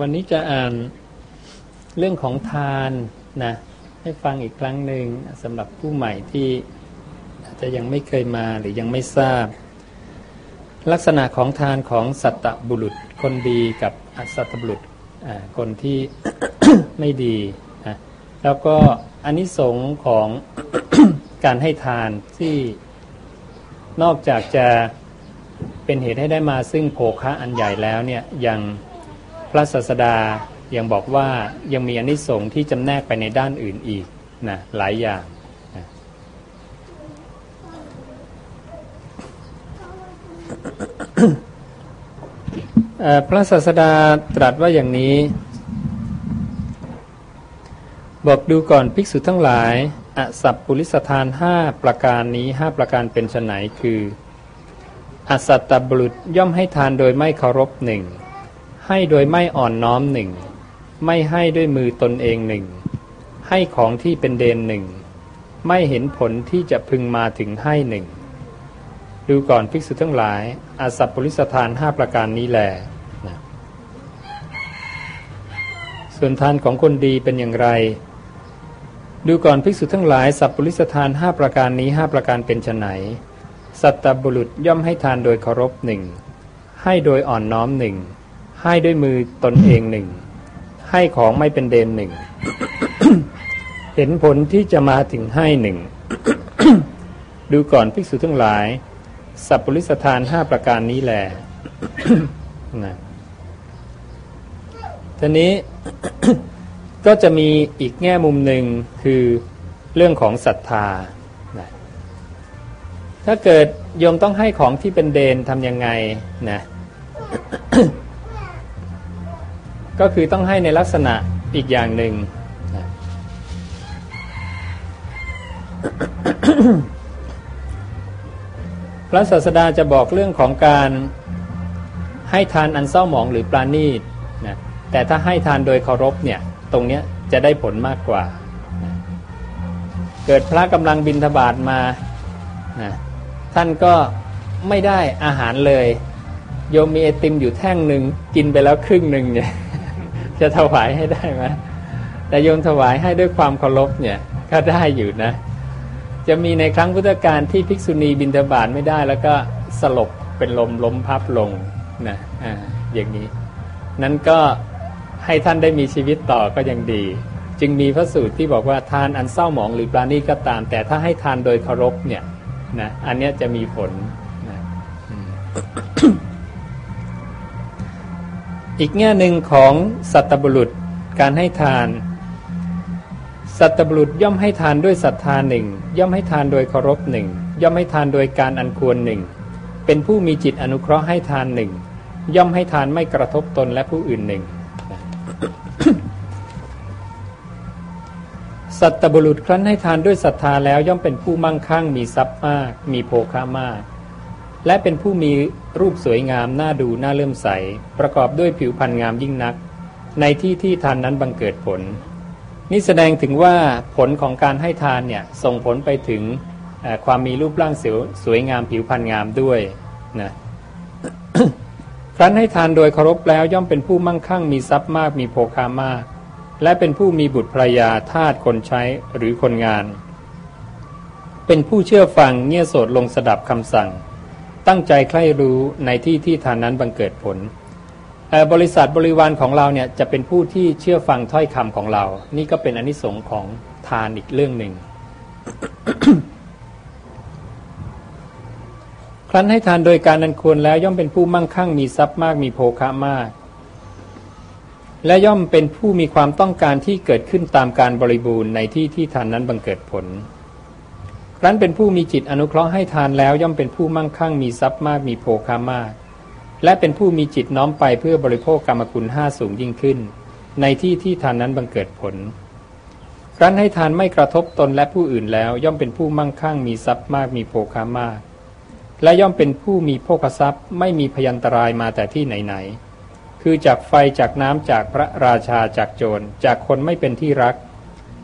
วันนี้จะอ่านเรื่องของทานนะให้ฟังอีกครั้งหนึ่งสำหรับผู้ใหม่ที่อาจจะยังไม่เคยมาหรือยังไม่ทราบ ลักษณะของทานของสัตบุรุษคนดีกับอสัตบุรุษคนที่ไม่ดีนะแล้วก็อนนิสงส์ของการให้ทานที่นอกจากจะเป็นเหตุให้ได้มาซึ่งโภคะอันใหญ่แล้วเนี่ยยัง พระศาสดายังบอกว่ายังมีอนิสงส์ที่จำแนกไปในด้านอื่นอีกนะหลายอย่างนะพระศาสดาตรัสว่าอย่างนี้ บอกดูก่อนภิกษุทั้งหลายอสัพปุริสทานห้าประการนี้ห้าประการเป็นไฉนคือ อสัตตบุรุษย่อมให้ทานโดยไม่เคารพหนึ่ง ให้โดยไม่อ่อนน้อมหนึ่ง ไม่ให้ด้วยมือตนเองหนึ่ง ให้ของที่เป็นเดนหนึ่ง ไม่เห็นผลที่จะพึงมาถึงให้หนึ่ง ดูก่อนภิกษุทั้งหลาย อาสัพปริสทานห้าประการนี้แหละส่วนทานของคนดีเป็นอย่างไร ดูก่อนภิกษุทั้งหลาย สัพปริสทานห้าประการนี้ห้าประการเป็นไนสัตตบุรุษย่อมให้ทานโดยเคารพหนึ่งให้โดยอ่อนน้อมหนึ่ง ให้ด้วยมือตนเองหนึ่ง ให้ของไม่เป็นเดนหนึ่ง เห็นผลที่จะมาถึงให้หนึ่ง ดูก่อนภิกษุทั้งหลาย สัพปริสทานห้าประการนี้แหละนะทีนี้ก็จะมีอีกแง่มุมหนึ่งคือเรื่องของศรัทธา ถ้าเกิดโยมต้องให้ของที่เป็นเดนทำยังไงนะ ก็คือต้องให้ในลักษณะอีกอย่างหนึ่งพระศาสดาจะบอกเรื่องของการให้ทานอันเศร้าหมองหรือปราณีตนะแต่ถ้าให้ทานโดยเคารพเนี่ยตรงเนี้ยจะได้ผลมากกว่านะเกิดพระกำลังบินทบาทมานะท่านก็ไม่ได้อาหารเลย โยมมีไอติมอยู่แท่งหนึ่งกินไปแล้วครึ่งหนึ่งเนี่ย จะถวายให้ได้ไหมแต่โยมถวายให้ด้วยความเคารพเนี่ยก็ได้อยู่นะ จะมีในครั้งพุทธกาลที่ภิกษุณีบินทบาทไม่ได้แล้วก็สลบเป็นลมล้มพับลงนะอ่าอย่างนี้ นั้นก็ให้ท่านได้มีชีวิตต่อก็ยังดี จึงมีพระสูตรที่บอกว่าทานอันเศร้าหมองหรือปราณีก็ตาม แต่ถ้าให้ทานโดยเคารพเนี่ยนะอันนี้จะมีผลนะ อีกแง่หนึ่งของสัตบุรุษการให้ทาน สัตบุรุษย่อมให้ทานด้วยศรัทธาหนึ่งย่อมให้ทานโดยเคารพหนึ่งย่อมให้ทานโดยการอันควรหนึ่งเป็นผู้มีจิตอนุเคราะห์ให้ทานหนึ่งย่อมให้ทานไม่กระทบตนและผู้อื่นหนึ่งสัตบุรุษครั้นให้ทานด้วยศรัทธาแล้วย่อมเป็นผู้มั่งคั่งมีทรัพย์มาก มีโภคะมาก และเป็นผู้มีรูปสวยงามน่าดูน่าเลื่อมใส ประกอบด้วยผิวพรรณงามยิ่งนัก ในที่ที่ทานนั้นบังเกิดผล นี่แสดงถึงว่าผลของการให้ทานเนี่ยส่งผลไปถึงความมีรูปร่างสวยงามผิวพรรณงามด้วยนะครั้นให้ทานโดยเคารพแล้วย่อมเป็นผู้มั่งคั่งมีทรัพย์มากมีโภคามาก และเป็นผู้มีบุตรภรยาทาสคนใช้หรือคนงาน เป็นผู้เชื่อฟังเงี่ยโสดลงสดับคำสั่ง ตั้งใจใคร่รู้ในที่ที่ทานนั้นบังเกิดผล บริษัทบริวารของเราเนี่ยจะเป็นผู้ที่เชื่อฟังถ้อยคำของเรา นี่ก็เป็นอนิสงค์ของทานอีกเรื่องหนึ่ง ครั้นให้ทานโดยการนันควรแล้วย่อมเป็นผู้มั่งคั่งมีทรัพย์มากมีโภคะมาก และย่อมเป็นผู้มีความต้องการที่เกิดขึ้นตามการบริบูรณ์ในที่ที่ทานนั้นบังเกิดผล ครั้นเป็นผู้มีจิตอนุเคราะห์ให้ทานแล้วย่อมเป็นผู้มั่งคั่งมีทรัพย์มากมีโภคามาก และเป็นผู้มีจิตน้อมไปเพื่อบริโภคกรรมคุณห้าสูงยิ่งขึ้น ในที่ที่ทานนั้นบังเกิดผล ครั้นให้ทานไม่กระทบตนและผู้อื่นแล้ว ย่อมเป็นผู้มั่งคั่งมีทรัพย์มากมีโภคามาก และย่อมเป็นผู้มีโภคทรัพย์ไม่มีพยันตรายมาแต่ที่ไหนๆคือจากไฟจากน้ำจากพระราชาจากโจรจากคนไม่เป็นที่รัก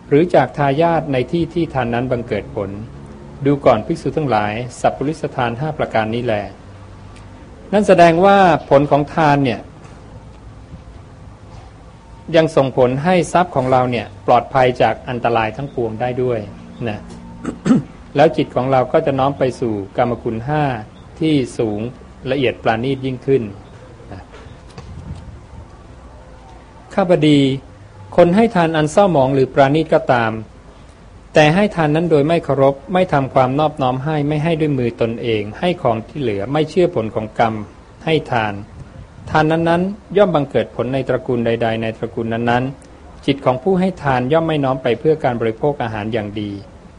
หรือจากทายาทในที่ที่ทานนั้นบังเกิดผล ดูก่อนภิกษุทั้งหลาย สัพปริสทานห้าประการนี้แล นั่นแสดงว่าผลของทานเนี่ย ยังส่งผลให้ทรัพย์ของเราเนี่ย ปลอดภัยจากอันตรายทั้งปวงได้ด้วยนะแล้วจิตของเราก็จะน้อมไปสู่กรรมคุณห้าที่สูงละเอียดปราณีตยิ่งขึ้นนะข้าพดี คนให้ทานอันเศร้าหมองหรือปราณีตก็ตาม แต่ให้ทานนั้นโดยไม่เคารพไม่ทำความนอบน้อมให้ไม่ให้ด้วยมือตนเอง ให้ของที่เหลือไม่เชื่อผลของกรรม ให้ทาน ทานนั้นๆ ย่อมบังเกิดผลในตระกูลใด ๆ ในตระกูลนั้นๆ จิตของผู้ให้ทานย่อมไม่น้อมไปเพื่อการบริโภคอาหารอย่างดี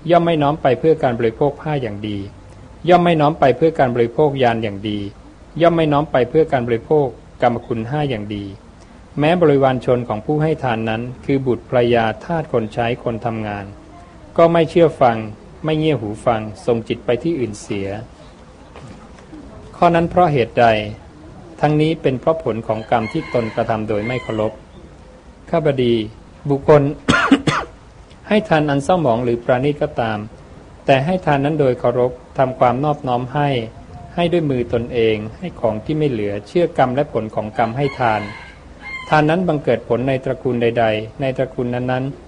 ย่อมไม่น้อมไปเพื่อการบริโภคผ้าอย่างดี ย่อมไม่น้อมไปเพื่อการบริโภคยานอย่างดี ย่อมไม่น้อมไปเพื่อการบริโภคกรรมคุณห้าอย่างดี แม้บริวารชนของผู้ให้ทานนั้น คือบุตรภรยาทาสคนใช้คนทำงาน ก็ไม่เชื่อฟัง ไม่เงี่ยหูฟังส่งจิตไปที่อื่นเสีย ข้อนั้นเพราะเหตุใด ทั้งนี้เป็นเพราะผลของกรรมที่ตนกระทำโดยไม่เคารพข้าบดีบุคคล ให้ทานอันเศร้าหมองหรือปราณีตก็ตาม แต่ให้ทานนั้นโดยเคารพทำความนอบน้อมให้ ให้ด้วยมือตนเอง ให้ของที่ไม่เหลือเชื่อกรรมและผลของกรรมให้ทาน ทานนั้นบังเกิดผลในตระกูลใด ๆ ในตระกูลนั้นๆ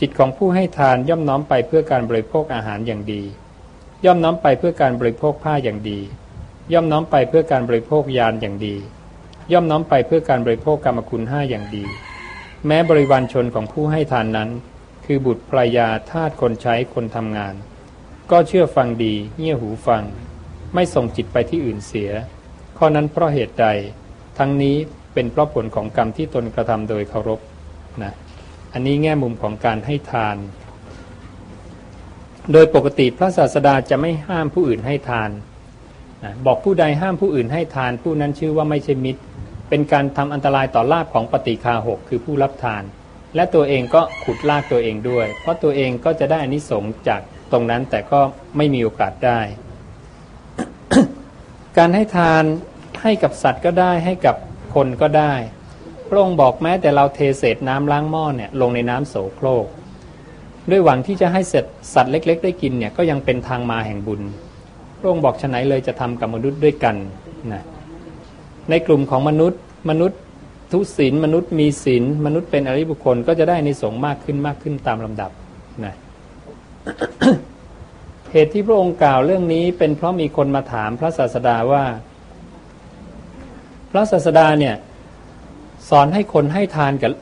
จิตของผู้ให้ทานย่อมน้อมไปเพื่อการบริโภคอาหารอย่างดี ย่อมน้อมไปเพื่อการบริโภคผ้าอย่างดี ย่อมน้อมไปเพื่อการบริโภคยานอย่างดี ย่อมน้อมไปเพื่อการบริโภคกรรมคุณห้าอย่างดี แม้บริวารชนของผู้ให้ทานนั้น คือบุตรภรรยาทาสคนใช้คนทำงาน ก็เชื่อฟังดีเงี่ยหูฟัง ไม่ส่งจิตไปที่อื่นเสีย ข้อนั้นเพราะเหตุใด ทั้งนี้เป็นเพราะผลของกรรมที่ตนกระทำโดยเคารพนะ อันนี้แง่มุมของการให้ทาน โดยปกติพระศาสดาจะไม่ห้ามผู้อื่นให้ทานนะบอกผู้ใดห้ามผู้อื่นให้ทาน ผู้นั้นชื่อว่าไม่ใช่มิตร เป็นการทำอันตรายต่อลาบของปฏิคาหกคือผู้รับทาน และตัวเองก็ขุดลากตัวเองด้วย เพราะตัวเองก็จะได้อนิสงส์จากตรงนั้นแต่ก็ไม่มีโอกาสได้ การให้ทานให้กับสัตว์ก็ได้ให้กับคนก็ได้ พระองค์บอกแม้แต่เราเทเศษน้ำล้างหม้อเนี่ยลงในน้ำโสโครก ด้วยหวังที่จะให้เสร็จสัตว์เล็ก ๆ ได้กินเนี่ยก็ยังเป็นทางมาแห่งบุญ พระองค์บอกฉะไหนเลยจะทำกับมนุษย์ด้วยกันนะในกลุ่มของมนุษย์มนุษย์ทุศีลมนุษย์มีศีลมนุษย์เป็นอริบุคคลก็จะได้ในสงมากขึ้นมากขึ้นตามลำดับนะเหตุที่พระองค์กล่าวเรื่องนี้เป็นเพราะมีคนมาถามพระศาสดาว่า พระศาสดาเนี่ย สอนให้คนให้ทานกับ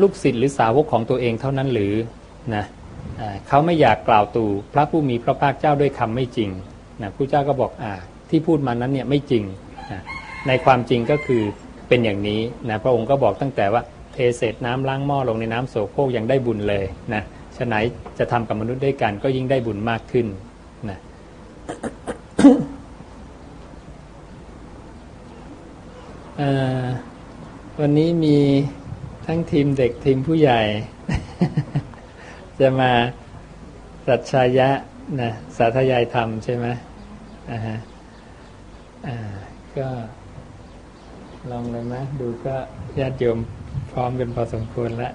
ลูกศิษย์หรือสาวกของตัวเองเท่านั้นหรือนะเขาไม่อยากกล่าวตู่พระผู้มีพระภาคเจ้าด้วยคำไม่จริงนะผู้เจ้าก็บอกอ่าที่พูดมานั้นเนี่ยไม่จริงนะในความจริงก็คือเป็นอย่างนี้นะพระองค์ก็บอกตั้งแต่ว่าเทเศษน้ำล้างหม้อลงในน้ำโสโครกยังได้บุญเลยนะฉะไหนจะทำกับมนุษย์ด้วยกันก็ยิ่งได้บุญมากขึ้นนะเออ วันนี้มีทั้งทีมเด็กทีมผู้ใหญ่ จะมาสัจชายะนะสาธยายธรรมใช่ไหมอ่าฮะอ่าก็ลองเลยไหมดูก็ญาติโยมพร้อมกันพอสมควรแล้ว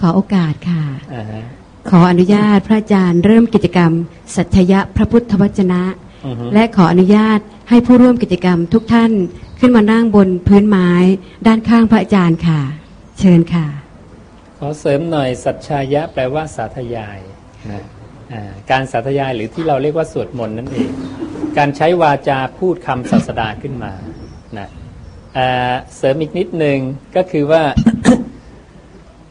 ขอโอกาสค่ะ อ่าฮะขออนุญาตพระอาจารย์เริ่มกิจกรรม สัชยะพระพุทธวจนะอือฮึ และขออนุญาตให้ผู้ร่วมกิจกรรมทุกท่านขึ้นมานั่งบนพื้นไม้ ด้านข้างพระอาจารย์ค่ะ เชิญค่ะ ขอเสริมหน่อยสัจชายะแปลว่าสาธยายนะอ่าการสาธยายหรือที่เราเรียกว่าสวดมนต์นั่นเอง การใช้วาจาพูดคำศาสดาขึ้นมานะอ่าเสริมอีกนิดหนึ่งก็คือว่า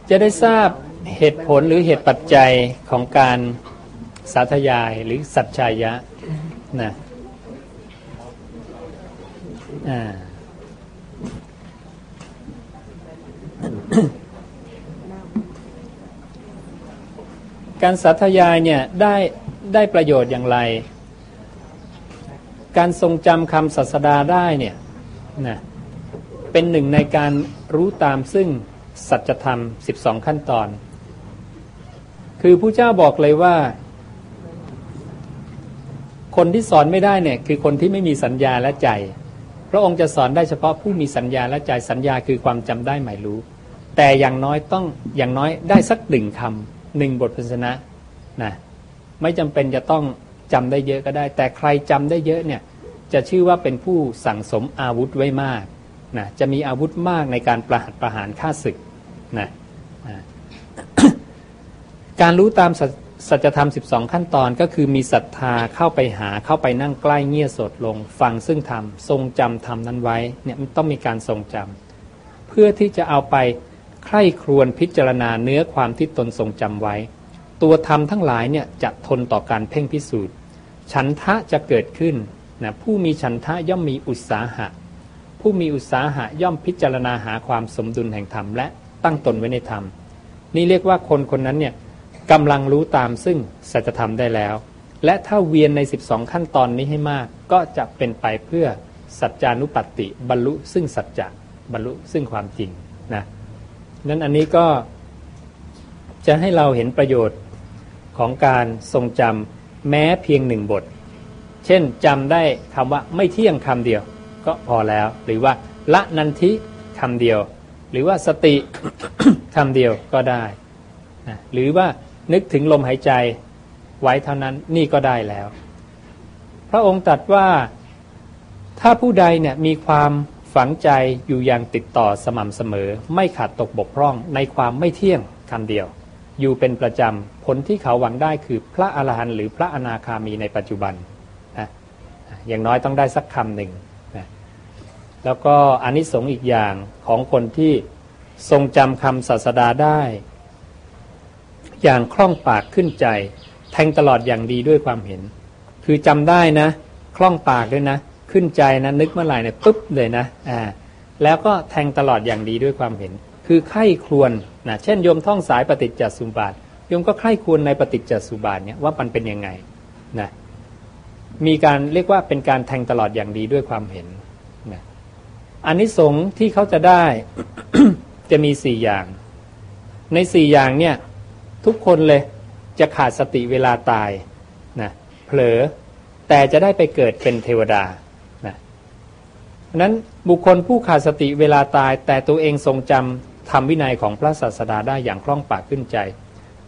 จะได้ทราบเหตุผลหรือเหตุปัจจัยของการสาธยายหรือสัจชายะ นะอ่าการสาธยายเนี่ยได้ได้ประโยชน์อย่างไร การทรงจำคำศาสดาได้เนี่ยนะเป็นหนึ่งในการรู้ตามซึ่งสัจธรรม 12 ขั้นตอน คือผู้เจ้าบอกเลยว่า คนที่สอนไม่ได้เนี่ยคือคนที่ไม่มีสัญญาและใจ พระองค์จะสอนได้เฉพาะผู้มีสัญญาและใจสัญญาคือความจำได้หมายรู้ แต่อย่างน้อยต้องอย่างน้อยได้สักหนึ่งคำหนึ่งบทพยัญชนะนะไม่จำเป็นจะต้องจำได้เยอะก็ได้ แต่ใครจำได้เยอะเนี่ยจะชื่อว่าเป็นผู้สั่งสมอาวุธไว้มากนะจะมีอาวุธมากในการประหัตประหารฆ่าศึกนะการรู้ตาม สัจธรรม 12 ขั้นตอนก็คือมีศรัทธาเข้าไปหาเข้าไปนั่งใกล้เงี่ยสดลง ฟังซึ่งธรรมทรงจำธรรมนั้นไว้เนี่ยมันต้องมีการทรงจำเพื่อที่จะเอาไปใคร่ครวญพิจารณาเนื้อความที่ตนทรงจำไว้ ตัวธรรมทั้งหลายเนี่ยจะทนต่อการเพ่งพิสูจน์ ฉันทะจะเกิดขึ้นนะผู้มีฉันทะย่อมมีอุตสาหะ ผู้มีอุตสาหะย่อมพิจารณาหาความสมดุลแห่งธรรมและตั้งตนไว้ในธรรม นี่เรียกว่าคนคนนั้นเนี่ย กำลังรู้ตามซึ่งสัจธรรมได้แล้ว และถ้าเวียนใน 12 ขั้นตอนนี้ให้มาก ก็จะเป็นไปเพื่อสัจจานุปัตติ บรรลุซึ่งสัจจะบรรลุซึ่งความจริงนะนั้นอันนี้ก็จะให้เราเห็นประโยชน์ของการทรงจำแม้เพียงหนึ่งบท เช่นจำได้คำว่าไม่เที่ยงคำเดียวก็พอแล้ว หรือว่าละนันทิคำเดียว หรือว่าสติคำเดียวก็ได้นะหรือว่า นึกถึงลมหายใจไว้เท่านั้นนี่ก็ได้แล้ว พระองค์ตรัสว่าถ้าผู้ใดเนี่ยมีความฝังใจอยู่อย่างติดต่อสม่ำเสมอ ไม่ขาดตกบกพร่องในความไม่เที่ยงคำเดียว อยู่เป็นประจำผลที่เขาหวังได้คือพระอรหันต์หรือพระอนาคามีในปัจจุบันนะอย่างน้อยต้องได้สักคำหนึ่งนะแล้วก็อนิสงส์อีกอย่างของคนที่ทรงจำคำศาสดาได้ อย่างคล่องปากขึ้นใจ แทงตลอดอย่างดีด้วยความเห็น คือจำได้นะ คล่องปากด้วยนะ ขึ้นใจนะนึกเมื่อไหร่เนี่ยปุ๊บเลยนะอ่าแล้วก็แทงตลอดอย่างดีด้วยความเห็น คือไข้ครวนนะเช่นโยมท่องสายปฏิจจสุบาทโยมก็ไข้ควรในปฏิจจสุบาทเนี่ยว่ามันเป็นยังไงนะมีการเรียกว่าเป็นการแทงตลอดอย่างดีด้วยความเห็นนะอันนี้สงที่เขาจะได้จะมีสี่อย่าง ในสี่อย่างเนี่ย ทุกคนเลยจะขาดสติเวลาตายนะเผลอแต่จะได้ไปเกิดเป็นเทวดานะนั้นบุคคลผู้ขาดสติเวลาตาย แต่ตัวเองทรงจำทำวินัยของพระศาสดาได้อย่างคล่องปากขึ้นใจ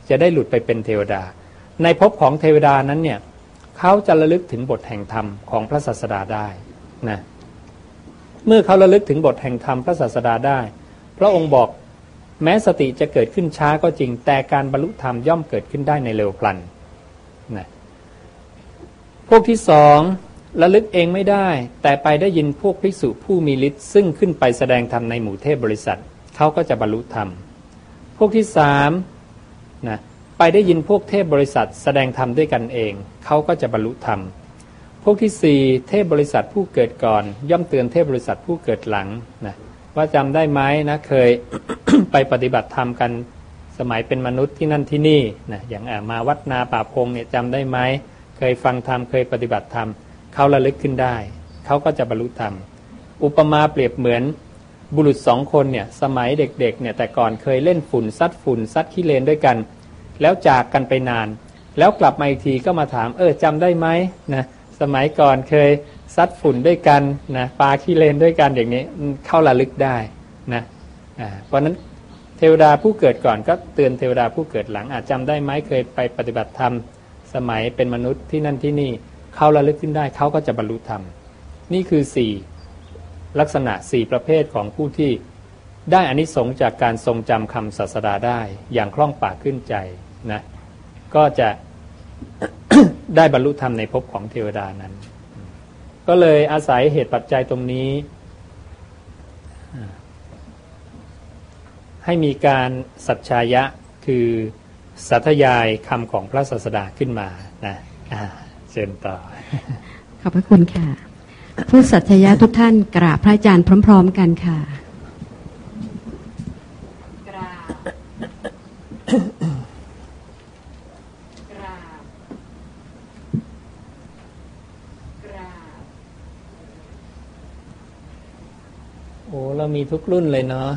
จะได้หลุดไปเป็นเทวดา ในภพของเทวดานั้นเนี่ยเขาจะระลึกถึงบทแห่งธรรมของพระศาสดาได้นะเมื่อเขาระลึกถึงบทแห่งธรรมพระศาสดาได้ พระองค์บอก แม้สติจะเกิดขึ้นช้าก็จริง แต่การบรรลุธรรมย่อมเกิดขึ้นได้ในเร็วพลันนะพวกที่สองระลึกเองไม่ได้ แต่ไปได้ยินพวกภิกษุผู้มีฤทธิ์ซึ่งขึ้นไปแสดงธรรมในหมู่เทพบริษัทเขาก็จะบรรลุธรรม พวกที่สามนะไปได้ยินพวกเทพบริษัท แสดงธรรมด้วยกันเองเขาก็จะบรรลุธรรม พวกที่สี่เทพบริษัทผู้เกิดก่อน ย่อมเตือนเทพบริษัทผู้เกิดหลังนะ ว่าจำได้ไหมนะเคยไปปฏิบัติธรรมกันสมัยเป็นมนุษย์ที่นั่นที่นี่นะอย่างมาวัดนาป่าพงเนี่ยจำได้ไหมเคยฟังธรรมเคยปฏิบัติธรรมเขาระลึกขึ้นได้ เขาก็จะบรรลุธรรม อุปมาเปรียบเหมือนบุรุษสองคนเนี่ยสมัยเด็กๆเนี่ยแต่ก่อนเคยเล่นฝุ่นซัดฝุ่นซัดขี้เลนด้วยกัน แล้วจากกันไปนาน แล้วกลับมาอีกทีก็มาถาม เออจำได้ไหมนะสมัยก่อนเคย ซัดฝุ่นด้วยกันนะปาขี้เลนด้วยกันอย่างนี้เข้าระลึกได้นะเพราะนั้นเทวดาผู้เกิดก่อนก็เตือนเทวดาผู้เกิดหลังอาจจำได้ไหมเคยไปปฏิบัติธรรมสมัยเป็นมนุษย์ที่นั่นที่นี่เขาระลึกขึ้นได้เขาก็จะบรรลุธรรม นี่คือสี่ลักษณะสี่ประเภทของผู้ที่ได้อานิสงส์จากการทรงจำคำศาสดาได้อย่างคล่องปากขึ้นใจนะก็จะได้บรรลุธรรมในภพของเทวดานั้น ก็เลยอาศัยเหตุปัจจัยตรงนี้ ให้มีการสัจชายะคือสัทยายคำของพระศาสดาขึ้นมานะเชิญต่อ ขอบพระคุณค่ะ ผู้สัจยะทุกท่านกราบพระอาจารย์พร้อม ๆ กันค่ะ โอ้เรามีทุกรุ่นเลยเนาะ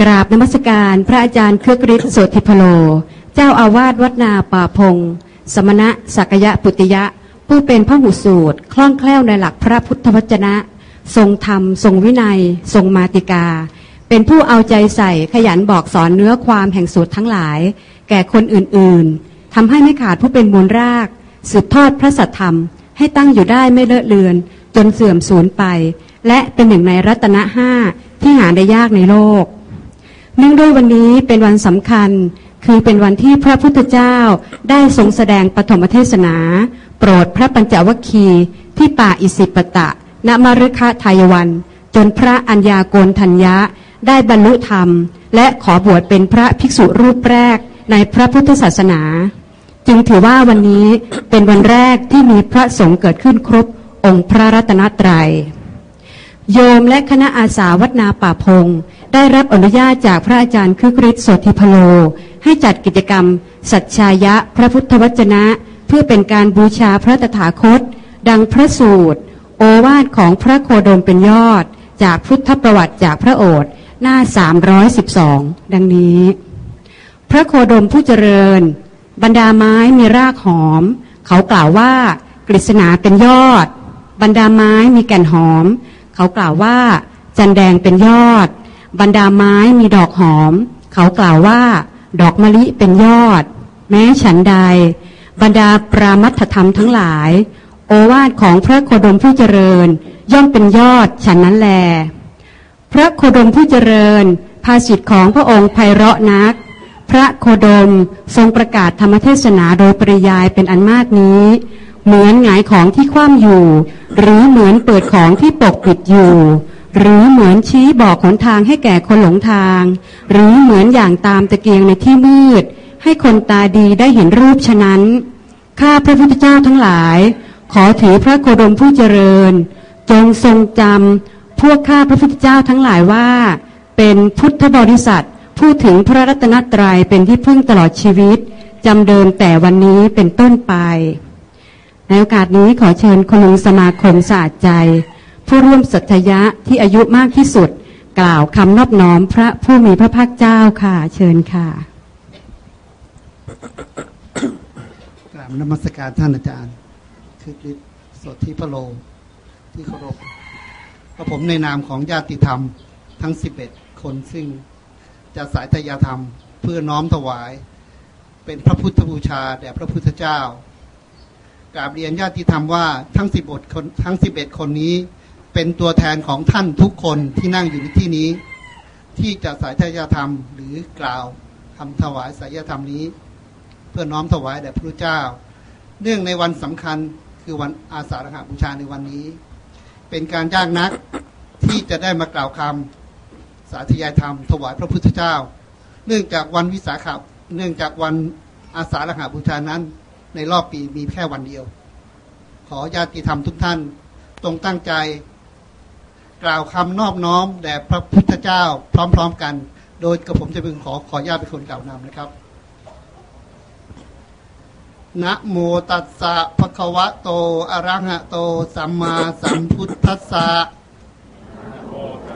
กราบนมัสการพระอาจารย์เครือกฤทธิ์โสติพโล เจ้าอาวาสวัดนาป่าพง สมณะสักยะปุติยะ ผู้เป็นพระหูสูตร คล่องแคล่วในหลักพระพุทธวจนะ ทรงธรรม ทรงวินัย ทรงมาติกา เป็นผู้เอาใจใส่ขยันบอกสอนเนื้อความแห่งสูตรทั้งหลาย แก่คนอื่นๆทำให้ไม่ขาดผู้เป็นมูลราก สืบทอดพระสัทธรรม ให้ตั้งอยู่ได้ไม่เลอะเลือน จนเสื่อมสูญไป และเป็นหนึ่งในรัตนห้าที่หาได้ยากในโลก เนื่องด้วยวันนี้เป็นวันสำคัญ คือเป็นวันที่พระพุทธเจ้าได้ทรงแสดงปฐมเทศนา โปรดพระปัญจวัคคีย์ที่ป่าอิสิปตะ ณมฤคทายวัน จนพระอัญญาโกณทัญญะได้บรรลุธรรม และขอบวชเป็นพระภิกษุรูปแรกในพระพุทธศาสนา จึงถือว่าวันนี้เป็นวันแรกที่มีพระสงฆ์เกิดขึ้นครบองค์พระรัตนตรัย โยมและคณะอาสาวัดนาป่าพง ได้รับอนุญาตจากพระอาจารย์คึกฤทธิ์โสธิพโล ให้จัดกิจกรรม สัจชายะพระพุทธวจนะ เพื่อเป็นการบูชาพระตถาคต ดังพระสูตร โอวาทของพระโคดมเป็นยอด จากพุทธประวัติจากพระโอษฐ์หน้า 312 ดังนี้ พระโคดมผู้เจริญ บรรดาไม้มีรากหอม เขากล่าวว่ากฤษณาเป็นยอด บรรดาไม้มีแก่นหอม เขากล่าวว่า จันแดงเป็นยอด บรรดาไม้มีดอกหอม เขากล่าวว่า ดอกมะลิเป็นยอด แม้ฉันใด บรรดาปรามัตธรรมทั้งหลาย โอวาทของพระโคดมผู้เจริญ ย่อมเป็นยอดฉันนั้นแล พระโคดมผู้เจริญ ภาษิตของพระองค์ไพเราะนัก พระโคดมทรงประกาศธรรมเทศนาโดยปริยายเป็นอันมากนี้ เหมือนหงายของที่คว่ำอยู่ หรือเหมือนเปิดของที่ปกปิดอยู่ หรือเหมือนชี้บอกหนทางให้แก่คนหลงทาง หรือเหมือนอย่างตามตะเกียงในที่มืด ให้คนตาดีได้เห็นรูปฉะนั้นข้าพระพุทธเจ้าทั้งหลาย ขอถือพระโคดมผู้เจริญ จงทรงจำพวกข้าพระพุทธเจ้าทั้งหลายว่า เป็นพุทธบริษัท พูดถึงพระรัตนตรัยเป็นที่พึ่งตลอดชีวิตจำเดิมแต่วันนี้เป็นต้นไป ในโอกาสนี้ขอเชิญคุณลุงสมาคมศาสตร์ใจ ผู้ร่วมสัตยะที่อายุมากที่สุด กล่าวคำนอบน้อมพระผู้มีพระภาคเจ้าค่ะ เชิญค่ะกราบนมัสการท่านอาจารย์ คือฤทธิ์โสธิพโลที่เคารพกระผมในนามของญาติธรรมทั้ง 11 คนซึ่ง จะสายทยธรรม เพื่อน้อมถวาย เป็นพระพุทธบูชาแด่พระพุทธเจ้ากราบเรียนญาติธรรมว่าทั้ง11คนทั้ง11คนนี้ เป็นตัวแทนของท่านทุกคนที่นั่งอยู่ในที่นี้ ที่จะสายทยธรรมหรือกล่าวคำถวายสายธรรมนี้ เพื่อน้อมถวายแด่พระเจ้า เนื่องในวันสำคัญคือวันอาสาฬหบูชาในวันนี้ เป็นการยากนักที่จะได้มากล่าวคำ สาธยายธรรมถวายพระพุทธเจ้า เนื่องจากวันวิสาขบเนื่องจากวันอาสาฬหบูชานั้น ในรอบปีมีแค่วันเดียว ขอญาติธรรมทุกท่านตรงตั้งใจ กล่าวคำนอบน้อมแด่พระพุทธเจ้า พร้อมๆกัน โดยกระผมจะเป็นขอขอญาติเป็นคนกล่าวนำนะครับนะโมตัสสะภะคะวะโต อะระหะโต สัมมาสัมพุทธัสสะ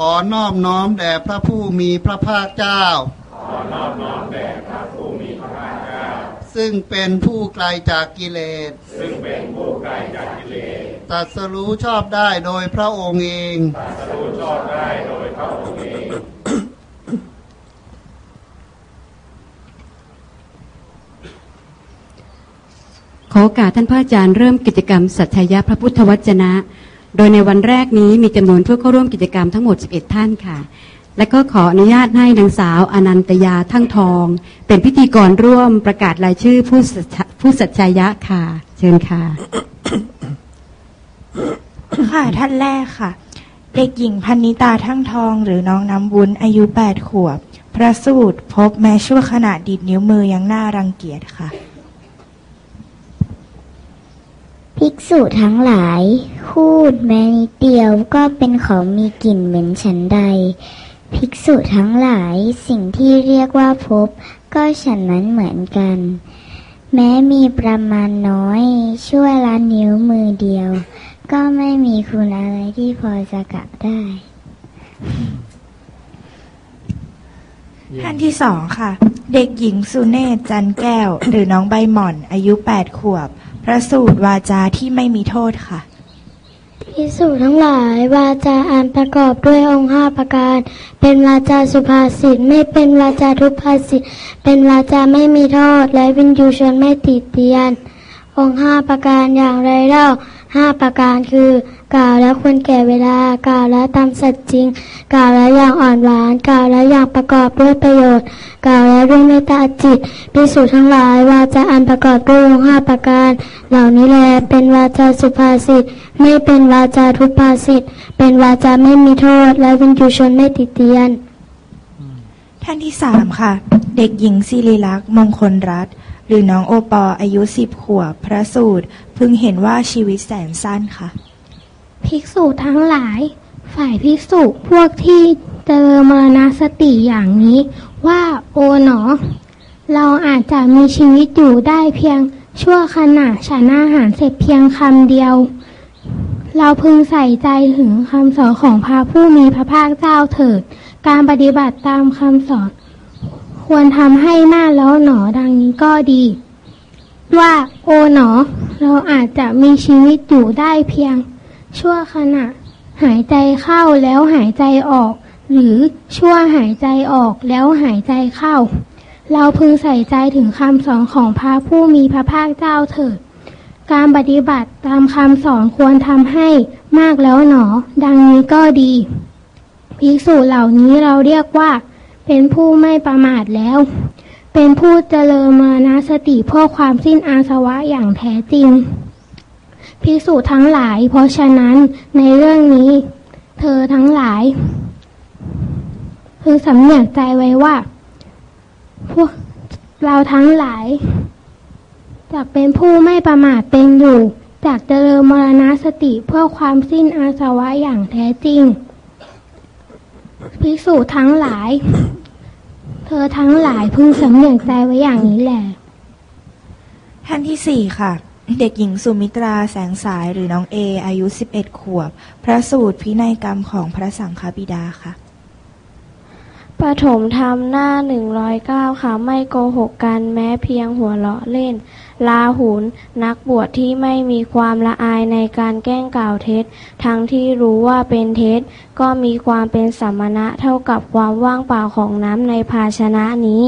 ขอนอบน้อมแด่พระผู้มีพระภาคเจ้า ซึ่งเป็นผู้ไกลจากกิเลสตรัสรู้ชอบได้โดยพระองค์เองขอโอกาสท่านพระอาจารย์เริ่มกิจกรรมสัตยะพระพุทธวจนะ โดยในวันแรกนี้มีจำนวนผู้เข้าร่วมกิจกรรมทั้งหมด 11 ท่านค่ะ และก็ขออนุญาตให้นางสาวอนันตยาทั้งทอง เป็นพิธีกรร่วมประกาศรายชื่อผู้ผู้สัจชายะค่ะ เชิญค่ะ ค่ะท่านแรกค่ะ เด็กหญิงพันนิตาทั้งทอง หรือน้องน้ำวุ้นอายุ 8 ขวบ พระสูตรพบแม้ชั่วขณะดีดนิ้วมือยังน่ารังเกียจค่ะ ภิกษุทั้งหลาย พูดแม้นิดเดียวก็เป็นของมีกลิ่นเหม็นฉันใด ภิกษุทั้งหลายสิ่งที่เรียกว่าพบ ก็ฉันนั้นเหมือนกัน แม้มีประมาณน้อย ช่วยละนิ้วมือเดียว ก็ไม่มีคุณอะไรที่พอจะกะได้ ท่านที่สองค่ะ เด็กหญิงสุเนศจันแก้ว หรือน้องใบหม่อนอายุ8ขวบ พระสูตรวาจาที่ไม่มีโทษค่ะพิสูจทั้งหลายวาจาอันประกอบด้วยองค์ห้าประการ เป็นวาจาสุภาษิตไม่เป็นวาจาทุพภาษิตเป็นวาจาไม่มีโทษ และวินยูชนไม่ติดเตียน องค์ห้าประการอย่างไรเล่าห้าประการคือกล่าวแล้วควรแก่เวลา กล่าวแล้วตามสัจจริง กล่าวแล้วอย่างอ่อนหวาน กล่าวแล้วอย่างประกอบด้วยประโยชน์ กล่าวแล้วด้วยเมตตาจิตพิสูจน์ทั้งหลาย วาจาอันประกอบด้วยองค์ห้าประการ เหล่านี้แลเป็นวาจาสุภาษิต ไม่เป็นวาจาทุพภาษิต เป็นวาจาไม่มีโทษ และวินยูชนไม่ติเตียน ท่านที่สามค่ะ เด็กหญิงศิริลักษณ์มงคลรัตน์หรือน้องโอปออายุสิบขวบพระสูตร พึงเห็นว่าชีวิตแสนสั้นค่ะ ภิกษุทั้งหลาย ฝ่ายภิกษุพวกที่เจริญมรณสติอย่างนี้ว่าโอหนอ เราอาจจะมีชีวิตอยู่ได้เพียงชั่วขณะฉันอาหารเสร็จเพียงคำเดียว เราพึงใส่ใจถึงคำสอนของพระผู้มีพระภาคเจ้าเถิด การปฏิบัติตามคำสอน ควรทำให้หน้าแล้วหนอดังนี้ก็ดี ว่าโอหนอ เราอาจจะมีชีวิตอยู่ได้เพียง ชั่วขณะ หายใจเข้าแล้วหายใจออก หรือชั่วหายใจออกแล้วหายใจเข้า เราพึงใส่ใจถึงคำสอนของพระผู้มีพระภาคเจ้าเถิด การปฏิบัติตามคำสอนควรทำให้มากแล้วหนอ ดังนี้ก็ดี ภิกษุเหล่านี้เราเรียกว่า เป็นผู้ไม่ประมาทแล้ว เป็นผู้เจริญมรณสติเพื่อความสิ้นอาสวะอย่างแท้จริง ภิกษุทั้งหลาย เพราะฉะนั้นในเรื่องนี้ เธอทั้งหลายพึงสำเนียกใจไว้ว่า พวกเราทั้งหลายจากเป็นผู้ไม่ประมาทเป็นอยู่จากเจริญมรณสติเพื่อความสิ้นอาสวะอย่างแท้จริง ภิกษุทั้งหลาย เธอทั้งหลายพึงสำเนียกใจไว้อย่างนี้แหละท่านที่สี่ค่ะ เด็กหญิงสุมิตราแสงสายหรือน้องเอ อายุ 11 ขวบ พระสูตรพินัยกรรมของพระสังฆบิดาค่ะปฐมธรรมหน้าหนึ่งร้อยเก้าค่ะ ไม่โกหกกันแม้เพียงหัวเราะเล่น ลาหุน นักบวชที่ไม่มีความละอายในการแกล้งกล่าวเท็จ ทั้งที่รู้ว่าเป็นเท็จ ก็มีความเป็นสัมมณะเท่ากับความว่างเปล่าของน้ำในภาชนะนี้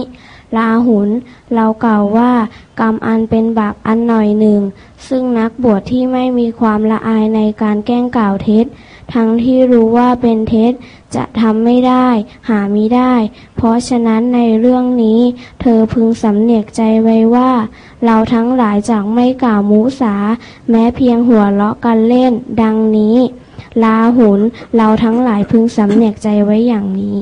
ลาหุน เรากล่าวว่ากรรมอันเป็นบาปอันหน่อยหนึ่ง ซึ่งนักบวชที่ไม่มีความละอายในการแกล้งกล่าวเท็จ ทั้งที่รู้ว่าเป็นเท็จ จะทำไม่ได้ หามิได้ เพราะฉะนั้นในเรื่องนี้ เธอพึงสำเนียกใจไว้ว่า เราทั้งหลายจากไม่กล่าวมุสา แม้เพียงหัวเราะกันเล่น ดังนี้ลาหุน เราทั้งหลายพึงสำเนียกใจไว้อย่างนี้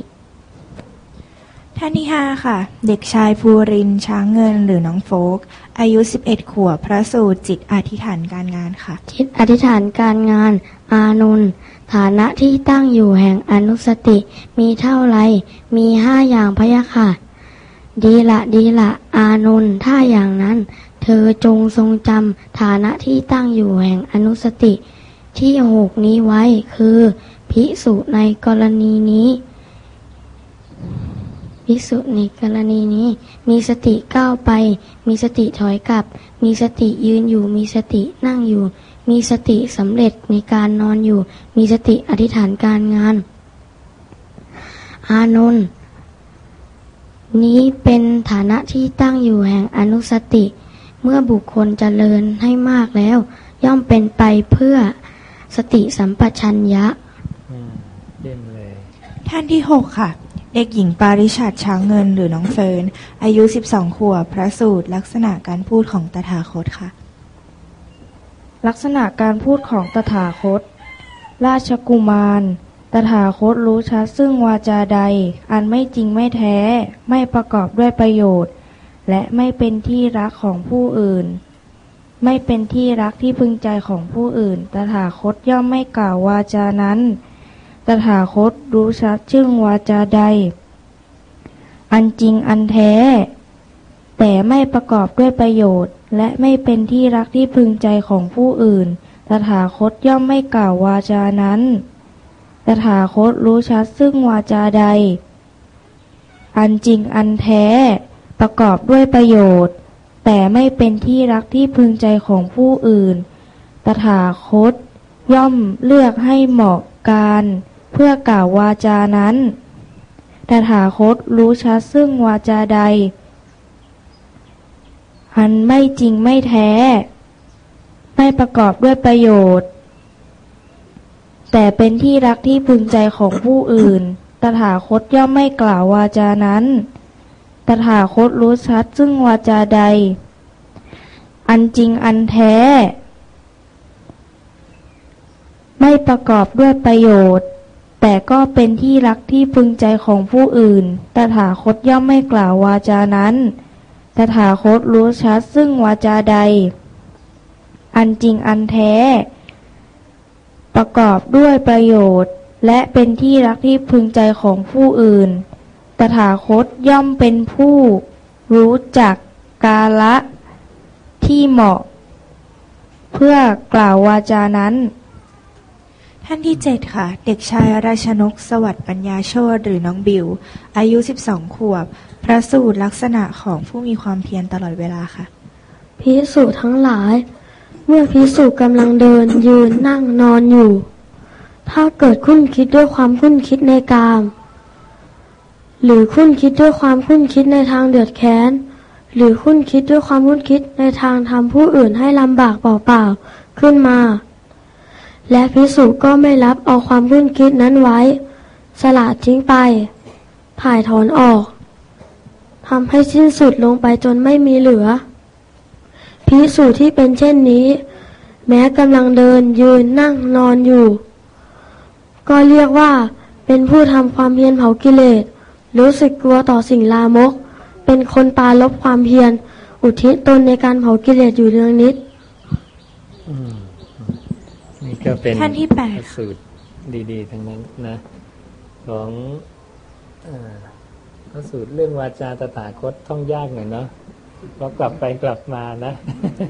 ท่านที่ห้าค่ะ เด็กชายภูรินช้างเงินหรือน้องโฟก อายุ 11 ขวบพระสูตรจิตอธิษฐานการงานค่ะ จิตอธิษฐานการงาน อานนท์ฐานะที่ตั้งอยู่แห่งอนุสติ มีเท่าไร มีห้าอย่างพยะค่ะ ดีละดีละอานนท์ถ้าอย่างนั้น เธอจงทรงจำฐานะที่ตั้งอยู่แห่งอนุสติ ที่หกนี้ไว้คือพิสุในกรณีนี้ ภิกษุในกรณีนี้ มีสติก้าวไป มีสติถอยกลับ มีสติยืนอยู่ มีสตินั่งอยู่ มีสติสำเร็จในการนอนอยู่ มีสติอธิษฐานการงาน อานนท์นี้เป็นฐานะที่ตั้งอยู่แห่งอนุสติ เมื่อบุคคลเจริญให้มากแล้ว ย่อมเป็นไปเพื่อสติสัมปชัญญะอืมเยี่ยมเลยท่านที่หกค่ะ เด็กหญิงปาริชัดช้างเงินหรือน้องเฟิร์น อายุ 12 ขวบ พระสูตร ลักษณะการพูดของตถาคตค่ะ ลักษณะการพูดของตถาคต ราชกุมาร ตถาคตรู้ชัดซึ่งวาจาใด อันไม่จริงไม่แท้ ไม่ประกอบด้วยประโยชน์ และไม่เป็นที่รักของผู้อื่น ไม่เป็นที่รักที่พึงใจของผู้อื่น ตถาคตย่อมไม่กล่าววาจานั้น ตถาคตรู้ชัดซึ่งวาจาใด อันจริงอันแท้ แต่ไม่ประกอบด้วยประโยชน์ และไม่เป็นที่รักที่พึงใจของผู้อื่น ตถาคตย่อมไม่กล่าววาจานั้น ตถาคตรู้ชัดซึ่งวาจาใด อันจริงอันแท้ ประกอบด้วยประโยชน์ แต่ไม่เป็นที่รักที่พึงใจของผู้อื่น ตถาคตย่อมเลือกให้เหมาะการ เพื่อกล่าววาจานั้น ตถาคตรู้ชัดซึ่งวาจาใด อันไม่จริงไม่แท้ ไม่ประกอบด้วยประโยชน์ แต่เป็นที่รักที่พึงใจของผู้อื่น ตถาคตย่อมไม่กล่าววาจานั้น ตถาคตรู้ชัดซึ่งวาจาใด อันจริงอันแท้ ไม่ประกอบด้วยประโยชน์ แต่ก็เป็นที่รักที่พึงใจของผู้อื่น ตถาคตย่อมไม่กล่าววาจานั้น ตถาคตรู้ชัดซึ่งวาจาใด อันจริงอันแท้ ประกอบด้วยประโยชน์ และเป็นที่รักที่พึงใจของผู้อื่น ตถาคตย่อมเป็นผู้ รู้จักกาละที่เหมาะ เพื่อกล่าววาจานั้น ท่านที่เจ็ดค่ะ เด็กชายราชนกสวัสดิ์ปัญญาโชตหรือน้องบิว อายุ 12 ขวบ พระสูตรลักษณะของผู้มีความเพียรตลอดเวลาค่ะ พิสุทั้งหลาย เมื่อพิสุกำลังเดินยืนนั่งนอนอยู่ ถ้าเกิดคุ้นคิดด้วยความคุ้นคิดในกาม หรือคุ้นคิดด้วยความคุ้นคิดในทางเดือดแค้น หรือคุ้นคิดด้วยความคุ้นคิดในทางทำผู้อื่นให้ลำบากเปล่าๆขึ้นมา และพิสุก็ไม่รับเอาความคุ้นคิดนั้นไว้ สละทิ้งไปถ่ายถอนออกทำให้สิ้นสุดลงไปจนไม่มีเหลือพิสูจที่เป็นเช่นนี้ แม้กำลังเดินยืนนั่งนอนอยู่ ก็เรียกว่าเป็นผู้ทำความเพียรเผากิเลสรู้สึกกลัวต่อสิ่งลามก เป็นคนปาลบความเพียร อุทิศตนในการเผากิเลสอยู่เรืองนิดอื นี่ก็เป็นท่านที่แปดพระสูตรดีๆ ทั้งนั้นนะของเออพระสูตรเรื่องวาจาตถาคตท่องยากหน่อยเนาะเพราะกลับไปกลับมานะ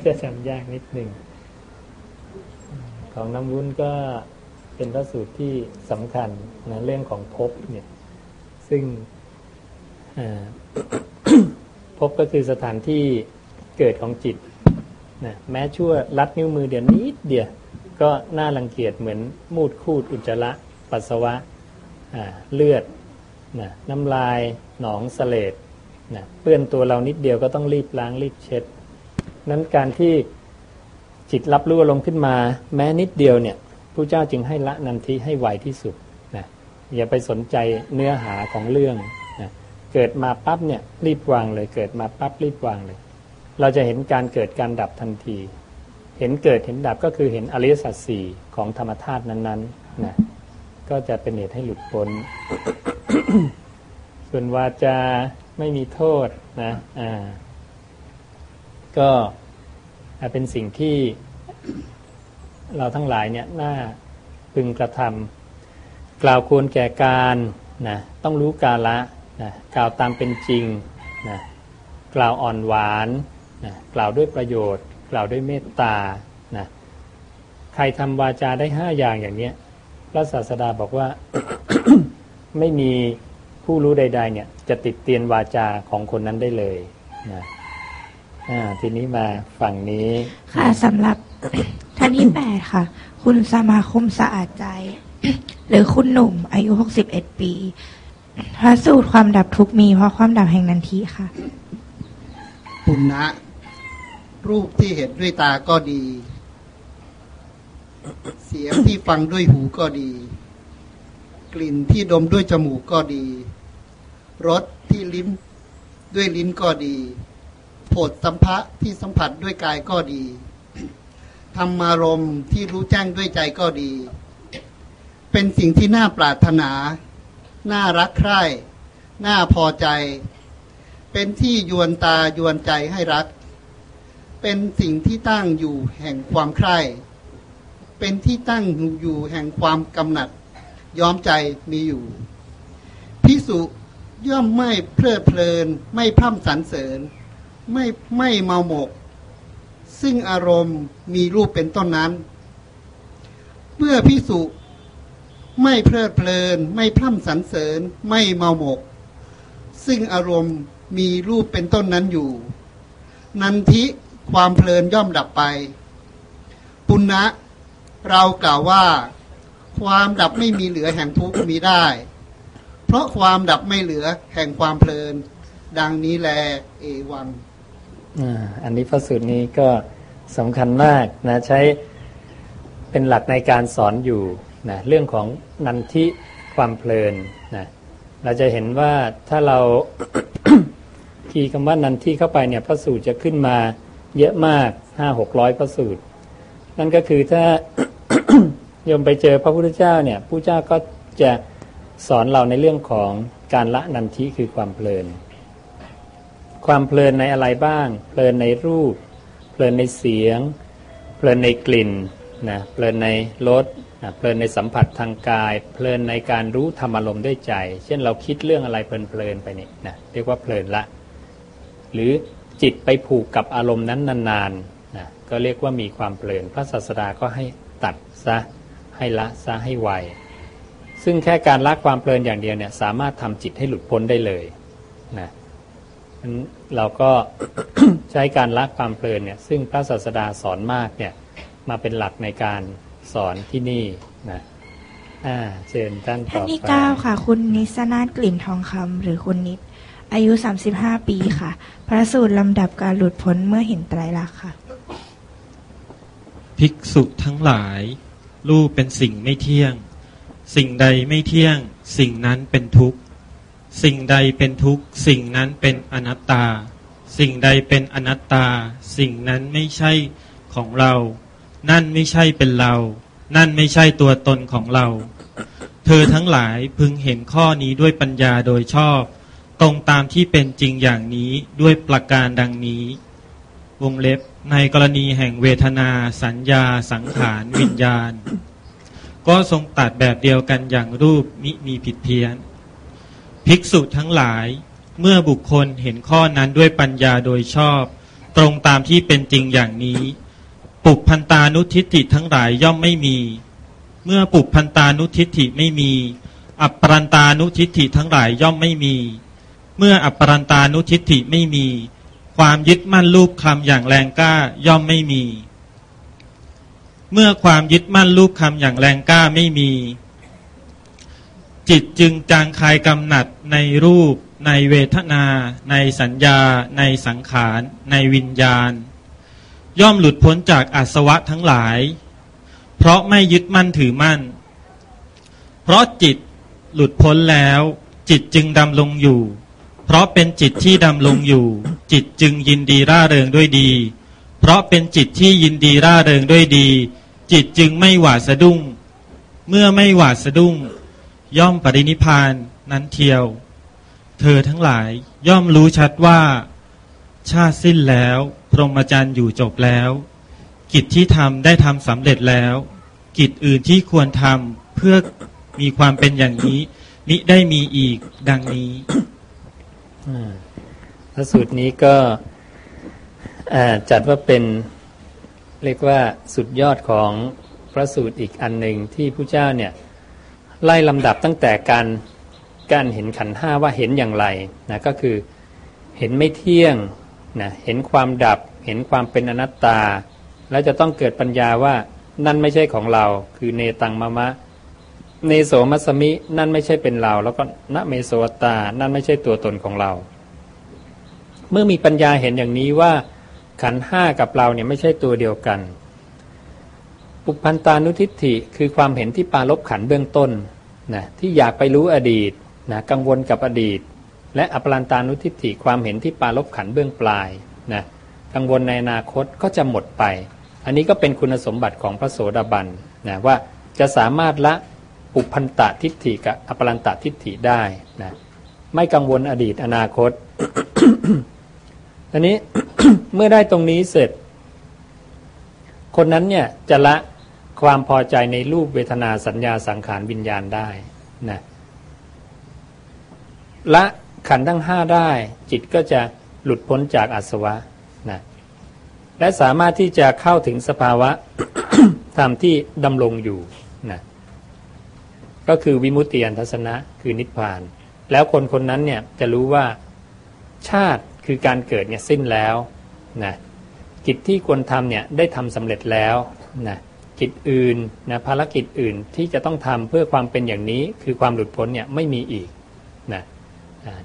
จะจำยากนิดหนึ่ง ของน้ำวุ้นก็เป็นพระสูตรที่สำคัญนะเรื่องของภพเนี่ย ซึ่งเอ่อภพก็คือสถานที่เกิดของจิตนะแม้ชั่วลัดนิ้วมือเดียวนิดเดียว ก็น่ารังเกียจเหมือนมูดคูดอุจจาระปัสสาวะเลือดนะน้ำลายหนองสเลดนะเปื้อนตัวเรานิดเดียวก็ต้องรีบล้างรีบเช็ด นั้นการที่จิตรับรู้อารมณ์ขึ้นมา แม้นิดเดียวเนี่ยผู้เจ้าจึงให้ละนันทิให้ไวที่สุดนะอย่าไปสนใจเนื้อหาของเรื่องนะเกิดมาปั๊บเนี่ยรีบวางเลย เกิดมาปั๊บรีบวางเลย เราจะเห็นการเกิดการดับทันที เห็นเกิดเห็นดับก็คือเห็นอริยสัจสี่ของธรรมธาตุนั้นๆนะก็จะเป็นเหตุให้หลุดพ้น ส่วนวาจาไม่มีโทษนะอ่าก็เป็นสิ่งที่เราทั้งหลายเนี่ยน่าพึงกระทำกล่าวควรแก่การนะต้องรู้กาละนะกล่าวตามเป็นจริงนะกล่าวอ่อนหวานนะกล่าวด้วยประโยชน์ กล่าวด้วยเมตตานะใครทำวาจาได้ห้าอย่างอย่างเนี้ยพระศาสดาบอกว่าไม่มีผู้รู้ใด ๆ เนี่ยจะติดเตียนวาจาของคนนั้นได้เลยนะอ่าทีนี้มาฝั่งนี้ ค่ะสำหรับท่านที่แปดค่ะ คุณสมาคมสะอาดใจ หรือคุณหนุ่มอายุหกสิบเอ็ดปีพระสูตรความดับทุกข์มีเพราะความดับแห่งนันทีค่ะปุณณะ รูปที่เห็นด้วยตาก็ดี เสียงที่ฟังด้วยหูก็ดี กลิ่นที่ดมด้วยจมูกก็ดีรสที่ลิ้มด้วยลิ้นก็ดีโผฏสัมภะที่สัมผัสด้วยกายก็ดีธรรมารมณ์ที่รู้แจ้งด้วยใจก็ดี เป็นสิ่งที่น่าปรารถนา น่ารักใคร่ น่าพอใจ เป็นที่ยวนตายวนใจให้รัก เป็นสิ่งที่ตั้งอยู่แห่งความใคร่เป็นที่ตั้งอยู่แห่งความกำหนัดย้อมใจมีอยู่พิสุย่อมไม่เพลิดเพลิน ไม่พร่ำสรรเสริญ ไม่ไม่เมาหมก ซึ่งอารมณ์มีรูปเป็นต้นนั้น เมื่อพิสุไม่เพลิดเพลิน ไม่พร่ำสรรเสริญ ไม่เมาหมก ซึ่งอารมณ์มีรูปเป็นต้นนั้นอยู่ นันทิ ความเพลินย่อมดับไป ปุณณะเรากล่าวว่า ความดับไม่มีเหลือแห่งทุกข์มีได้ เพราะความดับไม่เหลือแห่งความเพลิน ดังนี้แล เอวังอันนี้พระสูตรนี้ก็สำคัญมากนะใช้เป็นหลักในการสอนอยู่นะเรื่องของนันทิความเพลินนะเราจะเห็นว่าถ้าเราคีย์คำว่านันทิเข้าไปเนี่ยพระสูตรจะขึ้นมา เยอะมากห้าหกร้อยพระสูตร นั่นก็คือถ้ายมไปเจอพระพุทธเจ้าเนี่ยผู้เจ้าก็จะสอนเราในเรื่องของการละนันทิคือความเพลิน ความเพลินในอะไรบ้าง เพลินในรูป เพลินในเสียง เพลินในกลิ่นนะเพลินในรสนะเพลินในสัมผัสทางกาย เพลินในการรู้ธรรมอารมณ์ด้วยใจ เช่นเราคิดเรื่องอะไรเพลินๆไปนี่นะเรียกว่าเพลินละ หรือ จิตไปผูกกับอารมณ์นั้นนานๆนะก็เรียกว่ามีความเพลินพระศาสดาก็ให้ตัดซะให้ละซะให้ไวซึ่งแค่การละความเพลินอย่างเดียวเนี่ยสามารถทำจิตให้หลุดพ้นได้เลยนะเราก็ใช้การละความเพลินเนี่ยซึ่งพระศาสดาสอนมากเนี่ยมาเป็นหลักในการสอนที่นี่นะอ่าเชิญท่านต่อท่านที่เก้าค่ะ คุณนิสนาถกลิ่นทองคำหรือคุณนิด อายุ 35 ปีค่ะ พระสูตรลำดับการหลุดพ้นเมื่อเห็นไตรลักษณ์ค่ะ ภิกษุทั้งหลาย รูปเป็นสิ่งไม่เที่ยง สิ่งใดไม่เที่ยง สิ่งนั้นเป็นทุกข์ สิ่งใดเป็นทุกข์ สิ่งนั้นเป็นอนัตตา สิ่งใดเป็นอนัตตา สิ่งนั้นไม่ใช่ของเรา นั่นไม่ใช่เป็นเรา นั่นไม่ใช่ตัวตนของเรา เธอทั้งหลายพึงเห็นข้อนี้ด้วยปัญญาโดยชอบ ตรงตามที่เป็นจริงอย่างนี้ด้วยประการดังนี้ วงเล็บในกรณีแห่งเวทนา สัญญา สังขาร วิญญาณ ก็ทรงตัดแบบเดียวกันอย่างรูปมิมีผิดเพี้ยน ภิกษุทั้งหลาย เมื่อบุคคลเห็นข้อนั้นด้วยปัญญาโดยชอบ ตรงตามที่เป็นจริงอย่างนี้ ปุพพันตานุทิฏฐิทั้งหลายย่อมไม่มี เมื่อปุพพันตานุทิฏฐิไม่มี อัปปรันตานุทิฏฐิทั้งหลายย่อมไม่มี เมื่ออัปปรันตานุทิฏฐิไม่มี ความยึดมั่นรูปคำอย่างแรงกล้าย่อมไม่มี เมื่อความยึดมั่นรูปคำอย่างแรงกล้าไม่มี จิตจึงจางคายกำหนัดในรูป ในเวทนา ในสัญญา ในสังขาร ในวิญญาณ ย่อมหลุดพ้นจากอาสวะทั้งหลาย เพราะไม่ยึดมั่นถือมั่น เพราะจิตหลุดพ้นแล้ว จิตจึงดำลงอยู่ เพราะเป็นจิตที่ดำลงอยู่ จิตจึงยินดีร่าเริงด้วยดี เพราะเป็นจิตที่ยินดีร่าเริงด้วยดี จิตจึงไม่หวาดสะดุ้ง เมื่อไม่หวาดสะดุ้ง ย่อมปรินิพานนั้นเทียว เธอทั้งหลายย่อมรู้ชัดว่า ชาติสิ้นแล้ว พรหมจรรย์อยู่จบแล้ว กิจที่ทำได้ทำสำเร็จแล้ว กิจอื่นที่ควรทำเพื่อมีความเป็นอย่างนี้มิได้มีอีกดังนี้ พระสูตรนี้ก็จัดว่าเป็นเรียกว่าสุดยอดของพระสูตรอีกอันหนึ่งที่ผู้เจ้าเนี่ยไล่ลำดับตั้งแต่การการเห็นขันธ์ห้าว่าเห็นอย่างไรนะก็คือเห็นไม่เที่ยงนะเห็นความดับ เห็นความเป็นอนัตตา แล้วจะต้องเกิดปัญญาว่านั่นไม่ใช่ของเรา คือเนตังมะมะ เนโสมัสมิ นั่นไม่ใช่เป็นเรา แล้วก็นเมโสวตา นั่นไม่ใช่ตัวตนของเรา เมื่อมีปัญญาเห็นอย่างนี้ว่า ขันห้ากับเราเนี่ยไม่ใช่ตัวเดียวกัน ปุพันตานุทิฏฐิคือความเห็นที่ปาลบขันเบื้องต้นนะที่อยากไปรู้อดีตนะกังวลกับอดีต และอปรันตานุทิฏฐิความเห็นที่ปาลบขันเบื้องปลายนะกังวลในอนาคตก็จะหมดไป อันนี้ก็เป็นคุณสมบัติของพระโสดาบันนะว่าจะสามารถละ ปุพันตะทิฏฐิกับอปรันตะทิฏฐิได้นะไม่กังวลอดีตอนาคตอันนี้เมื่อได้ตรงนี้เสร็จ คนนั้นเนี่ยจะละความพอใจในรูปเวทนาสัญญาสังขารวิญญาณได้นะละขันธ์ทั้งห้าได้ จิตก็จะหลุดพ้นจากอาสวะนะและสามารถที่จะเข้าถึงสภาวะธรรมที่ดำรงอยู่ ก็คือวิมุตติยันทัศนะคือนิพพาน แล้วคนคนนั้นเนี่ยจะรู้ว่าชาติคือการเกิดเนี่ยสิ้นแล้วนะกิจที่ควรทำเนี่ยได้ทำสำเร็จแล้วนะกิจอื่นนะภารกิจอื่นที่จะต้องทำเพื่อความเป็นอย่างนี้คือความหลุดพ้นเนี่ยไม่มีอีกนะ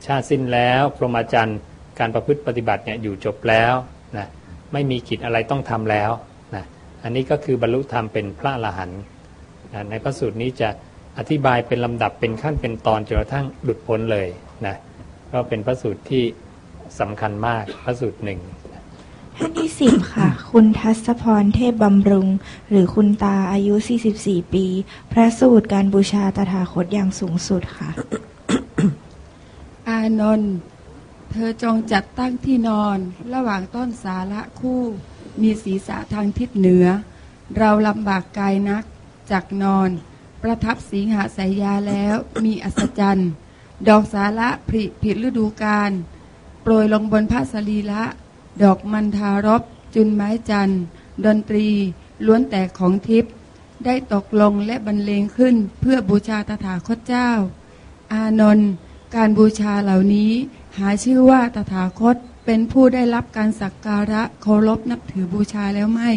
ชาติสิ้นแล้วพรหมจรรย์การประพฤติปฏิบัติเนี่ยอยู่จบแล้วนะไม่มีกิจอะไรต้องทำแล้วนะอันนี้ก็คือบรรลุธรรมเป็นพระอรหันต์นะในพระสูตรนี้จะ อธิบายเป็นลำดับเป็นขั้นเป็นตอนจนกระทั่งหลุดพ้นเลยนะก็เป็นพระสูตรที่สำคัญมากพระสูตรหนึ่งท่านที่สิบค่ะ คุณทัศพรเทพบำรุง หรือคุณตาอายุ 44 ปี พระสูตรการบูชาตถาคตอย่างสูงสุดค่ะ อานนท์เธอจงจัดตั้งที่นอน ระหว่างต้นสาระคู่ มีศีรษะทางทิศเหนือ เราลำบากกายนักจากนอน ประทับสีหาสายยาแล้วมีอัศจรรย์ ดอกสาระผลิผิดฤดูกาลโปรยลงบนพระสรีละ ดอกมันทารบจุนไม้จันดนตรีล้วนแต่ของทิพย์ได้ตกลงและบรรเลงขึ้นเพื่อบูชาตถาคตเจ้า อานนท์การบูชาเหล่านี้หาชื่อว่าตถาคตเป็นผู้ได้รับการสักการะเคารพนับถือบูชาแล้วไม่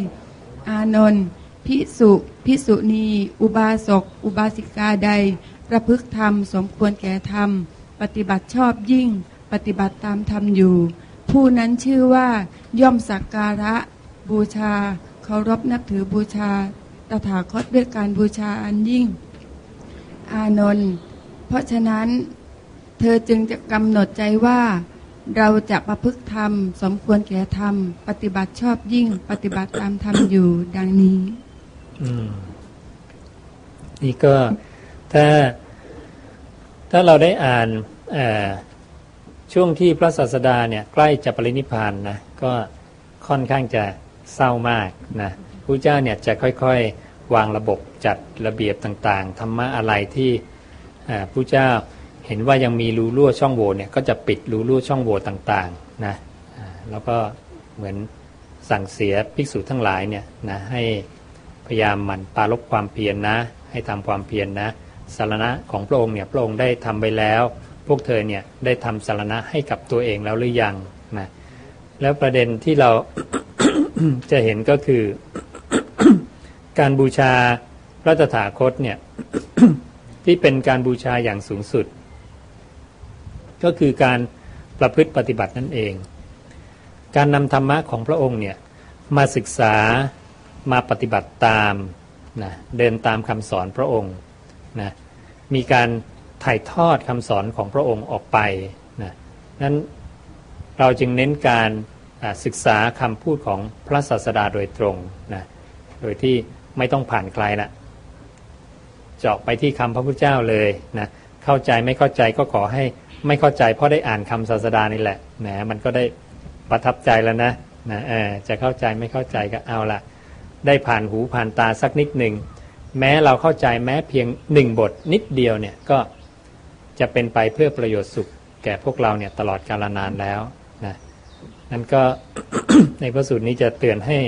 อานนท์ พิสุพิสุณีอุบาสก อุบาสิกาใด ประพฤติธรรม สมควรแก่ธรรม ปฏิบัติชอบยิ่ง ปฏิบัติตามธรรมอยู่ ผู้นั้นชื่อว่าย่อมสักการะ บูชาเคารพนับถือบูชา ตถาคตด้วยการบูชาอันยิ่ง อานนท์เพราะฉะนั้น เธอจึงจะกำหนดใจว่าเราจะประพฤติธรรม สมควรแก่ธรรม ปฏิบัติชอบยิ่ง ปฏิบัติตามธรรมอยู่ดังนี้ นี่ก็ถ้าถ้าเราได้อ่านช่วงที่พระศาสดาเนี่ยใกล้จะปรินิพานนะก็ค่อนข้างจะเศร้ามากนะพระเจ้าเนี่ยจะค่อยๆวางระบบจัดระเบียบต่างๆธรรมะอะไรที่พระเจ้าเห็นว่ายังมีรูรั่วช่องโหว่เนี่ยก็จะปิดรูรั่วช่องโหว่ต่างๆนะแล้วก็เหมือนสั่งเสียภิกษุทั้งหลายเนี่ยนะให้ พยายามหมั่นปาลบความเพียรนนะ ให้ทำความเพียรนนะสารณะของพระองค์เนี่ยพระองค์ได้ทำไปแล้ว พวกเธอเนี่ยได้ทำสารณะให้กับตัวเองแล้วหรือยังนะแล้วประเด็นที่เราจะเห็นก็คือ การบูชาพระตถาคตเนี่ยที่เป็นการบูชาอย่างสูงสุด ก็คือการประพฤติปฏิบัตินั่นเอง การนำธรรมะของพระองค์เนี่ยมาศึกษา มาปฏิบัติตามนะเดินตามคำสอนพระองค์นะมีการถ่ายทอดคำสอนของพระองค์ออกไปนะนั้นเราจึงเน้นการศึกษาคำพูดของพระศาสดาโดยตรงนะโดยที่ไม่ต้องผ่านใครละเจาะไปที่คำพระพุทธเจ้าเลยนะเข้าใจไม่เข้าใจก็ขอให้ไม่เข้าใจเพราะได้อ่านคำศาสดานี่แหละนะมันก็ได้ประทับใจแล้วนะนะจะเข้าใจไม่เข้าใจก็เอาละ ได้ผ่านหูผ่านตาสักนิดหนึ่งแม้เราเข้าใจแม้เพียงหนึ่งบทนิดเดียวเนี่ยก็จะเป็นไปเพื่อประโยชน์สุข แก่พวกเราเนี่ยตลอดกาลนานแล้วนะนั่นก็ในพระสูตรนี้จะเตือนให้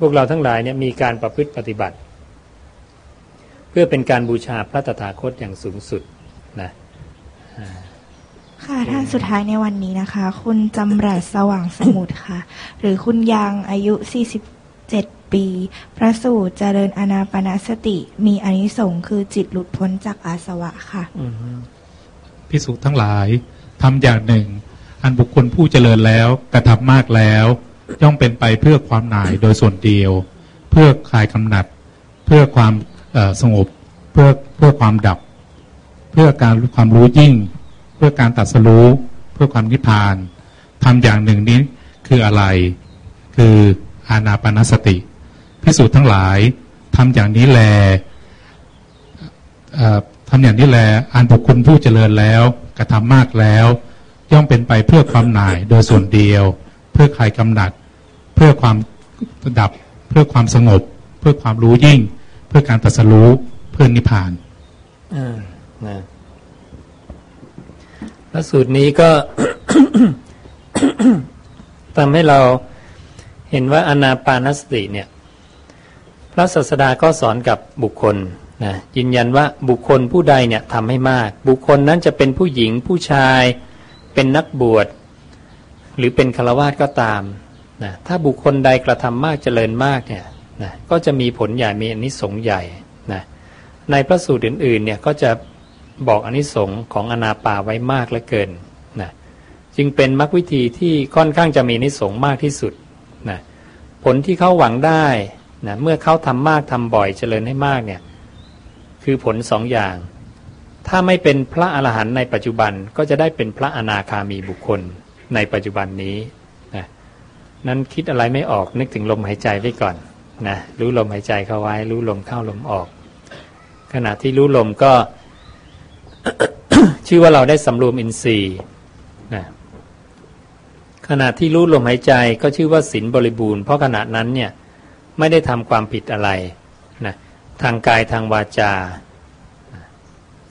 พวกเราทั้งหลายเนี่ยมีการประพฤติปฏิบัติ เพื่อเป็นการบูชาพระตถาคตอย่างสูงสุดนะค่ะท่านสุดท้ายในวันนี้นะคะ คุณจำรัดสว่างสมุทรค่ะ หรือคุณยางอายุ 47ปี พระสูตรเจริญอนาปนาสติ มีอนิสงค์คือจิตหลุดพ้นจากอาสวะค่ะพิสูจน์ทั้งหลายทำอย่างหนึ่ง อันบุคคลผู้เจริญแล้วกระทำมากแล้ว ย่อมเป็นไปเพื่อความหน่ายโดยส่วนเดียว เพื่อคลายกำหนัด เพื่อความสงบ เพื่อเพื่อความดับ เพื่อการความรู้ยิ่ง เพื่อการตัดสู้ เพื่อความนิพพานทำอย่างหนึ่งนี้คืออะไร คือ อานาปนสติพิสูจน์ทั้งหลายทำอย่างนี้แลเอ่อทำอย่างนี้แลอันบุคคลผู้เจริญแล้วกระทำมากแล้ว ย่อมเป็นไปเพื่อความหน่ายโดยส่วนเดียว เพื่อคลายกำหนัด เพื่อความดับ เพื่อความสงบ เพื่อความรู้ยิ่ง เพื่อการตรัสรู้เพื่อนิพพานอ่านะพระสูตรนี้ก็ทำให้เรา เห็นว่าอนาปานสติเนี่ยพระศาสดาก็สอนกับบุคคลนะยืนยันว่าบุคคลผู้ใดเนี่ยทำให้มาก บุคคลนั้นจะเป็นผู้หญิงผู้ชาย เป็นนักบวช หรือเป็นฆราวาสก็ตามนะถ้าบุคคลใดกระทำมากเจริญมากเนี่ยนะก็จะมีผลใหญ่มีอนิสงส์ใหญ่นะในพระสูตรอื่นๆเนี่ยก็จะบอกอนิสงส์ของอนาปาไว้มากเหลือเกินนะจึงเป็นมรรควิธีที่ค่อนข้างจะมีอนิสงส์มากที่สุด นะผลที่เขาหวังได้นะเมื่อเขาทำมากทำบ่อยเจริญให้มากเนี่ยคือผลสองอย่าง ถ้าไม่เป็นพระอรหันต์ในปัจจุบันก็จะได้เป็นพระอนาคามีบุคคลในปัจจุบันนี้นะนั้นคิดอะไรไม่ออกนึกถึงลมหายใจไว้ก่อนนะรู้ลมหายใจเข้าไว้ รู้ลมเข้าลมออก ขณะที่รู้ลมก็ ชื่อว่าเราได้สำรวมอินทรีย์นะ ขณะที่รู้ลมหายใจก็ชื่อว่าศีลบริบูรณ์เพราะขณะนั้นเนี่ยไม่ได้ทำความผิดอะไรนะทางกายทางวาจา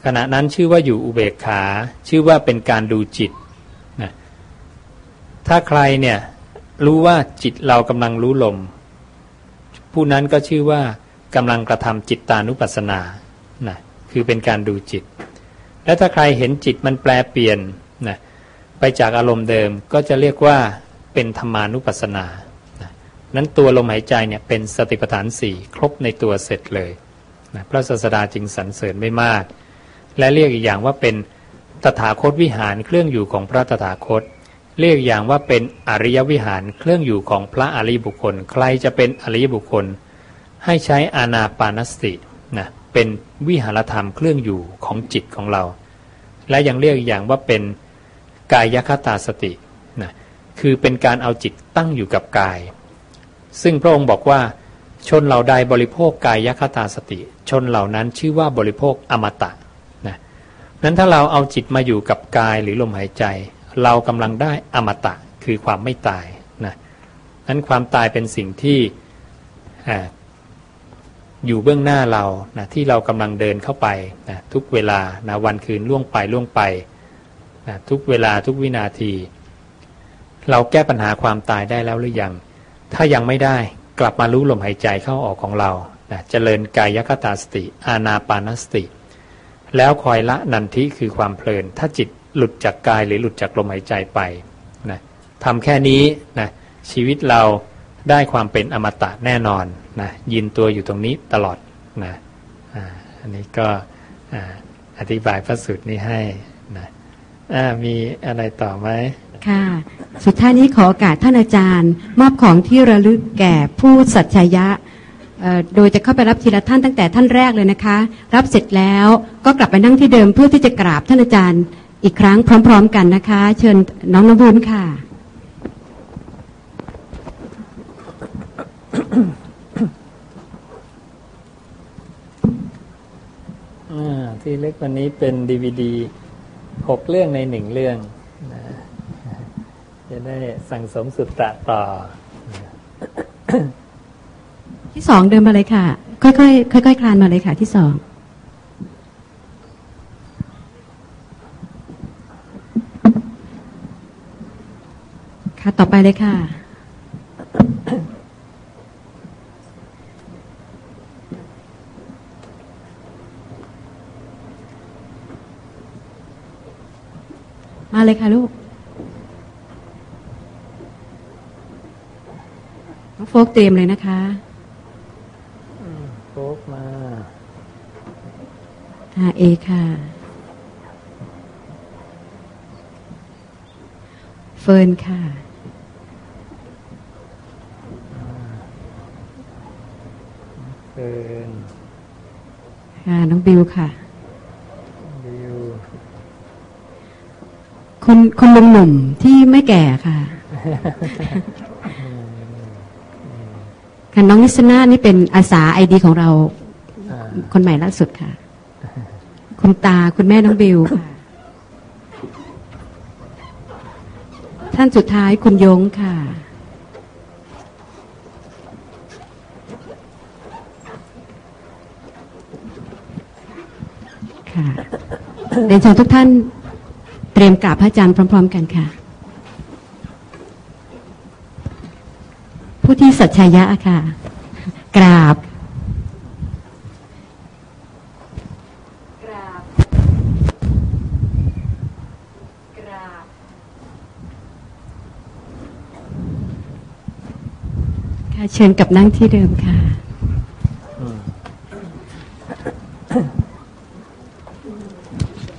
ขณะนั้นชื่อว่าอยู่อุเบกขา ชื่อว่าเป็นการดูจิตนะถ้าใครเนี่ยรู้ว่าจิตเรากำลังรู้ลม ผู้นั้นก็ชื่อว่ากำลังกระทำจิตตานุปัสสนานะคือเป็นการดูจิต และถ้าใครเห็นจิตมันแปลเปลี่ยนนะ ไปจากอารมณ์เดิมก็จะเรียกว่าเป็นธรรมานุปัสสนา นั้นตัวลมหายใจเนี่ยเป็นสติปัฏฐานสี่ครบในตัวเสร็จเลยนะพระศาสดาจึงสรรเสริญไม่มาก และเรียกอีกอย่างว่าเป็นตถาคตวิหารเครื่องอยู่ของพระตถาคต เรียกอย่างว่าเป็นอริยวิหารเครื่องอยู่ของพระอริยบุคคล ใครจะเป็นอริยบุคคล ให้ใช้อานาปานสตินะเป็นวิหารธรรมเครื่องอยู่ของจิตของเรา และยังเรียกอีกอย่างว่าเป็น กายคตาสตินะคือเป็นการเอาจิตตั้งอยู่กับกาย ซึ่งพระองค์บอกว่า ชนเหล่าใดบริโภคกายคตาสติ ชนเหล่านั้นชื่อว่าบริโภคอมตะนะนั้นถ้าเราเอาจิตมาอยู่กับกายหรือลมหายใจ เรากำลังได้อมตะคือความไม่ตายนะนั้นความตายเป็นสิ่งที่อยู่เบื้องหน้าเรานะที่เรากำลังเดินเข้าไปนะทุกเวลานะวันคืนล่วงไปล่วงไป นะทุกเวลาทุกวินาที เราแก้ปัญหาความตายได้แล้วหรือยัง ถ้ายังไม่ได้กลับมารู้ลมหายใจเข้าออกของเรานะเจริญกายคตาสติ อานาปานสติ แล้วคอยละนันทิคือความเพลิน ถ้าจิตหลุดจากกายหรือหลุดจากลมหายใจไปนะทำแค่นี้นะชีวิตเราได้ความเป็นอมตะแน่นอนนะยินตัวอยู่ตรงนี้ตลอดนะออันนี้ก็อธิบายพระสูตรนี้ให้ นะมีอะไรต่อไหมค่ะ สุดท้ายนี้ขอโอกาสท่านอาจารย์ มอบของที่ระลึกแก่ผู้สัจยะโดยจะเข้าไปรับทีละท่านตั้งแต่ท่านแรกเลยนะคะ รับเสร็จแล้วก็กลับไปนั่งที่เดิมเพื่อที่จะกราบท่านอาจารย์อีกครั้งพร้อม ๆ กันนะคะ เชิญน้องน้ำบุญค่ะที่เล็กวันนี้เป็นดีวดี หกเรื่องในหนึ่งเรื่องนะจะได้สั่งสมสุตตะต่อ ที่สองเดินมาเลยค่ะ ค่อยๆค่อยๆคลานมาเลยค่ะ ที่สองค่ะต่อไปเลยค่ะ มาเลยค่ะลูก น้องโฟกเตรียมเลยนะคะ โฟกมาค่ะเอค่ะ เฟิร์นค่ะ เฟิร์นค่ะ น้องบิวค่ะ คนคนลุงหนุ่มที่ไม่แก่ค่ะค่ะน้องนิสนานี่เป็นอาสาไอดีของเรา คนใหม่ล่าสุดค่ะ คุณตาคุณแม่น้องบิวค่ะ ท่านสุดท้ายคุณยงค่ะ ค่ะเรียนเชิญทุกท่าน เตรียมกราบพระอาจารย์พร้อม ๆ กันค่ะ ผู้ที่สัจชายะค่ะ กราบค่ะเชิญกลับนั่งที่เดิมค่ะ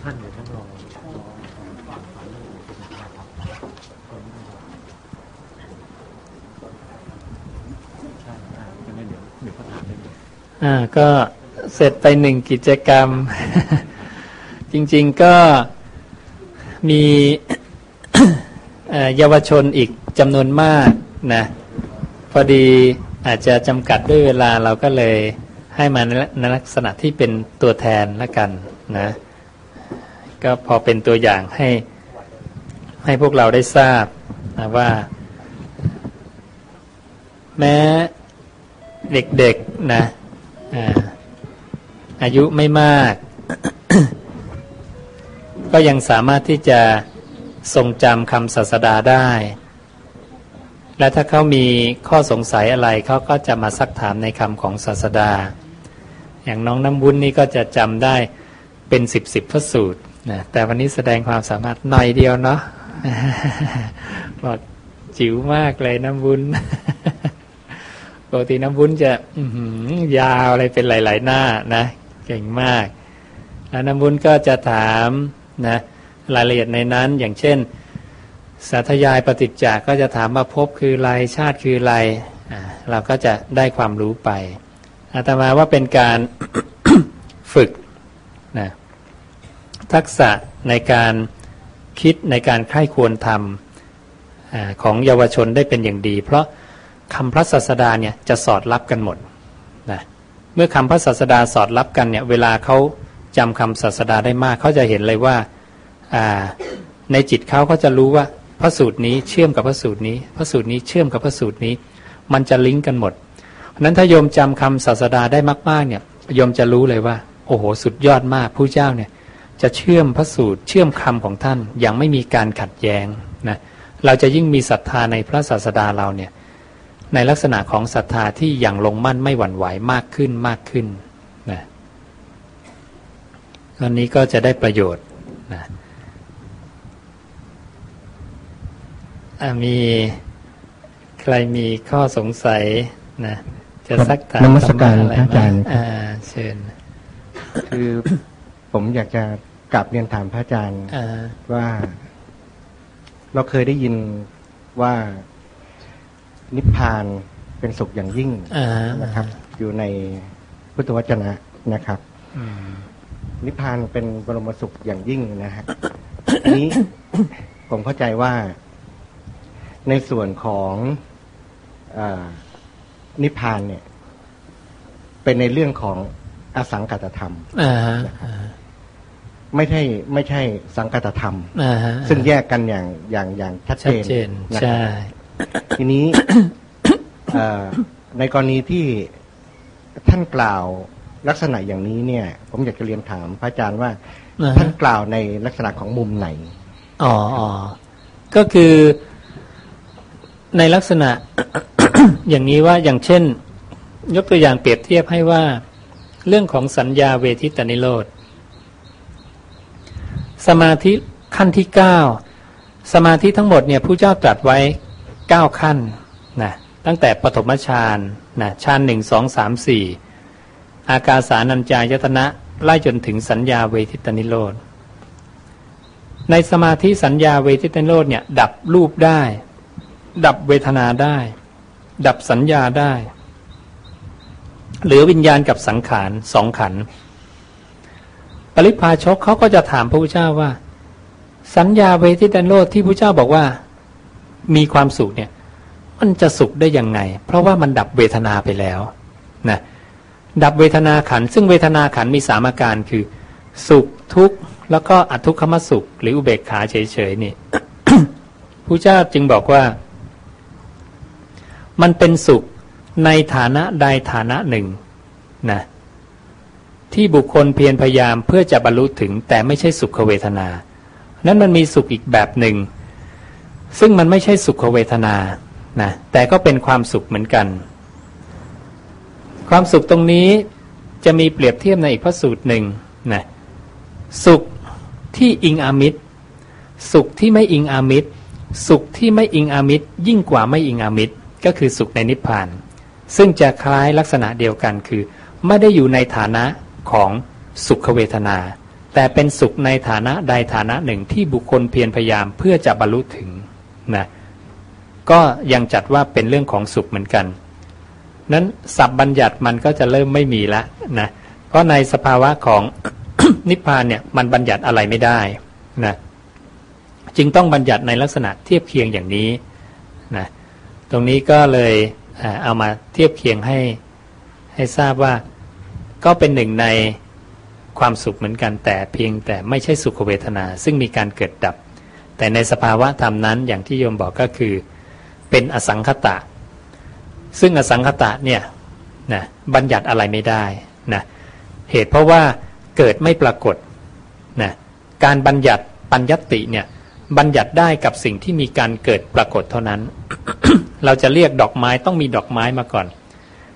ท่านอยู่ท่านรองอ่า ก็เสร็จไปหนึ่งกิจกรรม จริง ๆก็มีเยาวชนอีกจำนวนมากนะ พอดีอาจจะจำกัดด้วยเวลาเราก็เลยให้มาในนลักษณะที่เป็นตัวแทนละกันนะ ก็พอเป็นตัวอย่างให้ให้พวกเราได้ทราบนะว่า แม้เด็กๆนะ อายุไม่มาก ก็ยังสามารถที่จะทรงจำคำศาสดาได้ และถ้าเขามีข้อสงสัยอะไรเขาก็จะมาซักถามในคำของศาสดา อย่างน้องน้ำวุ้นนี่ก็จะจำได้เป็นสิบสิบพระสูตรนะแต่วันนี้แสดงความสามารถหน่อยเดียวเนาะบอกจิ๋วมากเลยน้ำวุ้นปกติน้ำวุ้นจะยาวอะไรเป็นหลาย ๆ หน้านะ เก่งมากแล้วน้ำวุ้นก็จะถามนะรายละเอียดในนั้นอย่างเช่นสาธยายปฏิจจาก็จะถามว่าภพคือไรชาติคือไรเราก็จะได้ความรู้ไปอาตมาว่าเป็นการฝึกนะทักษะในการคิดในการใคร่ควรทำอของเยาวชนได้เป็นอย่างดี เพราะคำพระศาสดาเนี่ยจะสอดรับกันหมด เมื่อคำพระศาสดาสอดรับกันเนี่ยเวลาเขาจำคำศาสดาได้มากเขาจะเห็นเลยว่าในจิตเขาเขาจะรู้ว่าพระสูตรนี้เชื่อมกับพระสูตรนี้ พระสูตรนี้เชื่อมกับพระสูตรนี้ มันจะลิงก์กันหมดเพราะนั้นถ้าโยมจำคำศาสดาได้มากๆเนี่ยโยมจะรู้เลยว่า โอ้โห สุดยอดมากผู้เจ้าเนี่ยจะเชื่อมพระสูตรเชื่อมคำของท่านอย่างไม่มีการขัดแย้งนะเราจะยิ่งมีศรัทธาในพระศาสดาเราเนี่ย ในลักษณะของศรัทธาที่อย่างลงมั่นไม่หวั่นไหวมากขึ้นมากขึ้นนะอันนี้ก็จะได้ประโยชน์นะอะมีใครมีข้อสงสัยนะจะซักถามนมัสการธมะอะไรพระอาจารย์อ่าเชิญ คือผมอยากจะกลับเรียนถามพระอาจารย์อ่าว่า เราเคยได้ยินว่า นิพพานเป็นสุขอย่างยิ่งอ่านะครับ อยู่ในพุทธวจนะนะครับอืมนิพพานเป็นบรมสุขอย่างยิ่งนะฮะอันนี้ผมเข้าใจว่า ในส่วนของอานิพพานเนี่ย เป็นในเรื่องของอสังกัตธรรมอ่าฮะไม่ใช่ไม่ใช่สังกัตธรรมอ่าฮะซึ่งแยกกันอย่างอย่างอย่างชัดชัดเจนเจนนะคใช่รับ ทีนี้เอ่อในกรณีที่ท่านกล่าวลักษณะอย่างนี้เนี่ย ผมอยากจะเรียนถามพระอาจารย์ว่าอ่าท่านฮะกล่าวในลักษณะของมุมไหนอ๋ออ๋อก็คือ ในลักษณะอย่างนี้ว่าอย่างเช่น ยกตัวอย่างเปรียบเทียบให้ว่า เรื่องของสัญญาเวทิตานิโรธสมาธิขั้นที่เก้าสมาธิทั้งหมดเนี่ยผู้เจ้าตรัสไว้ เก้าขั้นนะตั้งแต่ปฐมฌานนะฌานหนึ่งสองสามสี่อากาสานัญจายตนะไล่จนถึงสัญญาเวทิตนิโรธในสมาธิสัญญาเวทิตนิโรธเนี่ยดับรูปได้ ดับเวทนาได้ ดับสัญญาได้ เหลือวิญญาณกับสังขารสองขันปริพาชกเขาก็จะถามพระพุทธเจ้าว่า สัญญาเวทิตนิโรธที่พระพุทธเจ้าบอกว่า มีความสุขเนี่ย มันจะสุขได้ยังไง เพราะว่ามันดับเวทนาไปแล้วนะดับเวทนาขัน ซึ่งเวทนาขันมีสามอาการคือ สุขทุกข์แล้วก็อทุกขมสุข หรืออุเบกขาเฉยๆนี่ผู้เจ้าจึงบอกว่า มันเป็นสุขในฐานะใดฐานะหนึ่งนะที่บุคคลเพียรพยายามเพื่อจะบรรลุถึงแต่ไม่ใช่สุขเวทนา นั้นมันมีสุขอีกแบบหนึ่ง ซึ่งมันไม่ใช่สุขเวทนานะแต่ก็เป็นความสุขเหมือนกัน ความสุขตรงนี้จะมีเปรียบเทียบในอีกพระสูตรหนึ่งนะสุขที่อิงอามิตร สุขที่ไม่อิงอามิตร สุขที่ไม่อิงอามิตร ยิ่งกว่าไม่อิงอามิตร ก็คือสุขในนิพพาน ซึ่งจะคล้ายลักษณะเดียวกันคือ ไม่ได้อยู่ในฐานะของสุขเวทนา แต่เป็นสุขในฐานะใดฐานะหนึ่งที่บุคคลเพียรพยายามเพื่อจะบรรลุถึง นะก็ยังจัดว่าเป็นเรื่องของสุขเหมือนกัน นั้นสับบัญญัติมันก็จะเริ่มไม่มีละนะเพราะในสภาวะของนิพพานเนี่ยมันบัญญัติอะไรไม่ได้นะจึงต้องบัญญัติในลักษณะเทียบเคียงอย่างนี้นะตรงนี้ก็เลยเอามาเทียบเคียงให้ให้ทราบว่าก็เป็นหนึ่งในความสุขเหมือนกันแต่เพียงแต่ไม่ใช่สุขเวทนา ซึ่งมีการเกิดดับ แต่ในสภาวะธรรมนั้นอย่างที่โยมบอกก็คือเป็นอสังคตะ ซึ่งอสังคตะเนี่ยนะบัญญัติอะไรไม่ได้นะเหตุเพราะว่าเกิดไม่ปรากฏนะการบัญญัติปัญญติเนี่ยบัญญัติได้กับสิ่งที่มีการเกิดปรากฏเท่านั้น เราจะเรียกดอกไม้ต้องมีดอกไม้มาก่อน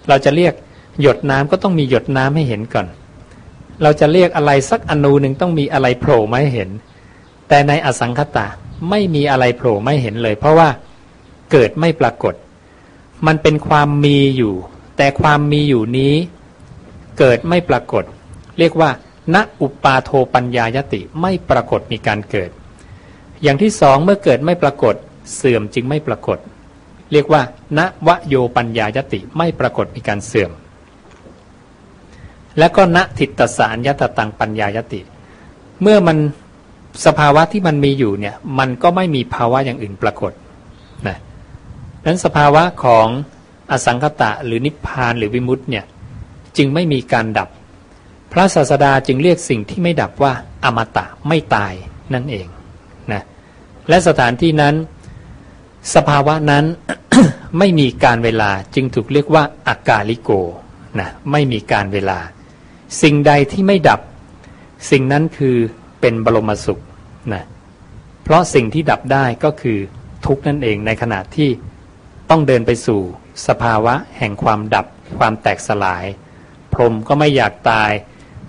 เราจะเรียกหยดน้ำก็ต้องมีหยดน้ำให้เห็นก่อน เราจะเรียกอะไรสักอนูหนึ่งต้องมีอะไรโผล่ไม่เห็น แต่ในอสังคตะไม่มีอะไรโผล่ไม่เห็นเลย เพราะว่าเกิดไม่ปรากฏ มันเป็นความมีอยู่ แต่ความมีอยู่นี้ เกิดไม่ปรากฏ เรียกว่าณอุปาโทปัญญายติไม่ปรากฏมีการเกิด อย่างที่สองเมื่อเกิดไม่ปรากฏ เสื่อมจึงไม่ปรากฏ เรียกว่าณวโยปัญญายติไม่ปรากฏมีการเสื่อม และก็ณทิตสารยตตังปัญญายติ เมื่อมัน สภาวะที่มันมีอยู่เนี่ยมันก็ไม่มีภาวะอย่างอื่นปรากฏนะนั้นสภาวะของอสังคตะหรือนิพพานหรือวิมุตต์เนี่ยจึงไม่มีการดับ พระศาสดาจึงเรียกสิ่งที่ไม่ดับว่าอมตะไม่ตายนั่นเองนะและสถานที่นั้น สภาวะนั้น ไม่มีการเวลาจึงถูกเรียกว่าอากาลิโกนะไม่มีการเวลา สิ่งใดที่ไม่ดับ สิ่งนั้นคือเป็นบรมสุข นะเพราะสิ่งที่ดับได้ก็คือทุกนั่นเองในขณะที่ต้องเดินไปสู่สภาวะแห่งความดับความแตกสลาย พรหมก็ไม่อยากตาย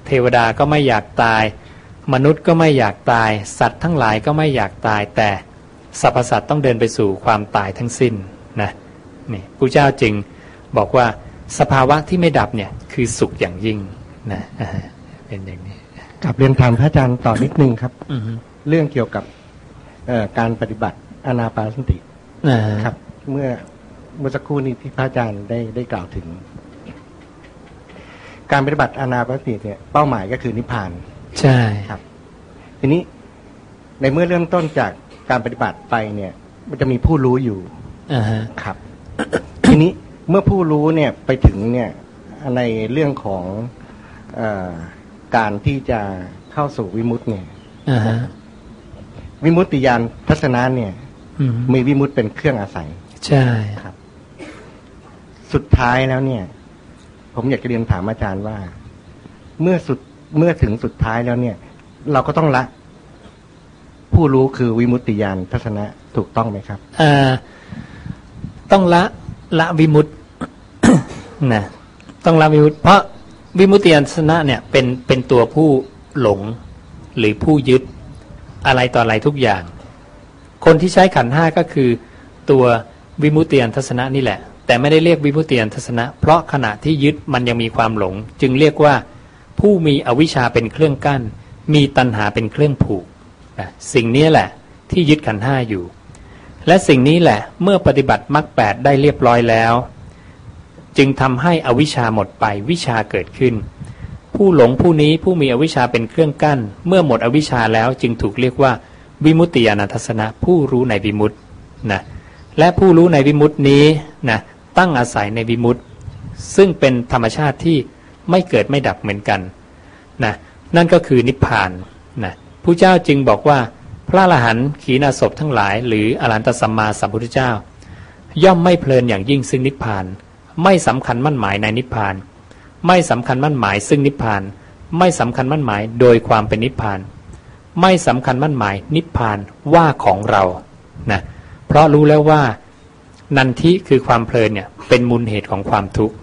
เทวดาก็ไม่อยากตาย มนุษย์ก็ไม่อยากตาย สัตว์ทั้งหลายก็ไม่อยากตายแต่สรรพสัตว์ต้องเดินไปสู่ความตายทั้งสิ้นนะนี่พระเจ้าจึงบอกว่าสภาวะที่ไม่ดับเนี่ยคือสุขอย่างยิ่งนะเป็นอย่างนี้กับเรียนถามพระอาจารย์ต่อนิดนึงครับ เรื่องเกี่ยวกับการปฏิบัติอนาปานสติครับ เมื่อเมื่อสักครู่นี้ที่พระอาจารย์ได้ได้กล่าวถึง การปฏิบัติอนาปานสติเนี่ยเป้าหมายก็คือนิพพาน ใช่ครับ ทีนี้ในเมื่อเริ่มต้นจากการปฏิบัติไปเนี่ย มันจะมีผู้รู้อยู่อ่าครับ ทีนี้เมื่อผู้รู้เนี่ยไปถึงเนี่ยในเรื่องของอการที่จะเข้าสู่วิมุตต์เนี่ย วิมุตติยานทัศนะเนี่ยมีวิมุตเป็นเครื่องอาศัย ใช่ครับ สุดท้ายแล้วเนี่ย ผมอยากจะเรียนถามอาจารย์ว่า เมื่อสุดเมื่อถึงสุดท้ายแล้วเนี่ย เราก็ต้องละ ผู้รู้คือวิมุตติยานทัศนะถูกต้องไหมครับอ่าต้องละละวิมุตตินะต้องละวิมุตติเพราะวิมุตติยานทัศนะเนี่ย เป็นเป็นตัวผู้หลงหรือผู้ยึด อะไรต่ออะไรทุกอย่าง คนที่ใช้ขันห้าก็คือ ตัววิมุตติยนทัศนะนี่แหละ แต่ไม่ได้เรียกวิมุตติยนทัศนะ เพราะขณะที่ยึดมันยังมีความหลง จึงเรียกว่า ผู้มีอวิชชาเป็นเครื่องกั้น มีตัณหาเป็นเครื่องผูกสิ่งนี้แหละ ที่ยึดขันห้าอยู่ และสิ่งนี้แหละ เมื่อปฏิบัติมรรคแปดได้เรียบร้อยแล้ว จึงทำให้อวิชชาหมดไปวิชาเกิดขึ้น ผู้หลงผู้นี้ผู้มีอวิชชาเป็นเครื่องกั้น เมื่อหมดอวิชชาแล้วจึงถูกเรียกว่า วิมุตติญาณทัศนะ ผู้รู้ในวิมุตตินะและผู้รู้ในวิมุตตินี้นะตั้งอาศัยในวิมุตติ ซึ่งเป็นธรรมชาติที่ไม่เกิดไม่ดับเหมือนกันนะนั่นก็คือนิพพานนะผู้เจ้าจึงบอกว่าพระอรหันต์ขีณาสพทั้งหลาย หรืออรหันตสัมมาสัมพุทธเจ้า ย่อมไม่เพลินอย่างยิ่งซึ่งนิพพาน ไม่สำคัญมั่นหมายในนิพพาน ไม่สำคัญมั่นหมายซึ่งนิพพาน ไม่สำคัญมั่นหมายโดยความเป็นนิพพาน ไม่สำคัญมั่นหมายนิพพานว่าของเรานะเพราะรู้แล้วว่านันทิคือความเพลินเนี่ยเป็นมูลเหตุของความทุกข์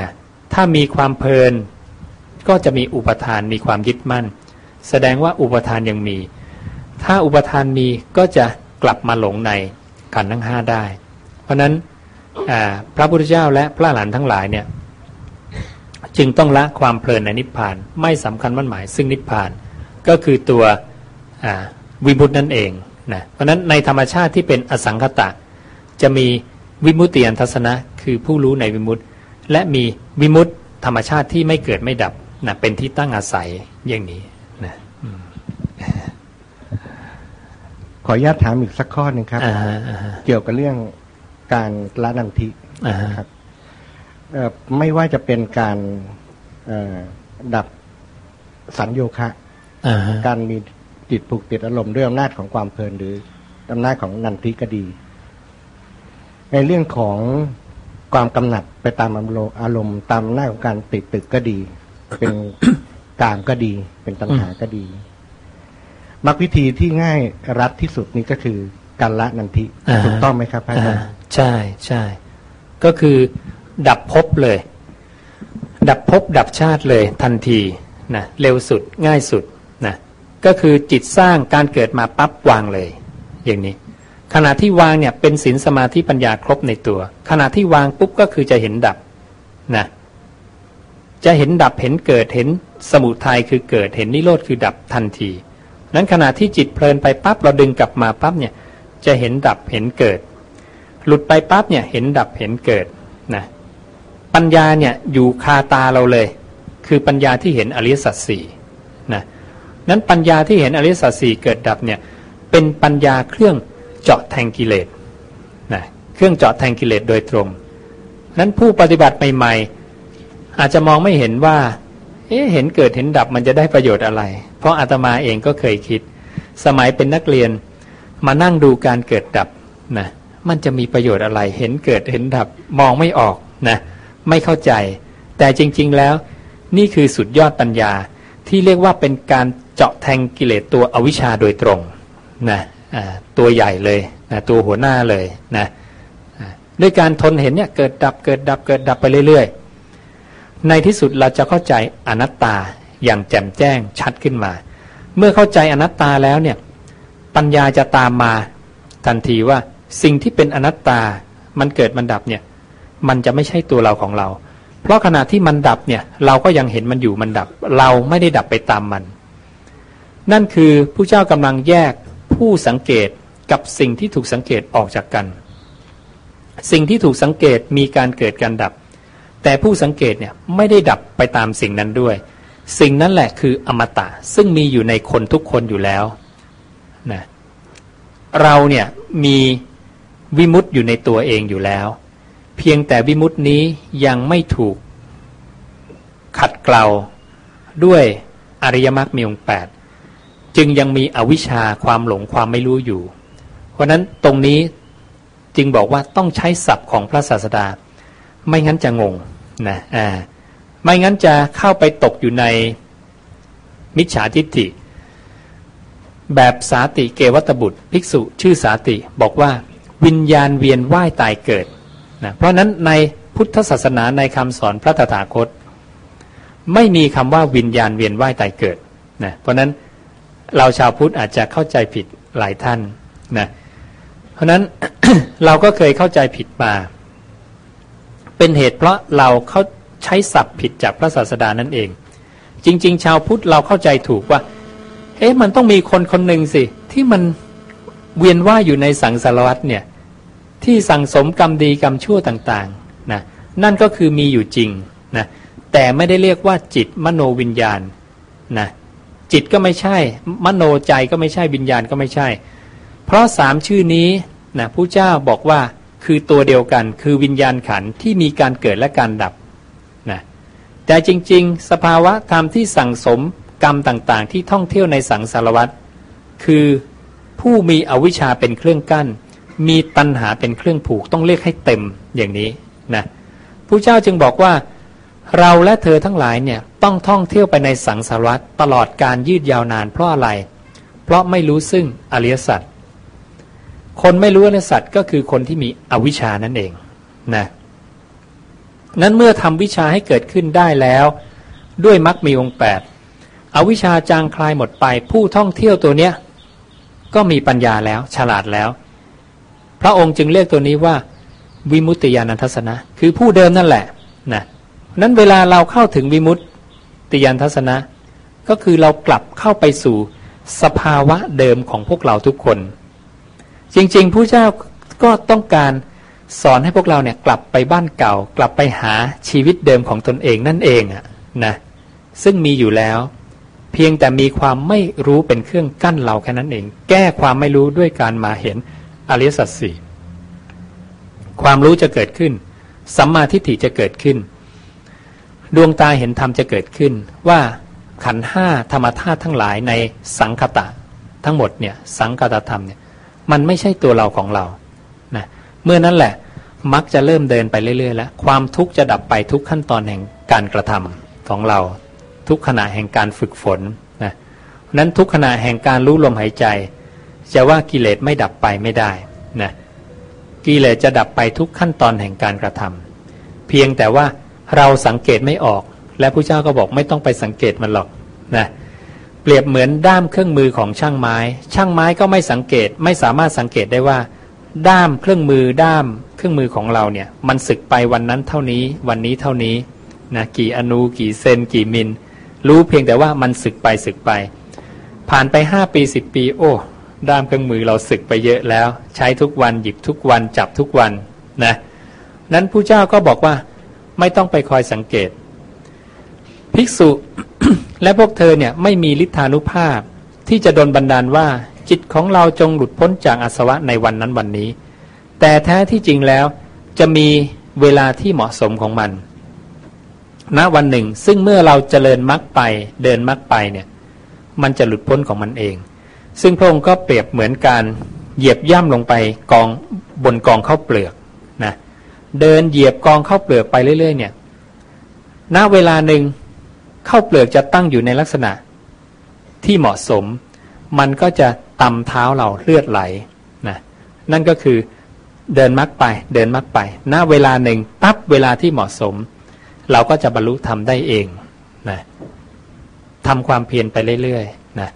นะถ้ามีความเพลิน ก็จะมีอุปทานมีความยึดมั่น แสดงว่าอุปทานยังมี ถ้าอุปทานมีก็จะกลับมาหลงในขันธ์ทั้งห้าได้ เพราะนั้นพระพุทธเจ้าและพระหลานทั้งหลายเนี่ย จึงต้องละความเพลินในนิพพานไม่สำคัญมั่นหมาย ซึ่งนิพพานก็คือตัววิมุตินั่นเองนะเพราะนั้นในธรรมชาติที่เป็นอสังคตะ จะมีวิมุตติยันทัศนะ คือผู้รู้ในวิมุตติ และมีวิมุตติธรรมชาติที่ไม่เกิดไม่ดับนะเป็นที่ตั้งอาศัยอย่างนี้นะขออนุญาตถามอีกสักข้อหนึ่งครับ เกี่ยวกับเรื่องการละนันทิครับ ไม่ว่าจะเป็นการดับสัญโยคะ การมีจิตผูกติดอารมณ์ด้วยอำนาจของความเพลินหรืออำนาจของนันทิก็ดี ในเรื่องของความกำหนัดไปตามอารมณ์ ตามหน้าของการติดตึกก็ดี เป็นกามก็ดี เป็นตัณหาก็ดีมักวิธีที่ง่ายรัดที่สุดนี้ก็คือการละนันทิถูกต้องไหมครับพระอาจารย์ใช่ใช่ก็คือ ดับภพเลย ดับภพดับชาติเลยทันทีนะเร็วสุดง่ายสุดนะก็คือจิตสร้างการเกิดมาปั๊บวางเลย อย่างนี้ ขณะที่วางเนี่ยเป็นศีลสมาธิปัญญาครบในตัว ขณะที่วางปุ๊บก็คือจะเห็นดับนะจะเห็นดับเห็นเกิดเห็นสมุทัยคือเกิดเห็นนิโรธคือดับทันที นั้นขณะที่จิตเพลินไปปั๊บเราดึงกลับมาปั๊บเนี่ยจะเห็นดับเห็นเกิด หลุดไปปั๊บเนี่ยเห็นดับเห็นเกิดนะ ปัญญาเนี่ยอยู่คาตาเราเลย คือปัญญาที่เห็นอริยสัจสี่นะนั้นปัญญาที่เห็นอริยสัจสี่เกิดดับเนี่ยเป็นปัญญาเครื่องเจาะแทงกิเลสนะเครื่องเจาะแทงกิเลสโดยตรงนั้นผู้ปฏิบัติใหม่ๆอาจจะมองไม่เห็นว่า เอ๊ะเห็นเกิดเห็นดับมันจะได้ประโยชน์อะไร เพราะอาตมาเองก็เคยคิด สมัยเป็นนักเรียนมานั่งดูการเกิดดับนะมันจะมีประโยชน์อะไร เห็นเกิดเห็นดับมองไม่ออกนะ ไม่เข้าใจ แต่จริง ๆ แล้ว นี่คือสุดยอดปัญญาที่เรียกว่าเป็นการเจาะแทงกิเลสตัวอวิชชาโดยตรงนะตัวใหญ่เลยนะตัวหัวหน้าเลยนะด้วยการทนเห็นเนี่ยเกิดดับเกิดดับเกิดดับไปเรื่อย ๆ ในที่สุดเราจะเข้าใจอนัตตาอย่างแจ่มแจ้งชัดขึ้นมา เมื่อเข้าใจอนัตตาแล้วเนี่ยปัญญาจะตามมาทันทีว่าสิ่งที่เป็นอนัตตามันเกิดมันดับเนี่ย มันจะไม่ใช่ตัวเราของเรา เพราะขณะที่มันดับเนี่ย เราก็ยังเห็นมันอยู่มันดับ เราไม่ได้ดับไปตามมัน นั่นคือผู้เจ้ากำลังแยกผู้สังเกตกับสิ่งที่ถูกสังเกตออกจากกัน สิ่งที่ถูกสังเกตมีการเกิดการดับ แต่ผู้สังเกตเนี่ยไม่ได้ดับไปตามสิ่งนั้นด้วย สิ่งนั้นแหละคืออมตะซึ่งมีอยู่ในคนทุกคนอยู่แล้วนะเราเนี่ยมีวิมุตต์อยู่ในตัวเองอยู่แล้ว เพียงแต่วิมุตต์นี้ยังไม่ถูก ขัดเกลาด้วยอริยมรรคมีองค์แปดจึงยังมีอวิชชาความหลงความไม่รู้อยู่ เพราะนั้นตรงนี้จึงบอกว่าต้องใช้ศัพท์ของพระศาสดา ไม่งั้นจะงงนะอ่าไม่งั้นจะเข้าไปตกอยู่ในมิจฉาทิฏฐิ แบบสาติเกวัตบุตร ภิกษุชื่อสาติบอกว่า วิญญาณเวียนว่ายตายเกิด นะเพราะนั้นในพุทธศาสนาในคำสอนพระตถาคต ไม่มีคำว่าวิญญาณเวียนว่ายตายเกิดนะเพราะนั้นเราชาวพุทธอาจจะเข้าใจผิดหลายท่านนะเพราะนั้นเราก็เคยเข้าใจผิดมา เป็นเหตุเพราะเราเขาใช้ศัพท์ผิดจากพระศาสดานั่นเอง จริง ๆ ชาวพุทธเราเข้าใจถูกว่า เอ๊ะมันต้องมีคนคนหนึ่งสิ ที่มันเวียนว่ายอยู่ในสังสารวัฏเนี่ย ที่สั่งสมกรรมดีกรรมชั่วต่างๆนะนั่นก็คือมีอยู่จริงนะแต่ไม่ได้เรียกว่าจิตมโนวิญญาณนะจิตก็ไม่ใช่ มโนใจก็ไม่ใช่วิญญาณก็ไม่ใช่ เพราะสามชื่อนี้นะผู้เจ้าบอกว่าคือตัวเดียวกันคือวิญญาณขันที่มีการเกิดและการดับนะแต่จริงๆ สภาวะธรรมที่สั่งสมกรรมต่างๆ ที่ท่องเที่ยวในสังสารวัตรคือผู้มีอวิชชาเป็นเครื่องกั้น มีตัณหาเป็นเครื่องผูกต้องเรียกให้เต็มอย่างนี้นะผู้เจ้าจึงบอกว่า เราและเธอทั้งหลายเนี่ยต้องท่องเที่ยวไปในสังสารวัตรตลอดการยืดยาวนานเพราะอะไร เพราะไม่รู้ซึ่งอริยสัจคนไม่รู้อริยสัจก็คือคนที่มีอวิชชานั่นเองนะนั้นเมื่อทำวิชาให้เกิดขึ้นได้แล้ว ด้วยมรรคมีองค์แปดอวิชชาจางคลายหมดไป ผู้ท่องเที่ยวตัวเนี้ยก็มีปัญญาแล้วฉลาดแล้ว พระองค์จึงเรียกตัวนี้ว่า วิมุตติญาณทัศนะ คือผู้เดิมนั่นแหละนะนั้นเวลาเราเข้าถึงวิมุตติญาณทัศนะ ก็คือเรากลับเข้าไปสู่สภาวะเดิมของพวกเราทุกคน จริงๆผู้เจ้าก็ต้องการสอนให้พวกเราเนี่ยกลับไปบ้านเก่า กลับไปหาชีวิตเดิมของตนเองนั่นเองอะนะซึ่งมีอยู่แล้ว เพียงแต่มีความไม่รู้เป็นเครื่องกั้นเราแค่นั้นเอง แก้ความไม่รู้ด้วยการมาเห็น อริยสัจสี่ความรู้จะเกิดขึ้น สัมมาทิฏฐิจะเกิดขึ้น ดวงตาเห็นธรรมจะเกิดขึ้น ว่าขันห้าธรรมธาตุทั้งหลายในสังคตะทั้งหมดเนี่ยสังคตธรรมเนี่ยมันไม่ใช่ตัวเราของเรานะเมื่อนั้นแหละมักจะเริ่มเดินไปเรื่อยๆ แล้ว ความทุกข์จะดับไปทุกขั้นตอนแห่งการกระทำของเรา ทุกขณะแห่งการฝึกฝนนะนั้นทุกขณะแห่งการรู้ลมหายใจ จะว่ากิเลสไม่ดับไปไม่ได้นะกิเลสจะดับไปทุกขั้นตอนแห่งการกระทำเพียงแต่ว่าเราสังเกตไม่ออก และผู้เจ้าก็บอกไม่ต้องไปสังเกตมันหรอกนะเปรียบเหมือนด้ามเครื่องมือของช่างไม้ ช่างไม้ก็ไม่สังเกตไม่สามารถสังเกตได้ว่า ด้ามเครื่องมือด้ามเครื่องมือของเราเนี่ยมันสึกไปวันนั้นเท่านี้วันนี้เท่านี้นะกี่อนูกี่เซนกี่มิล รู้เพียงแต่ว่ามันสึกไปสึกไป ผ่านไปห้าปีสิบปี โอ้ ด้ามเครื่องมือเราสึกไปเยอะแล้ว ใช้ทุกวันหยิบทุกวันจับทุกวันนะนั้นผู้เจ้าก็บอกว่าไม่ต้องไปคอยสังเกต ภิกษุและพวกเธอเนี่ยไม่มีฤทธานุภาพที่จะดนบันดาลว่าจิตของเราจงหลุดพ้นจากอาสวะในวันนั้นวันนี้ แต่แท้ที่จริงแล้วจะมีเวลาที่เหมาะสมของมันณวันหนึ่งซึ่งเมื่อเราเจริญมรรคไปเดินมรรคไปเนี่ย มันจะหลุดพ้นของมันเอง ซึ่งพระองค์ก็เปรียบเหมือนการเหยียบย่ำลงไปกองบนกองข้าวเปลือกนะเดินเหยียบกองข้าวเปลือกไปเรื่อย ๆ เนี่ยณเวลาหนึ่งข้าวเปลือกจะตั้งอยู่ในลักษณะที่เหมาะสม มันก็จะตำเท้าเราเลือดไหลนะนั่นก็คือเดินมักไปเดินมักไป ณเวลาหนึ่งปั๊บเวลาที่เหมาะสม เราก็จะบรรลุธรรมได้เองนะทำความเพียรไปเรื่อยๆนะ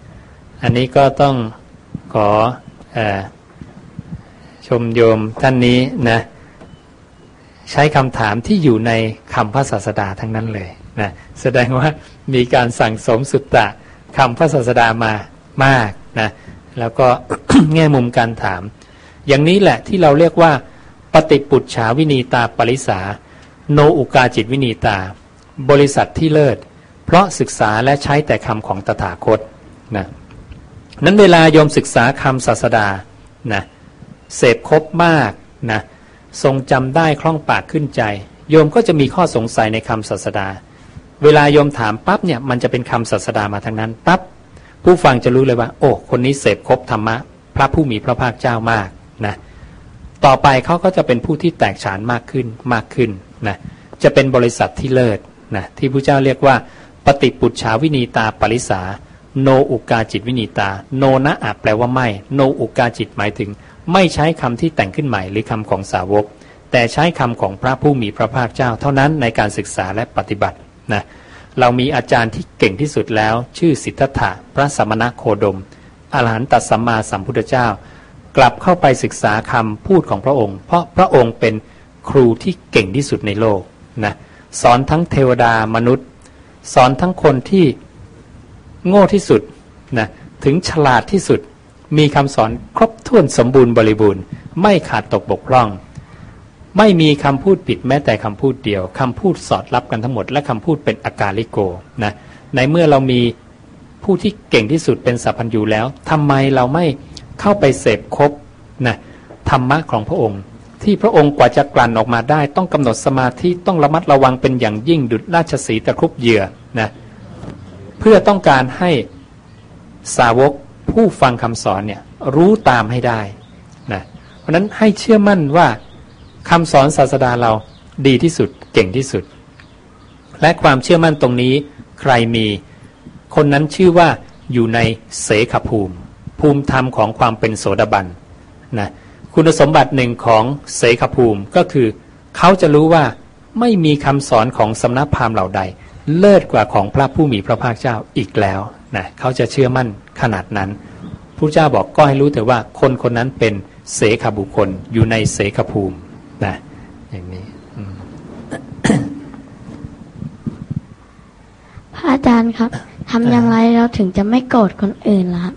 อันนี้ก็ต้องขออชมโยมท่านนี้นะใช้คำถามที่อยู่ในคำพระศาสดาทั้งนั้นเลยนะแสดงว่ามีการสั่งสมสุตตะคำพระศาสดามามากนะแล้วก็แง่มุมการถาม อย่างนี้แหละที่เราเรียกว่า ปฏิปุจฉาวินีตาปริสา โนอุกาจิตวินีตา บริษัทที่เลิศ เพราะศึกษาและใช้แต่คำของตถาคตนะ นั้นเวลาโยมศึกษาคำศาสดานะเสพครบมากนะทรงจำได้คล่องปากขึ้นใจ โยมก็จะมีข้อสงสัยในคำศาสดา เวลาโยมถามปั๊บเนี่ยมันจะเป็นคำศาสดามาทางนั้นปั๊บผู้ฟังจะรู้เลยว่า โอ้คนนี้เสพครบธรรมะ พระผู้มีพระภาคเจ้ามากนะต่อไปเขาก็จะเป็นผู้ที่แตกฉานมากขึ้นมากขึ้นนะจะเป็นบริษัทที่เลิศนะที่พระเจ้าเรียกว่า ปฏิปุจฉาวินีตาปริสา โนอุกาจิตวินีตา โนนะอะแปลว่าไม่ โนอุกาจิตหมายถึง ไม่ใช้คำที่แต่งขึ้นใหม่หรือคำของสาวก แต่ใช้คำของพระผู้มีพระภาคเจ้าเท่านั้นในการศึกษาและปฏิบัตินะเรามีอาจารย์ที่เก่งที่สุดแล้ว ชื่อสิทธัตถะพระสมณโคดมอรหันตสัมมาสัมพุทธเจ้า กลับเข้าไปศึกษาคำพูดของพระองค์ เพราะพระองค์เป็นครูที่เก่งที่สุดในโลกนะสอนทั้งเทวดามนุษย์ สอนทั้งคนที่ โง่ที่สุดนะถึงฉลาดที่สุด มีคำสอนครบถ้วนสมบูรณ์บริบูรณ์ ไม่ขาดตกบกพร่อง ไม่มีคำพูดผิดแม้แต่คำพูดเดียวคำพูดสอดรับกันทั้งหมด และคำพูดเป็นอากาลิโกนะในเมื่อเรามีผู้ที่เก่งที่สุดเป็นสัพพัญญูแล้วทำไมเราไม่เข้าไปเสพครบนะธรรมะของพระองค์ ที่พระองค์กว่าจะกลั่นออกมาได้ ต้องกำหนดสมาธิต้องระมัดระวังเป็นอย่างยิ่งดุจราชสีตะครุบเหยื่อนะ เพื่อต้องการให้สาวกผู้ฟังคำสอนเนี่ยรู้ตามให้ได้นะเพราะนั้นให้เชื่อมั่นว่าคำสอนศาสดาเราดีที่สุดเก่งที่สุด และความเชื่อมั่นตรงนี้ใครมีคนนั้นชื่อว่าอยู่ในเสขภูมิ ภูมิธรรมของความเป็นโสดาบันนะคุณสมบัติหนึ่งของเสขภูมิก็คือ เขาจะรู้ว่าไม่มีคำสอนของสำนักพราหมณ์เหล่าใด เลิศกว่าของพระผู้มีพระภาคเจ้าอีกแล้วนะเขาจะเชื่อมั่นขนาดนั้นผู้เจ้าบอกก็ให้รู้เถอะว่าคนคนนั้นเป็นเสขบุคคลอยู่ในเสขภูมินะอย่างนี้พระอาจารย์ครับทำอย่างไรเราถึงจะไม่โกรธคนอื่นล่ะครับ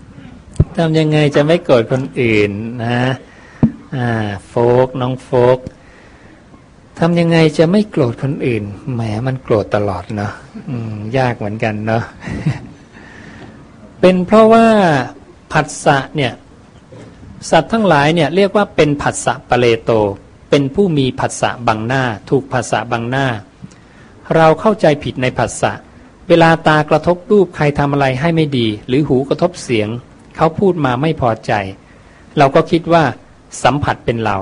ทำยังไงจะไม่โกรธคนอื่นนะอ่าโฟกน้องโฟก ทำยังไงจะไม่โกรธคนอื่น แหมมันโกรธตลอดเนาะยากเหมือนกันเนาะเป็นเพราะว่าผัสสะเนี่ยสัตว์ทั้งหลายเนี่ยเรียกว่าเป็นผัสสะปะเลโต เป็นผู้มีผัสสะบังหน้า ถูกผัสสะบังหน้า เราเข้าใจผิดในผัสสะเวลาตากระทบรูปใครทำอะไรให้ไม่ดี หรือหูกระทบเสียง เขาพูดมาไม่พอใจ เราก็คิดว่าสัมผัสเป็นเรา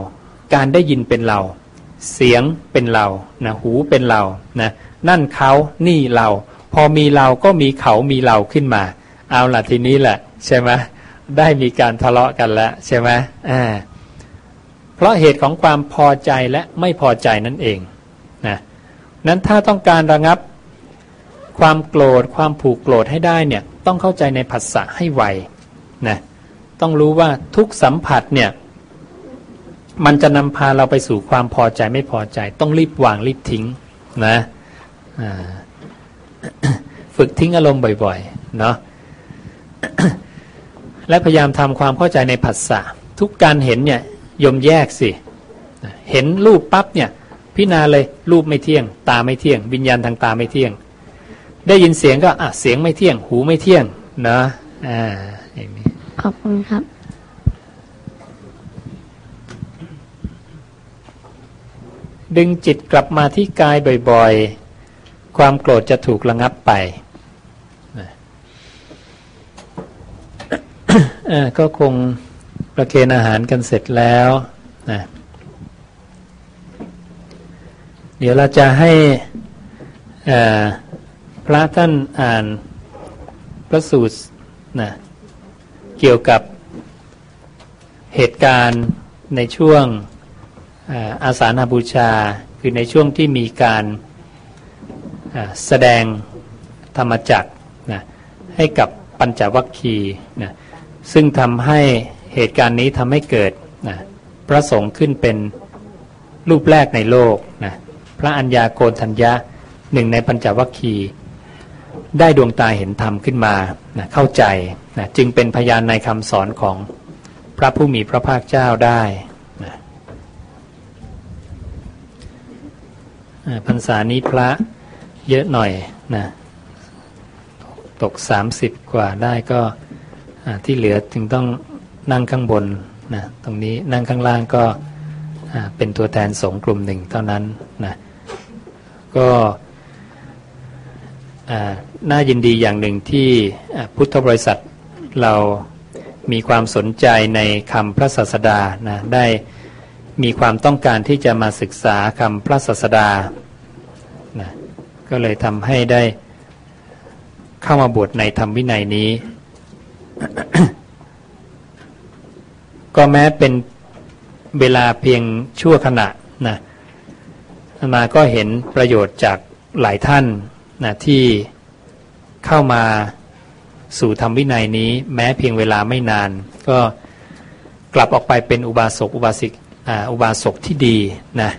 การได้ยินเป็นเรา เสียงเป็นเรานะหูเป็นเรานะนั่นเขานี่เรา พอมีเราก็มีเขามีเราขึ้นมา เอาละทีนี้แหละใช่ไหมได้มีการทะเลาะกันแล้วใช่ไหมอ่าเพราะเหตุของความพอใจและไม่พอใจนั่นเองนะนั้นถ้าต้องการระงับความโกรธความผูกโกรธให้ได้เนี่ยต้องเข้าใจในผัสสะให้ไวนะต้องรู้ว่าทุกสัมผัสเนี่ย มันจะนำพาเราไปสู่ความพอใจไม่พอใจ ต้องรีบวางรีบทิ้งนะฝึกทิ้งอารมณ์บ่อยๆเนาะและพยายามทำความเข้าใจในผัสสะทุกการเห็นเนี่ยยมแยกสิเห็นรูปปั๊บเนี่ยพิจารณาเลยรูปไม่เที่ยง ตาไม่เที่ยง วิญญาณทางตาไม่เที่ยง ได้ยินเสียงก็อะเสียงไม่เที่ยง หูไม่เที่ยง เนาะอ่าอย่างนี้ขอบคุณครับ ดึงจิตกลับมาที่กายบ่อยๆ ความโกรธจะถูกระงับไปก็คงประเคนอาหารกันเสร็จแล้วนะเดี๋ยวเราจะให้พระท่านอ่านพระสูตรนะเกี่ยวกับเหตุการณ์ในช่วง อาสาฬบูชาคือในช่วงที่มีการแสดงธรรมจักรนะให้กับปัญจวัคคีย์นะซึ่งทำให้เหตุการณ์นี้ทำให้เกิดนะพระสงฆ์ขึ้นเป็นรูปแรกในโลกนะพระอัญญาโกณทัญญะหนึ่งในปัญจวัคคีย์ได้ดวงตาเห็นธรรมขึ้นมานะเข้าใจนะจึงเป็นพยานในคำสอนของพระผู้มีพระภาคเจ้าได้นะ พรรษานี้พระเยอะหน่อยนะตกสามสิบกว่าได้ก็ที่เหลือจึงต้องนั่งข้างบนนะตรงนี้นั่งข้างล่างก็เป็นตัวแทนสงกลุ่มหนึ่งเท่านั้นนะก็น่ายินดีอย่างหนึ่งที่พุทธบริษัทเรามีความสนใจในคำพระศาสดานะได้ มีความต้องการที่จะมาศึกษาคำพระศาสดานะก็เลยทำให้ได้เข้ามาบวชในธรรมวินัยนี้ ก็แม้เป็นเวลาเพียงชั่วขณะนะมาก็เห็นประโยชน์จากหลายท่านนะที่เข้ามาสู่ธรรมวินัยนี้ แม้เพียงเวลาไม่นาน ก็กลับออกไปเป็นอุบาสกอุบาสิก อุบาสกที่ดีนะ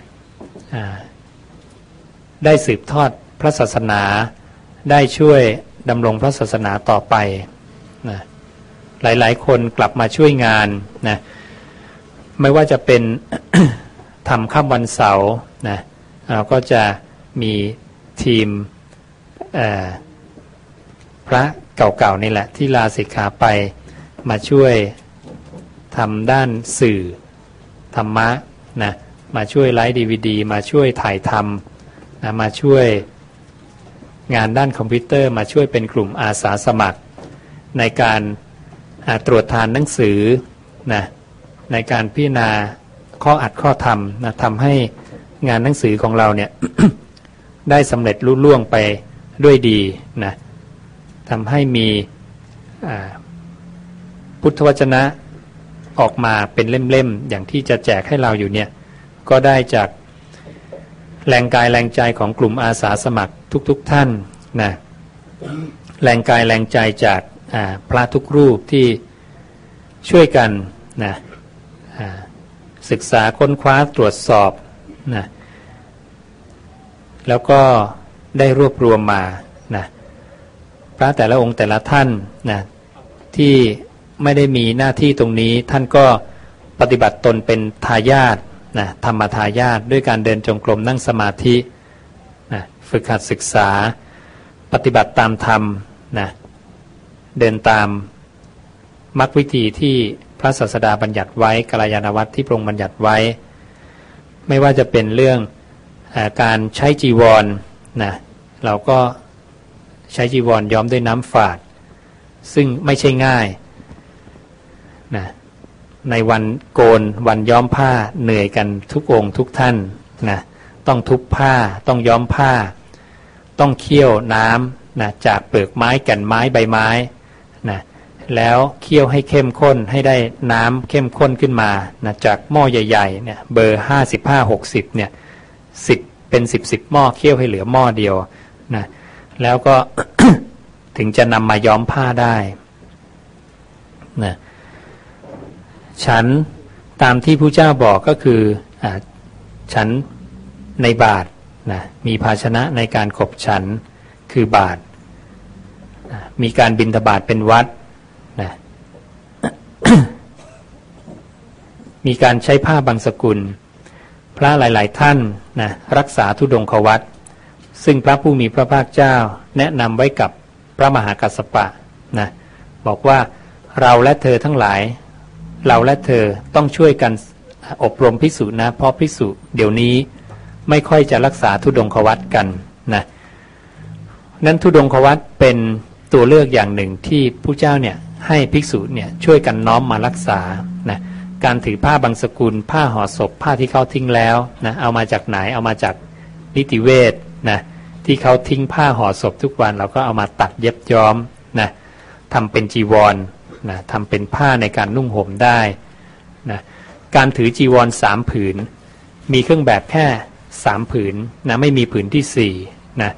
ได้สืบทอดพระศาสนา ได้ช่วยดำรงพระศาสนาต่อไปนะหลายๆ คนกลับมาช่วยงานนะไม่ว่าจะเป็นทำข้ามวันเสาร์นะเราก็จะมีทีมพระเก่าๆนี่แหละที่ลาสิกขาไปมาช่วยทำด้านสื่อ ธรรมะนะมาช่วยไลฟ์ดีวดีมาช่วยถ่ายทำนะมาช่วยงานด้านคอมพิวเตอร์ มาช่วยเป็นกลุ่มอาสาสมัคร ในการตรวจทานหนังสือนะในการพิจารณาข้ออัดข้อธรรมนะทำให้งานหนังสือของเราเนี่ยได้สำเร็จรุ่ล่วงไปด้วยดีนะทำให้มีพุทธวจนะ ออกมาเป็นเล่มๆอย่างที่จะแจกให้เราอยู่เนี่ย ก็ได้จากแรงกายแรงใจของกลุ่มอาสาสมัครทุกๆทท่านนะแรงกายแรงใจจากพระทุกรูปที่ช่วยกันนะศึกษาค้นคว้าตรวจสอบนะแล้วก็ได้รวบรวมมานะพระแต่ละองค์แต่ละท่านนะที่ ไม่ได้มีหน้าที่ตรงนี้ ท่านก็ปฏิบัติตนเป็นทายาทนะธรรมทายาทด้วยการเดินจงกรมนั่งสมาธินะฝึกหัดศึกษา ปฏิบัติตามธรรมนะเดินตามมรรควิธีที่พระศาสดาบัญญัติไว้กาลยานวัตรที่พระองค์บัญญัติไว้ ไม่ว่าจะเป็นเรื่องอการใช้จีวรนะเราก็ใช้จีวรย้อมด้วยน้ำฝาด ซึ่งไม่ใช่ง่าย นะในวันโกนวันย้อมผ้าเหนื่อยกันทุกองค์ทุกท่านนะต้องทุบผ้าต้องย้อมผ้า ต้องเคี่ยวน้ำนะจากเปลือกไม้ก่นไม้ใบไม้นะแล้วเคี่ยวให้เข้มข้นให้ได้น้ำเข้มข้นขึ้นมานะจากหม้อใหญ่ๆเนี่ยเบอร์ห้าสิบห้าหกสิบเนี่ยสิบเป็นสิบสิบหม้อเคี่ยวให้เหลือหม้อเดียวนะแล้วก็ถึงจะนำมาย้อมผ้าได้นะ ฉันตามที่ผู้เจ้าบอกก็คืออฉันในบาทนะมีภาชนะในการขบฉันคือบาทนะมีการบินทบาทเป็นวัดนะมีการใช้ผ้าบางสกุล พระหลาย ๆ ท่านนะรักษาทุดงควัตซึ่งพระผู้มีพระภาคเจ้าแนะนำไว้กับพระมหากัสสปะนะบอกว่าเราและเธอทั้งหลาย เราและเธอต้องช่วยกันอบรมพิสูจนะ เพราะพิสูจเดี๋ยวนี้ไม่ค่อยจะรักษาทุดงควัตกันนะนั้นทุดงควัตเป็นตัวเลือกอย่างหนึ่งที่ผู้เจ้าเนี่ยให้ภิกษุเนี่ยช่วยกันน้อมมารักษานะการถือผ้าบางสกุล ผ้าห่อศพผ้าที่เขาทิ้งแล้วนะเอามาจากไหนเอามาจากนิติเวศนะที่เขาทิ้งผ้าห่อศพทุกวันเราก็เอามาตัดเย็บย้อมนะทำเป็นจีวร นะทำเป็นผ้าในการนุ่งห่มได้นะการถือจีวรสามผืน มีเครื่องแบบแค่สามผืนนะไม่มีผืนที่สี่นะ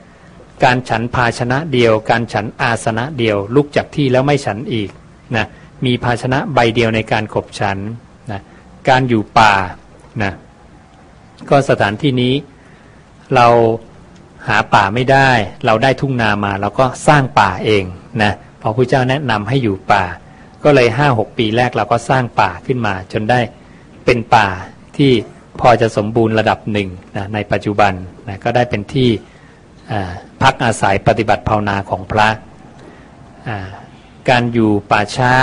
การฉันภาชนะเดียว การฉันอาสนะเดียว ลุกจากที่แล้วไม่ฉันอีกนะมีภาชนะใบเดียวในการขบฉันนะการอยู่ป่านะก็สถานที่นี้เราหาป่าไม่ได้ เราได้ทุ่งนามาเราก็สร้างป่าเองนะพอพระเจ้าแนะนำให้อยู่ป่า ก็เลยห้าหกปีแรกเราก็สร้างป่าขึ้นมา จนได้เป็นป่าที่พอจะสมบูรณ์ระดับหนึ่งนะในปัจจุบันนะก็ได้เป็นที่พักอาศัยปฏิบัติภาวนาของพระ การอยู่ป่าช้า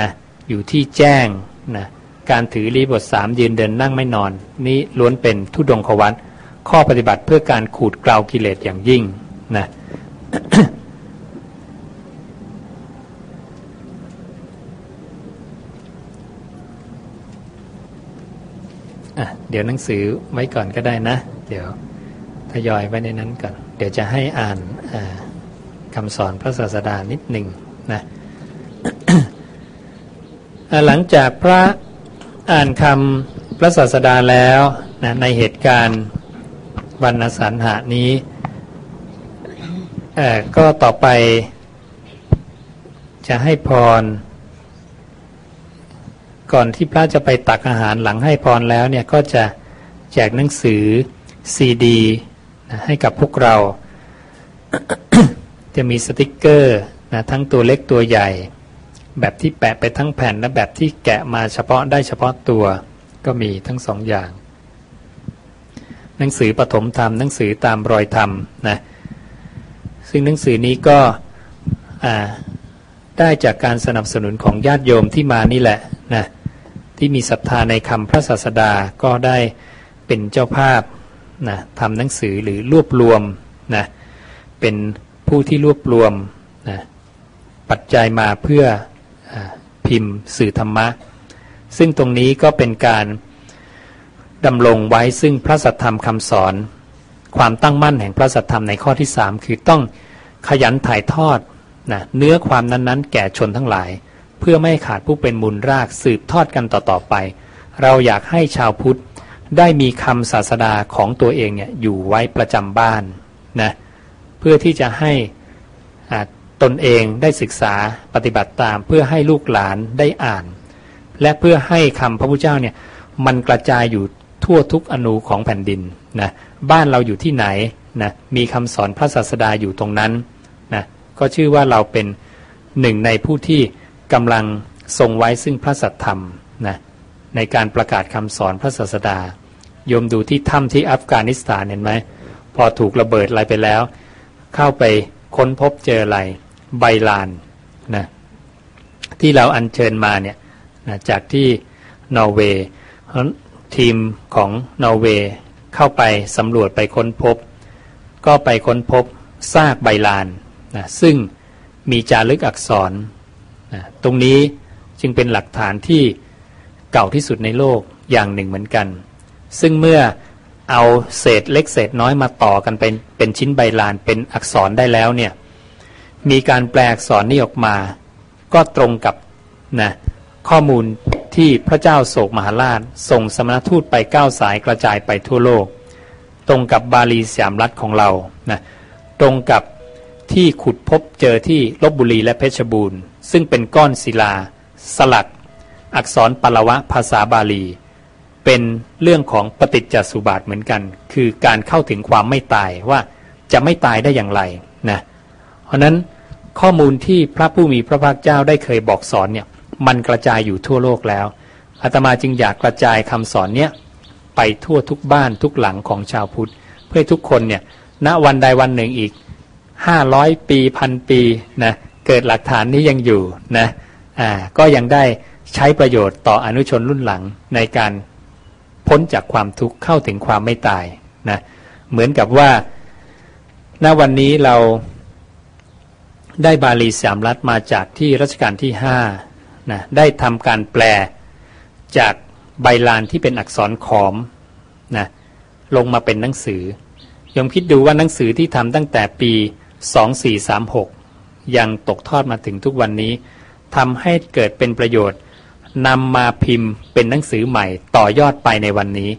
นะอยู่ที่แจ้งนะการถือรีบทสามยืนเดินนั่งไม่นอน นี้ล้วนเป็นทุดงควัตข้อปฏิบัติเพื่อการขูดเกลากิเลสอย่างยิ่งนะ อะเดี๋ยวหนังสือไว้ก่อนก็ได้นะ เดี๋ยวทยอยไว้ในนั้นก่อน เดี๋ยวจะให้อ่านคำสอนพระศาสดานิดหนึ่งนะหลังจากพระอ่านคำพระศาสดาแล้วนะในเหตุการณ์วันอสันหานี้ก็ต่อไปจะให้พร ก่อนที่พระจะไปตักอาหารหลังให้พรแล้วเนี่ยก็จะแจกหนังสือซีดีนะให้กับพวกเรา จะมีสติกเกอร์นะทั้งตัวเล็กตัวใหญ่ แบบที่แปะไปทั้งแผ่นและแบบที่แกะมาเฉพาะได้เฉพาะตัวก็มีทั้งสองอย่าง หนังสือปฐมธรรมหนังสือตามรอยธรรมนะซึ่งหนังสือนี้ก็ได้จากการสนับสนุนของญาติโยมที่มานี่แหละนะ ที่มีศรัทธาในคำพระศาสดาก็ได้เป็นเจ้าภาพนะทำหนังสือหรือรวบรวมนะเป็นผู้ที่รวบรวมนะปัจจัยมาเพื่ออพิมพ์สื่อธรรมะ ซึ่งตรงนี้ก็เป็นการดำรงไว้ซึ่งพระสัทธรรมคำสอน ความตั้งมั่นแห่งพระสัทธรรมในข้อที่สามคือต้องขยันถ่ายทอดนะเนื้อความนั้นๆ แก่ชนทั้งหลาย เพื่อไม่ขาดผู้เป็นมูลรากสืบทอดกันต่อๆไป เราอยากให้ชาวพุทธได้มีคำศาสดาของตัวเองเนี่ยอยู่ไว้ประจำบ้านนะเพื่อที่จะให้ตนเองได้ศึกษาปฏิบัติตาม เพื่อให้ลูกหลานได้อ่าน และเพื่อให้คำพระพุทธเจ้าเนี่ยมันกระจายอยู่ทั่วทุกอนูของแผ่นดินนะบ้านเราอยู่ที่ไหนนะมีคำสอนพระศาสดาอยู่ตรงนั้นนะก็ชื่อว่าเราเป็นหนึ่งในผู้ที่ กำลังทรงไว้ซึ่งพระสัทธรรมนะในการประกาศคำสอนพระศาสดาโยมดูที่ถ้ำที่อัฟกานิสถานเห็นไหมพอถูกระเบิดอะไรไปแล้ว เข้าไปค้นพบเจออะไรใบลานนะที่เราอัญเชิญมาเนี่ยนะจากที่นอร์เวย์ทีมของนอร์เวย์เข้าไปสำรวจไปค้นพบ ก็ไปค้นพบซากใบลานนะซึ่งมีจารึกอักษร นะตรงนี้จึงเป็นหลักฐานที่เก่าที่สุดในโลกอย่างหนึ่งเหมือนกัน ซึ่งเมื่อเอาเศษเล็กเศษน้อยมาต่อกันเป็นเป็นชิ้นใบลานเป็นอักษรได้แล้วเนี่ยมีการแปลอักษรนี้ออกมา ก็ตรงกับนะข้อมูลที่พระเจ้าโศกมหาราชส่งสมณทูตไปเก้าสายกระจายไปทั่วโลก ตรงกับบาลีสยามรัฐของเรานะตรงกับที่ขุดพบเจอที่ลบบุรีและเพชรบูรณ์ ซึ่งเป็นก้อนศิลา สลัก อักษรปลวะภาษาบาลี เป็นเรื่องของปฏิจจสุบาทเหมือนกัน คือการเข้าถึงความไม่ตายว่าจะไม่ตายได้อย่างไรนะเพราะนั้นข้อมูลที่พระผู้มีพระภาคเจ้าได้เคยบอกสอนเนี่ยมันกระจายอยู่ทั่วโลกแล้วอาตมาจึงอยากกระจายคำสอนเนี้ยไปทั่วทุกบ้านทุกหลังของชาวพุทธ เพื่อทุกคนเนี่ยณวันใดวันหนึ่งอีกห้าร้อยปีพันปีนะ เกิดหลักฐานนี้ยังอยู่นะอ่าก็ยังได้ใช้ประโยชน์ต่ออนุชนรุ่นหลังในการพ้นจากความทุกข์เข้าถึงความไม่ตายนะเหมือนกับว่าณวันนี้เราได้บาลีสามรัฐมาจากที่รัชกาลที่ห้านะได้ทำการแปลจากใบลานที่เป็นอักษรขอมนะลงมาเป็นหนังสือยมคิดดูว่าหนังสือที่ทำตั้งแต่ปี 2436 ยังตกทอดมาถึงทุกวันนี้ทำให้เกิดเป็นประโยชน์นำมาพิมพ์เป็นหนังสือใหม่ต่อยอดไปในวันนี้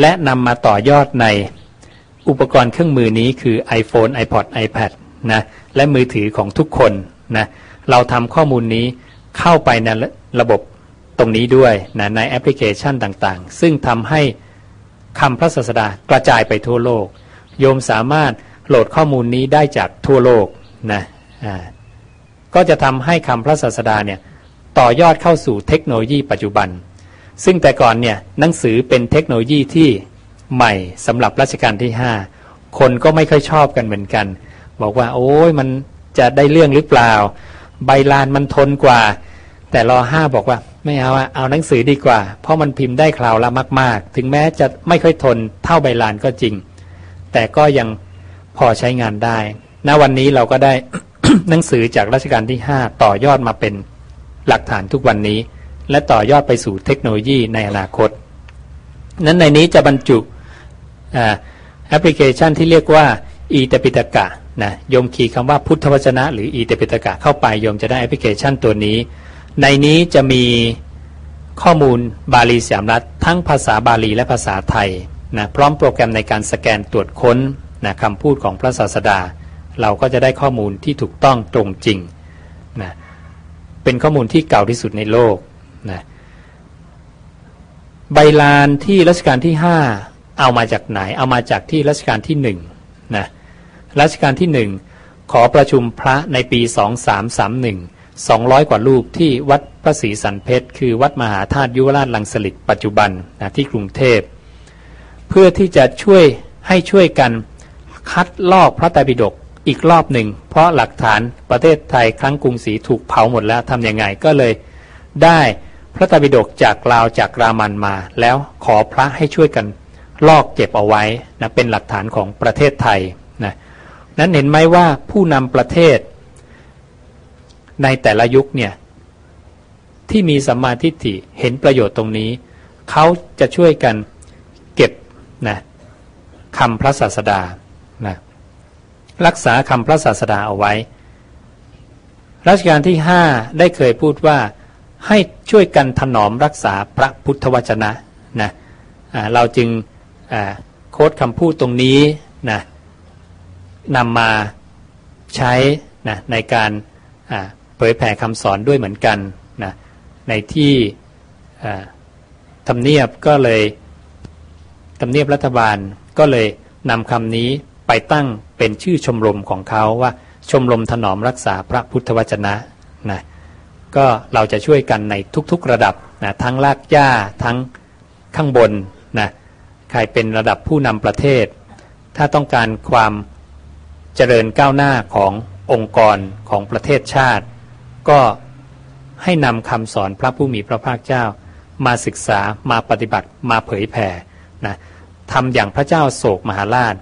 และนำมาต่อยอดในอุปกรณ์เครื่องมือนี้คือ iPhone iPod iPad นะและมือถือของทุกคนนะเราทำข้อมูลนี้เข้าไปในระบบตรงนี้ด้วยนะในแอปพลิเคชันต่างๆ ซึ่งทำให้คำพระศาสดากระจายไปทั่วโลก โยมสามารถโหลดข้อมูลนี้ได้จากทั่วโลกนะ ก็จะทำให้คำพระศาสดาเนี่ยต่อยอดเข้าสู่เทคโนโลยีปัจจุบัน ซึ่งแต่ก่อนเนี่ยหนังสือเป็นเทคโนโลยีที่ใหม่สำหรับรัชกาลที่ 5 คนก็ไม่ค่อยชอบกันเหมือนกัน บอกว่าโอ้ยมันจะได้เรื่องหรือเปล่า ใบลานมันทนกว่า แต่รอห้าบอกว่าไม่เอาอะเอาหนังสือดีกว่า เพราะมันพิมพ์ได้คราวละมาก ๆ ถึงแม้จะไม่ค่อยทนเท่าใบลานก็จริง แต่ก็ยังพอใช้งานได้ณวันนี้เราก็ได้ หนังสือจากรัชกาลที่ 5 ต่อยอดมาเป็นหลักฐานทุกวันนี้ และต่อยอดไปสู่เทคโนโลยีในอนาคต นั้นในนี้จะบรรจุแอปพลิเคชันที่เรียกว่าอีเตปิตกะนะโยมคีย์คำว่าพุทธวจนะ หรืออีเตปิตกะเข้าไปโยมจะได้แอปพลิเคชันตัวนี้ ในนี้จะมีข้อมูลบาลีสามรัฐ ทั้งภาษาบาลีและภาษาไทยนะพร้อมโปรแกรมในการสแกนตรวจค้นนะคำพูดของพระศาสดา เราก็จะได้ข้อมูลที่ถูกต้องตรงจริงนะเป็นข้อมูลที่เก่าที่สุดในโลกนะใบลานที่รัชกาลที่ห้าเอามาจากไหน เอามาจากที่รัชกาลที่หนึ่งนะรัชกาลที่หนึ่งขอประชุมพระในปีสองสามสามหนึ่ง200 กว่ารูปที่วัดพระศรีสันเพชร คือวัดมหาธาตุยุวราชลังสลิดปัจจุบันนะที่กรุงเทพ เพื่อที่จะช่วยให้ช่วยกันคัดลอกพระไตรปิฎก อีกรอบหนึ่ง เพราะหลักฐานประเทศไทยครั้งกรุงศรีถูกเผาหมดแล้วทำยังไงก็เลย ได้พระตรปิฎกจากลาวจากรามันมา แล้วขอพระให้ช่วยกันลอกเก็บเอาไว้นะเป็นหลักฐานของประเทศไทยนะนั้นเห็นไหมว่าผู้นำประเทศ ในแต่ละยุคเนี่ยที่มีสัมมาทิฏฐิเห็นประโยชน์ตรงนี้ เขาจะช่วยกันเก็บนะคำพระศาสดานะ รักษาคำพระศาสดาเอาไว้ รัชกาลที่ห้าได้เคยพูดว่าให้ช่วยกันถนอมรักษาพระพุทธวจนะนะเราจึงโค้ดคำพูดตรงนี้นะนำมาใช้นะในการเผยแผ่คำสอนด้วยเหมือนกันนะในที่ทำเนียบก็เลยทำเนียบรัฐบาลก็เลยนำคำนี้ ไปตั้งเป็นชื่อชมรมของเขาว่าชมรมถนอมรักษาพระพุทธวจนะนะก็เราจะช่วยกันในทุกๆระดับนะทั้งลากย่าทั้งข้างบนนะใครเป็นระดับผู้นำประเทศ ถ้าต้องการความเจริญก้าวหน้าขององค์กรของประเทศชาติ ก็ให้นำคำสอนพระผู้มีพระภาคเจ้า มาศึกษามาปฏิบัติมาเผยแผ่นะทำอย่างพระเจ้าโศกมหาราช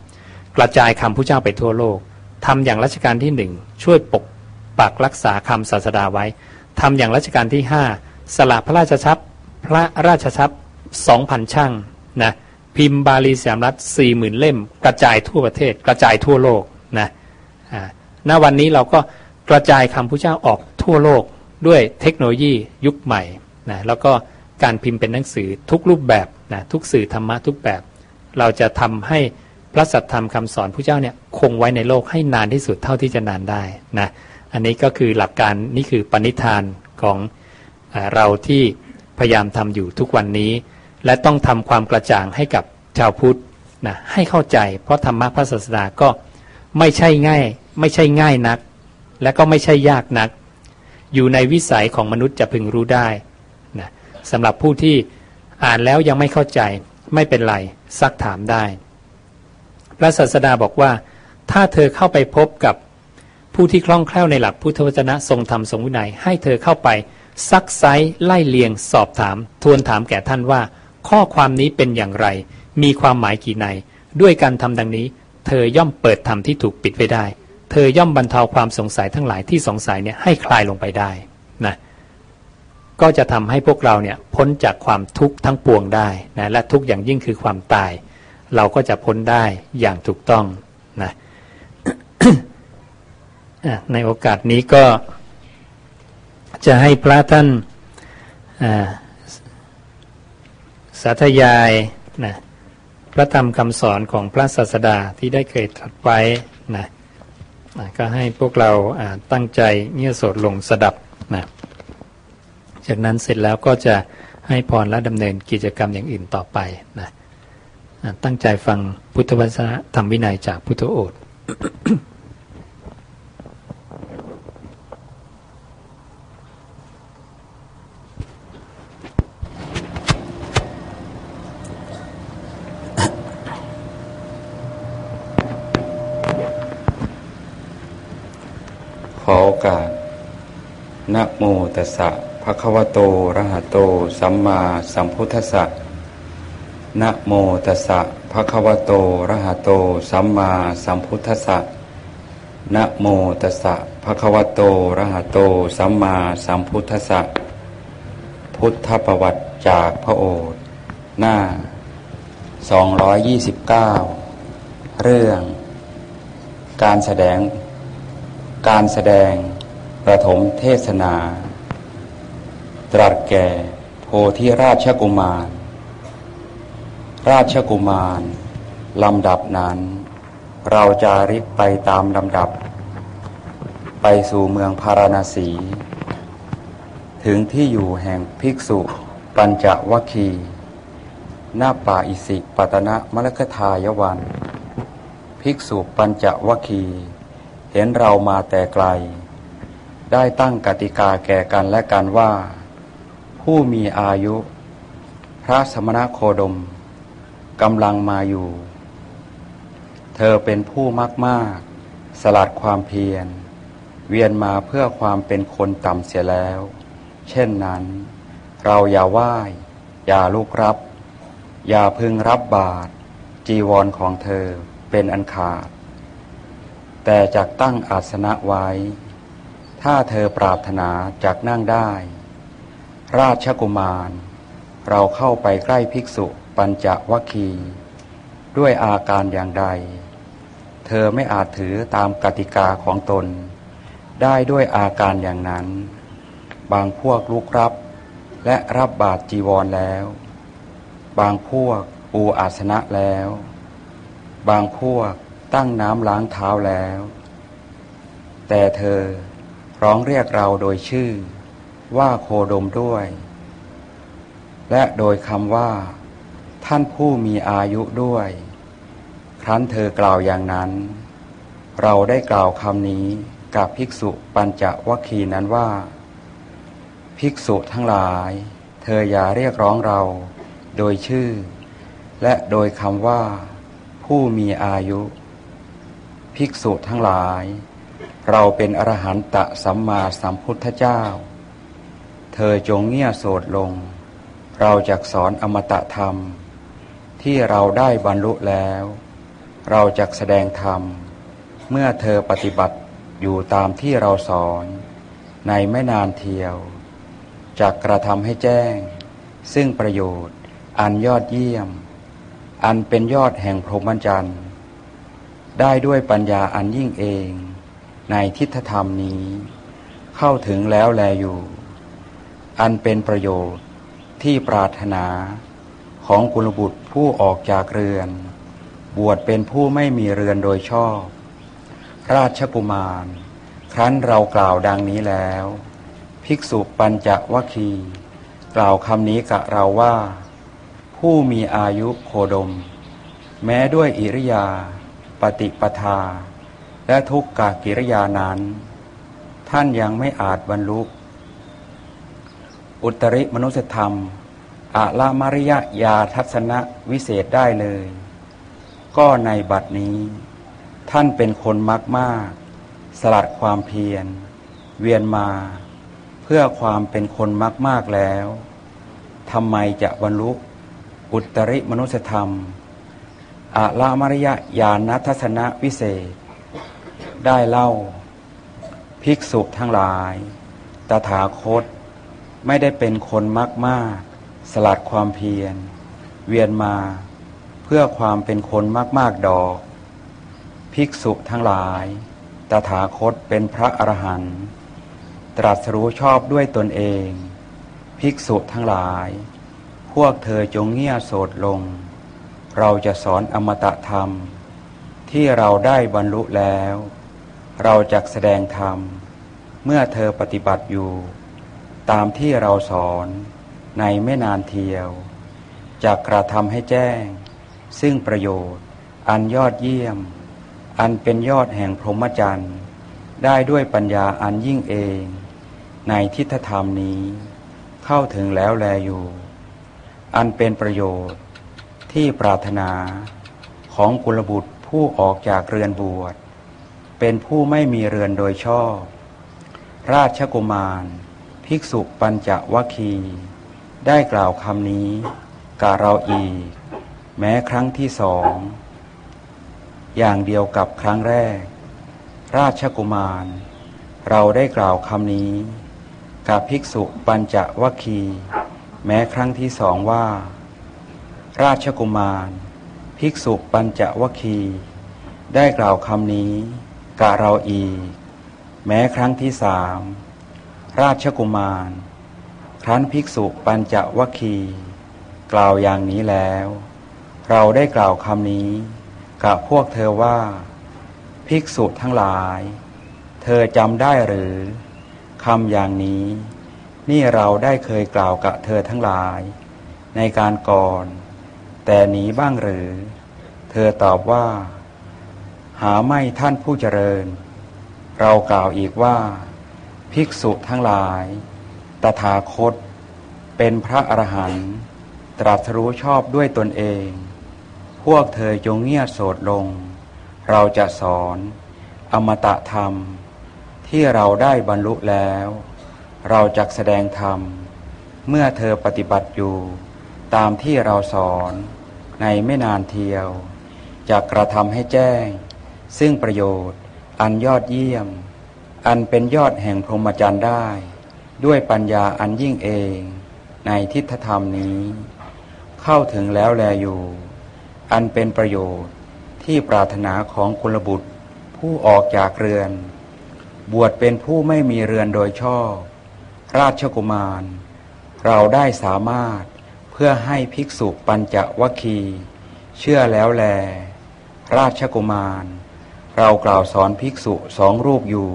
กระจายคำพระเจ้าไปทั่วโลกทำอย่างรัชกาลที่หนึ่งช่วยปกปักรักษาคำศาสดาไว้ทำอย่างรัชกาลที่ห้าสละพระราชชัพย์พระราชชัพย์สองพันช่างนะพิมพ์บาลีสามรัฐสี่หมื่นเล่ม กระจายทั่วประเทศ กระจายทั่วโลกนะณวันนี้เราก็กระจายคำพระเจ้าออกทั่วโลกด้วยเทคโนโลยียุคใหม่นะแล้วก็การพิมพ์เป็นหนังสือทุกรูปแบบนะทุกสื่อธรรมะทุกแบบ เราจะทำให้ พระสัทธรรมคำสอนพระเจ้าเนี่ยคงไว้ในโลกให้นานที่สุดเท่าที่จะนานได้นะอันนี้ก็คือหลักการนี่คือปณิธานของเราที่พยายามทำอยู่ทุกวันนี้ และต้องทำความกระจ่างให้กับชาวพุทธนะให้เข้าใจ เพราะธรรมะพระศาสดาก็ไม่ใช่ง่าย ไม่ใช่ง่ายนัก และก็ไม่ใช่ยากนัก อยู่ในวิสัยของมนุษย์จะพึงรู้ได้นะสำหรับผู้ที่อ่านแล้วยังไม่เข้าใจไม่เป็นไรซักถามได้ พระศาสดาบอกว่า ถ้าเธอเข้าไปพบกับผู้ที่คล่องแคล่วในหลักพุทธวจนะทรงธรรมทรงวินัย ให้เธอเข้าไปซักไซไล่เลียงสอบถาม ทวนถามแก่ท่านว่า ข้อความนี้เป็นอย่างไร มีความหมายกี่ใน ด้วยการทำดังนี้ เธอย่อมเปิดธรรมที่ถูกปิดไว้ได้ เธอย่อมบรรเทาความสงสัยทั้งหลายที่สงสัยเนี่ยให้คลายลงไปได้นะก็จะทำให้พวกเราเนี่ยพ้นจากความทุกข์ทั้งปวงได้นะและทุกข์อย่างยิ่งคือความตาย เราก็จะพ้นได้อย่างถูกต้องนะในโอกาสนี้ก็จะให้พระท่านสาธยายนะพระธรรมคำสอนของพระศาสดาที่ได้เคยตรัสไว้นะก็ให้พวกเราตั้งใจเงี่ยโสดลงสดับนะจากนั้นเสร็จแล้วก็จะให้พรและดำเนินกิจกรรมอย่างอื่นต่อไปนะ ตั้งใจฟังพุทธวจนะธรรมวินัยจากพุทธโอษขอโอกาส นะโมตัสสะภะคะวะโต ระหะโต สัมมาสัมพุทธัสสะ นะโมตัสสะภะคะวะโตระหะโต สัมมาสัมพุทธัสสะนะโมตัสสะภะคะวะโตระหะโต สัมมาสัมพุทธัสสะพุทธประวัติจากพระโอษฐ์หน้า 229 เรื่อง การแสดง การแสดงประถมเทศนา ตรัสแก่โพธิราชกุมาร ราชกุมาร ลำดับนั้น เราจะริกไปตามลำดับ ไปสู่เมืองพาราณสี ถึงที่อยู่แห่งภิกษุปัญจวัคคีหน้าป่าอิสิปตนะมลคทายวัน ภิกษุปัญจวัคคีเห็นเรามาแต่ไกล ได้ตั้งกติกาแก่กันและกันว่า ผู้มีอายุ พระสมณโคดม กำลังมาอยู่ เธอเป็นผู้มากมากสลัดความเพียร เวียนมาเพื่อความเป็นคนต่ำเสียแล้ว เช่นนั้น เราอย่าไหว้ อย่าลุกรับ อย่าพึงรับบาตรจีวรของเธอเป็นอันขาด แต่จักตั้งอาสนะไว้ ถ้าเธอปรารถนาจักนั่งได้ ราชกุมาร เราเข้าไปใกล้ภิกษุ ปัญจวัคคีด้วยอาการอย่างใด เธอไม่อาจถือตามกติกาของตน ได้ด้วยอาการอย่างนั้น บางพวกลุกรับและรับบาตรจีวรแล้ว บางพวกปูอาสนะแล้ว บางพวกตั้งน้ำล้างเท้าแล้ว แต่เธอร้องเรียกเราโดยชื่อว่าโคดมด้วย และโดยคำว่า ท่านผู้มีอายุด้วย ครั้นเธอกล่าวอย่างนั้น เราได้กล่าวคำนี้กับภิกษุปัญจวัคคีนั้นว่า ภิกษุทั้งหลาย เธออย่าเรียกร้องเรา โดยชื่อ และโดยคำว่า ผู้มีอายุ ภิกษุทั้งหลาย เราเป็นอรหันตสัมมาสัมพุทธเจ้า เธอจงเงี่ยโสดลง เราจะสอนอมตะธรรม ที่เราได้บรรลุแล้ว เราจะแสดงธรรม เมื่อเธอปฏิบัติอยู่ตามที่เราสอน ในไม่นานเทียวจะกระทำให้แจ้ง ซึ่งประโยชน์อันยอดเยี่ยม อันเป็นยอดแห่งพรหมจรรย์ได้ด้วยปัญญาอันยิ่งเอง ในทิฏฐธรรมนี้ เข้าถึงแล้วแลอยู่ อันเป็นประโยชน์ที่ปรารถนา ของกุลบุตรผู้ออกจากเรือน บวชเป็นผู้ไม่มีเรือนโดยชอบ ราชกุมาร ครั้นเรากล่าวดังนี้แล้ว ภิกษุปัญจวัคคี กล่าวคำนี้กับเราว่า ผู้มีอายุโคดม แม้ด้วยอิริยา ปฏิปทา และทุกกากิริยานั้น ท่านยังไม่อาจบรรลุ อุตริมนุสธรรม อะละมริยญาทัศนะวิเศษได้เลย ก็ในบัดนี้ ท่านเป็นคนมากมากสลัดความเพียร เวียนมา เพื่อความเป็นคนมากมากแล้วทำไมจะบรรลุอุตริมนุสธรรมอะละมริยญาณทัศนะวิเศษ ได้เล่า ภิกษุทั้งหลาย ตถาคตไม่ได้เป็นคนมากมาก สลัดความเพียร เวียนมาเพื่อความเป็นคนมาก ๆ ดอก ภิกษุทั้งหลาย ตถาคตเป็นพระอรหันต์ตรัสรู้ชอบด้วยตนเอง ภิกษุทั้งหลาย พวกเธอจงเงี่ยโสดลง เราจะสอนอมตะธรรม ที่เราได้บรรลุแล้ว เราจะแสดงธรรม เมื่อเธอปฏิบัติอยู่ ตามที่เราสอน ในไม่นานเทียวจะกระทำให้แจ้ง ซึ่งประโยชน์ อันยอดเยี่ยม อันเป็นยอดแห่งพรหมจรรย์ได้ด้วยปัญญาอันยิ่งเอง ในทิฏฐธรรมนี้ เข้าถึงแล้วแลอยู่ อันเป็นประโยชน์ที่ปรารถนาของกุลบุตรผู้ออกจากเรือนบวช เป็นผู้ไม่มีเรือนโดยชอบ ราชกุมาร ภิกษุปัญจวัคคีย์ ได้กล่าวคำนี้กับเราอีก แม้ครั้งที่สอง อย่างเดียวกับครั้งแรก ราชกุมาร เราได้กล่าวคำนี้ กับภิกษุปัญจวัคคีแม้ครั้งที่สองว่า ราชกุมาร ภิกษุปัญจวัคคีได้กล่าวคำนี้กับเราอีก แม้ครั้งที่สามราชกุมาร ครั้นภิกษุปัญจวัคคี กล่าวอย่างนี้แล้ว เราได้กล่าวคำนี้ กับพวกเธอว่า ภิกษุทั้งหลาย เธอจำได้หรือคำอย่างนี้ นี่เราได้เคยกล่าวกับเธอทั้งหลาย ในการก่อน แต่หนีบ้างหรือ เธอตอบว่า หาไม่ท่านผู้เจริญ เรากล่าวอีกว่า ภิกษุทั้งหลาย ตถาคต เป็นพระอรหันต์ตรัสรู้ชอบด้วยตนเอง พวกเธอจงเงียบโสดลง เราจะสอนอมตะธรรม ที่เราได้บรรลุแล้ว เราจะแสดงธรรม เมื่อเธอปฏิบัติอยู่ ตามที่เราสอนในไม่นานเทียวจะกระทำให้แจ้ง ซึ่งประโยชน์อันยอดเยี่ยม อันเป็นยอดแห่งพรหมจรรย์ได้ ด้วยปัญญาอันยิ่งเอง ในทิฏฐธรรมนี้ เข้าถึงแล้วแลอยู่ อันเป็นประโยชน์ที่ปรารถนาของกุลบุตร ผู้ออกจากเรือน บวชเป็นผู้ไม่มีเรือนโดยชอบ ราชกุมาร เราได้สามารถเพื่อให้ภิกษุปัญจวัคคีเชื่อแล้วแล ราชกุมาร เรากล่าวสอนภิกษุสองรูปอยู่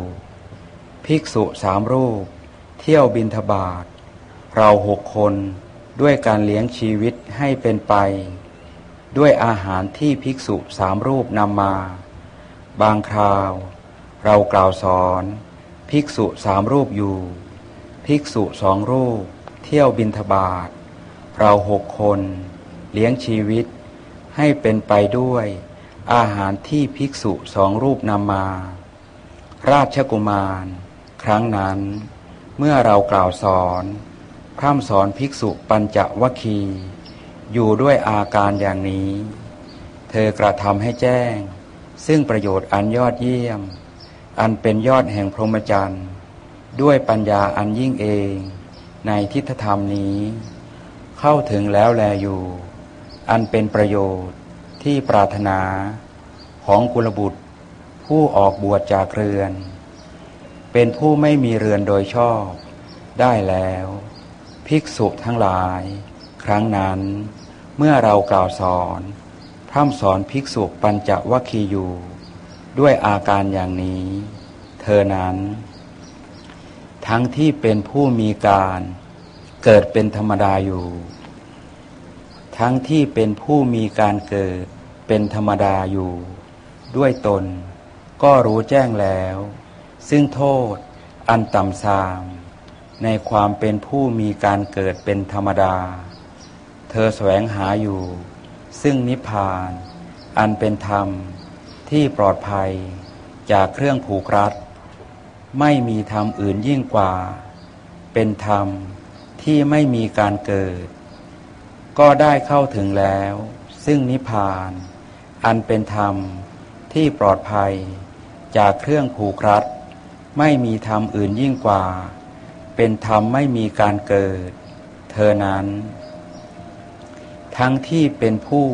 ภิกษุสามรูป เที่ยวบินทบาทเราหกคนด้วยการเลี้ยงชีวิตให้เป็นไป ด้วยอาหารที่ภิกษุสามรูปนำมา บางคราว เรากล่าวสอน ภิกษุสามรูปอยู่ ภิกษุสองรูป เที่ยวบินทบาทเราหกคน เลี้ยงชีวิต ให้เป็นไปด้วย อาหารที่ภิกษุสองรูปนำมา ราชกุมาร ครั้งนั้น เมื่อเรากล่าวสอนพร่ำสอนภิกษุปัญจวัคคี อยู่ด้วยอาการอย่างนี้ เธอกระทำให้แจ้ง ซึ่งประโยชน์อันยอดเยี่ยม อันเป็นยอดแห่งพรหมจรรย์ด้วยปัญญาอันยิ่งเอง ในทิฏฐธรรมนี้ เข้าถึงแล้วแลอยู่ อันเป็นประโยชน์ที่ปรารถนาของกุลบุตรผู้ออกบวชจากเรือน เป็นผู้ไม่มีเรือนโดยชอบ ได้แล้ว ภิกษุทั้งหลาย ครั้งนั้น เมื่อเรากล่าวสอนพร่ำสอนภิกษุปัญจวัคคีอยู่ ด้วยอาการอย่างนี้ เธอนั้น ทั้งที่เป็นผู้มีการเกิดเป็นธรรมดาอยู่ ทั้งที่เป็นผู้มีการเกิดเป็นธรรมดาอยู่ ด้วยตนก็รู้แจ้งแล้ว ซึ่งโทษอันต่ำทราม ในความเป็นผู้มีการเกิดเป็นธรรมดา เธอแสวงหาอยู่ ซึ่งนิพพาน อันเป็นธรรมที่ปลอดภัยจากเครื่องผูกรัดไม่มีธรรมอื่นยิ่งกว่า เป็นธรรมที่ไม่มีการเกิด ก็ได้เข้าถึงแล้ว ซึ่งนิพพาน อันเป็นธรรมที่ปลอดภัยจากเครื่องผูกรัด ไม่มีธรรมอื่นยิ่งกว่า เป็นธรรมไม่มีการเกิด เธอนั้น ทั้งที่เป็นผู้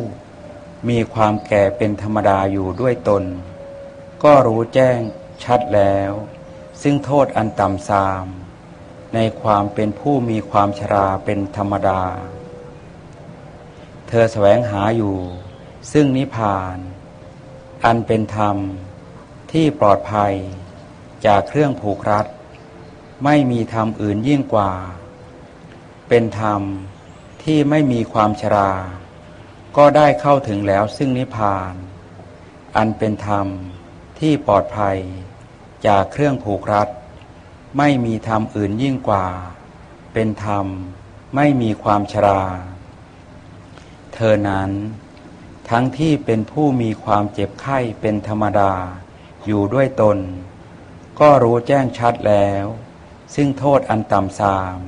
มีความแก่เป็นธรรมดาอยู่ด้วยตน ก็รู้แจ้งชัดแล้ว ซึ่งโทษอันต่ำทราม ในความเป็นผู้มีความชราเป็นธรรมดา เธอแสวงหาอยู่ ซึ่งนิพพาน อันเป็นธรรมที่ปลอดภัย จากเครื่องผูกรัด ไม่มีธรรมอื่นยิ่งกว่า เป็นธรรมที่ไม่มีความชรา ก็ได้เข้าถึงแล้วซึ่งนิพพาน อันเป็นธรรมที่ปลอดภัย จากเครื่องผูกรัด ไม่มีธรรมอื่นยิ่งกว่า เป็นธรรมไม่มีความชรา เธอนั้นทั้งที่เป็นผู้มีความเจ็บไข้เป็นธรรมดา อยู่ด้วยตน ก็รู้แจ้งชัดแล้ว ซึ่งโทษอันต่ำทราม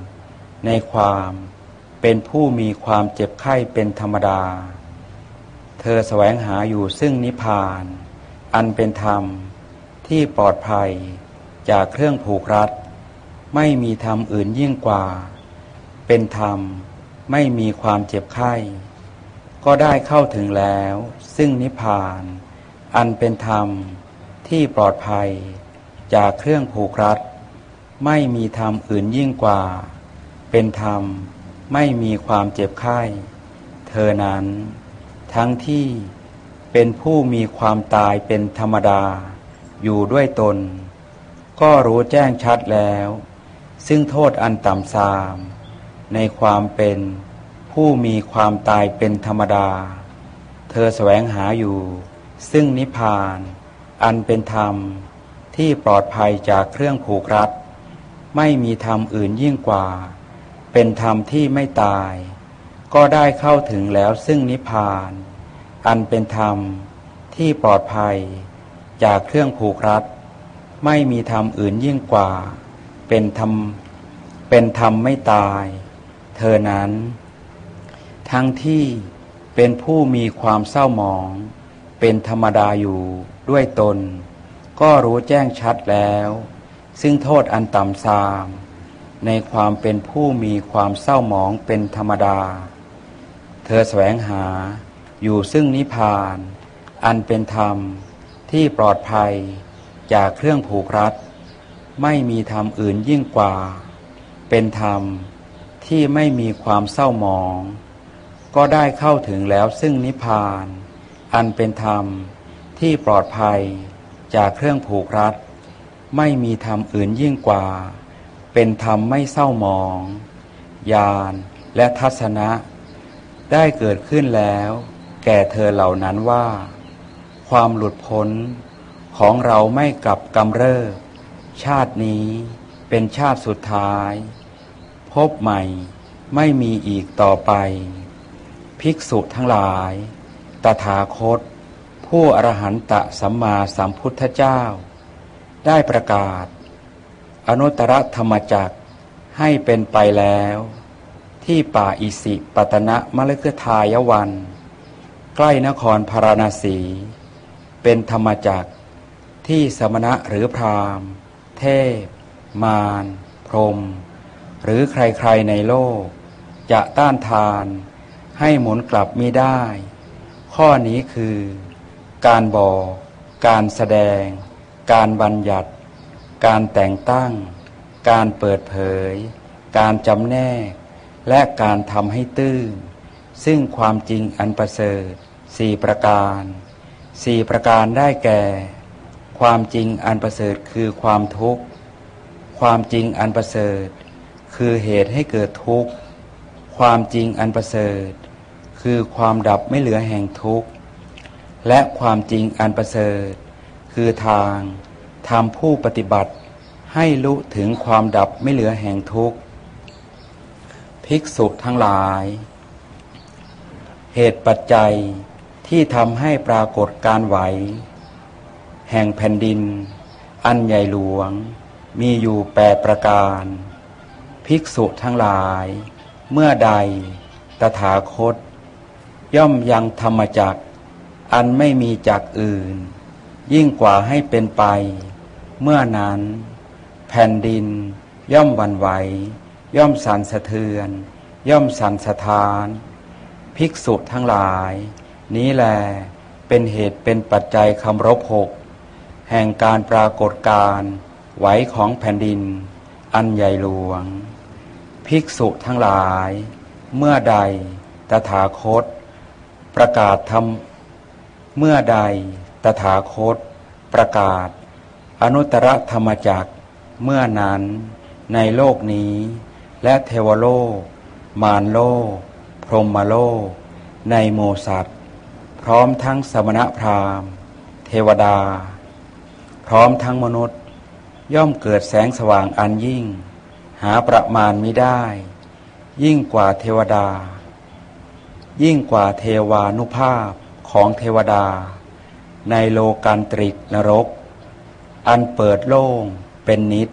ในความเป็นผู้มีความเจ็บไข้เป็นธรรมดา เธอแสวงหาอยู่ซึ่งนิพพาน อันเป็นธรรมที่ปลอดภัยจากเครื่องผูกรัด ไม่มีธรรมอื่นยิ่งกว่า เป็นธรรมไม่มีความเจ็บไข้ ก็ได้เข้าถึงแล้ว ซึ่งนิพพาน อันเป็นธรรมที่ปลอดภัย จากเครื่องผูกรัด ไม่มีธรรมอื่นยิ่งกว่า เป็นธรรมไม่มีความเจ็บไข้ เธอนั้น ทั้งที่เป็นผู้มีความตายเป็นธรรมดา อยู่ด้วยตน ก็รู้แจ้งชัดแล้ว ซึ่งโทษอันต่ำทราม ในความเป็นผู้มีความตายเป็นธรรมดา เธอแสวงหาอยู่ ซึ่งนิพพาน อันเป็นธรรม ที่ปลอดภัยจากเครื่องผูกรัด ไม่มีธรรมอื่นยิ่งกว่า เป็นธรรมที่ไม่ตาย ก็ได้เข้าถึงแล้วซึ่งนิพพาน อันเป็นธรรมที่ปลอดภัย จากเครื่องผูกรัด ไม่มีธรรมอื่นยิ่งกว่า เป็นธรรมเป็นธรรมไม่ตาย เธอนั้น ทั้งที่เป็นผู้มีความเศร้าหมอง เป็นธรรมดาอยู่ด้วยตน ก็รู้แจ้งชัดแล้ว ซึ่งโทษอันต่ำทราม ในความเป็นผู้มีความเศร้าหมองเป็นธรรมดา เธอแสวงหาอยู่ซึ่งนิพพาน อันเป็นธรรมที่ปลอดภัยจากเครื่องผูกรัด ไม่มีธรรมอื่นยิ่งกว่า เป็นธรรมที่ไม่มีความเศร้าหมอง ก็ได้เข้าถึงแล้วซึ่งนิพพาน อันเป็นธรรมที่ปลอดภัย จากเครื่องผูกรัดไม่มีธรรมอื่นยิ่งกว่า เป็นธรรมไม่เศร้าหมองญาณและทัศนะ ได้เกิดขึ้นแล้ว แก่เธอเหล่านั้นว่า ความหลุดพ้นของเราไม่กลับกำเริบ ชาตินี้เป็นชาติสุดท้าย พบใหม่ไม่มีอีกต่อไป ภิกษุทั้งหลาย ตถาคต ผู้อรหันตะสัมมาสัมพุทธเจ้า ได้ประกาศ อนุตตรธรรมจักให้เป็นไปแล้ว ที่ป่าอิสิปตนะมฤคทายวัน ใกล้นครพาราณสี เป็นธรรมจักที่สมณะหรือพราหมณ์ เทพ มารพรม หรือใครๆในโลก จะต้านทาน ให้หมุนกลับมิได้ ข้อนี้คือ การบอก การแสดง การบัญญัติ การแต่งตั้ง การเปิดเผย การจำแนก และการทำให้ตื้น ซึ่งความจริงอันประเสริฐสี่ประการสี่ประการได้แก่ ความจริงอันประเสริฐคือความทุกข์ ความจริงอันประเสริฐ คือเหตุให้เกิดทุกข์ ความจริงอันประเสริฐ คือความดับไม่เหลือแห่งทุกข์ และความจริงอันประเสริฐ คือทางทำผู้ปฏิบัติให้รู้ถึงความดับไม่เหลือแห่งทุกข์ ภิกษุทั้งหลาย เหตุปัจจัยที่ทำให้ปรากฏการไหว แห่งแผ่นดิน อันใหญ่หลวง มีอยู่แปดประการ ภิกษุทั้งหลาย เมื่อใด ตถาคต ย่อมยังธรรมจัก อันไม่มีจักอื่น ยิ่งกว่าให้เป็นไป เมื่อนั้น แผ่นดิน ย่อมวันไหว ย่อมสั่นสะเทือน ย่อมสั่นสะท้าน ภิกษุทั้งหลาย นี้แลเป็นเหตุเป็นปัจจัยคำรบหกแห่งการปรากฏการไหวของแผ่นดิน อันใหญ่หลวง ภิกษุทั้งหลาย เมื่อใดตถาคต ประกาศธรรม เมื่อใดตถาคต ประกาศ อนุตตรธรรมจักเมื่อนั้นในโลกนี้ และเทวโลก มารโลก พรหมโลก ในโมสัตว์พร้อมทั้งสมณพราหมณ์ เทวดา พร้อมทั้งมนุษย์ ย่อมเกิดแสงสว่างอันยิ่ง หาประมาณมิได้ ยิ่งกว่าเทวดา ยิ่งกว่าเทวานุภาพ ของเทวดา ในโลกันตริกนรก อันเปิดโล่งเป็นนิด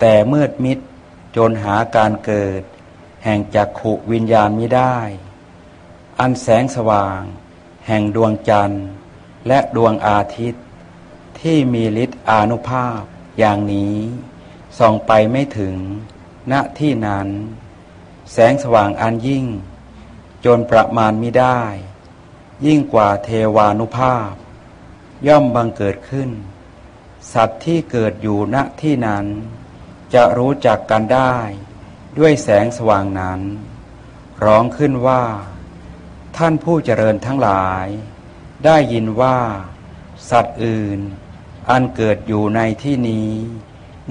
แต่มืดมิดจนหาการเกิด แห่งจักขุวิญญาณมิได้ อันแสงสว่าง แห่งดวงจันทร์ และดวงอาทิตย์ ที่มีฤทธิ์อานุภาพอย่างนี้ส่องไปไม่ถึง ณที่นั้น แสงสว่างอันยิ่ง จนประมาณมิได้ ยิ่งกว่าเทวานุภาพ ย่อมบังเกิดขึ้น สัตว์ที่เกิดอยู่ณที่นั้น จะรู้จักกันได้ ด้วยแสงสว่างนั้น ร้องขึ้นว่า ท่านผู้เจริญทั้งหลาย ได้ยินว่า สัตว์อื่น อันเกิดอยู่ในที่นี้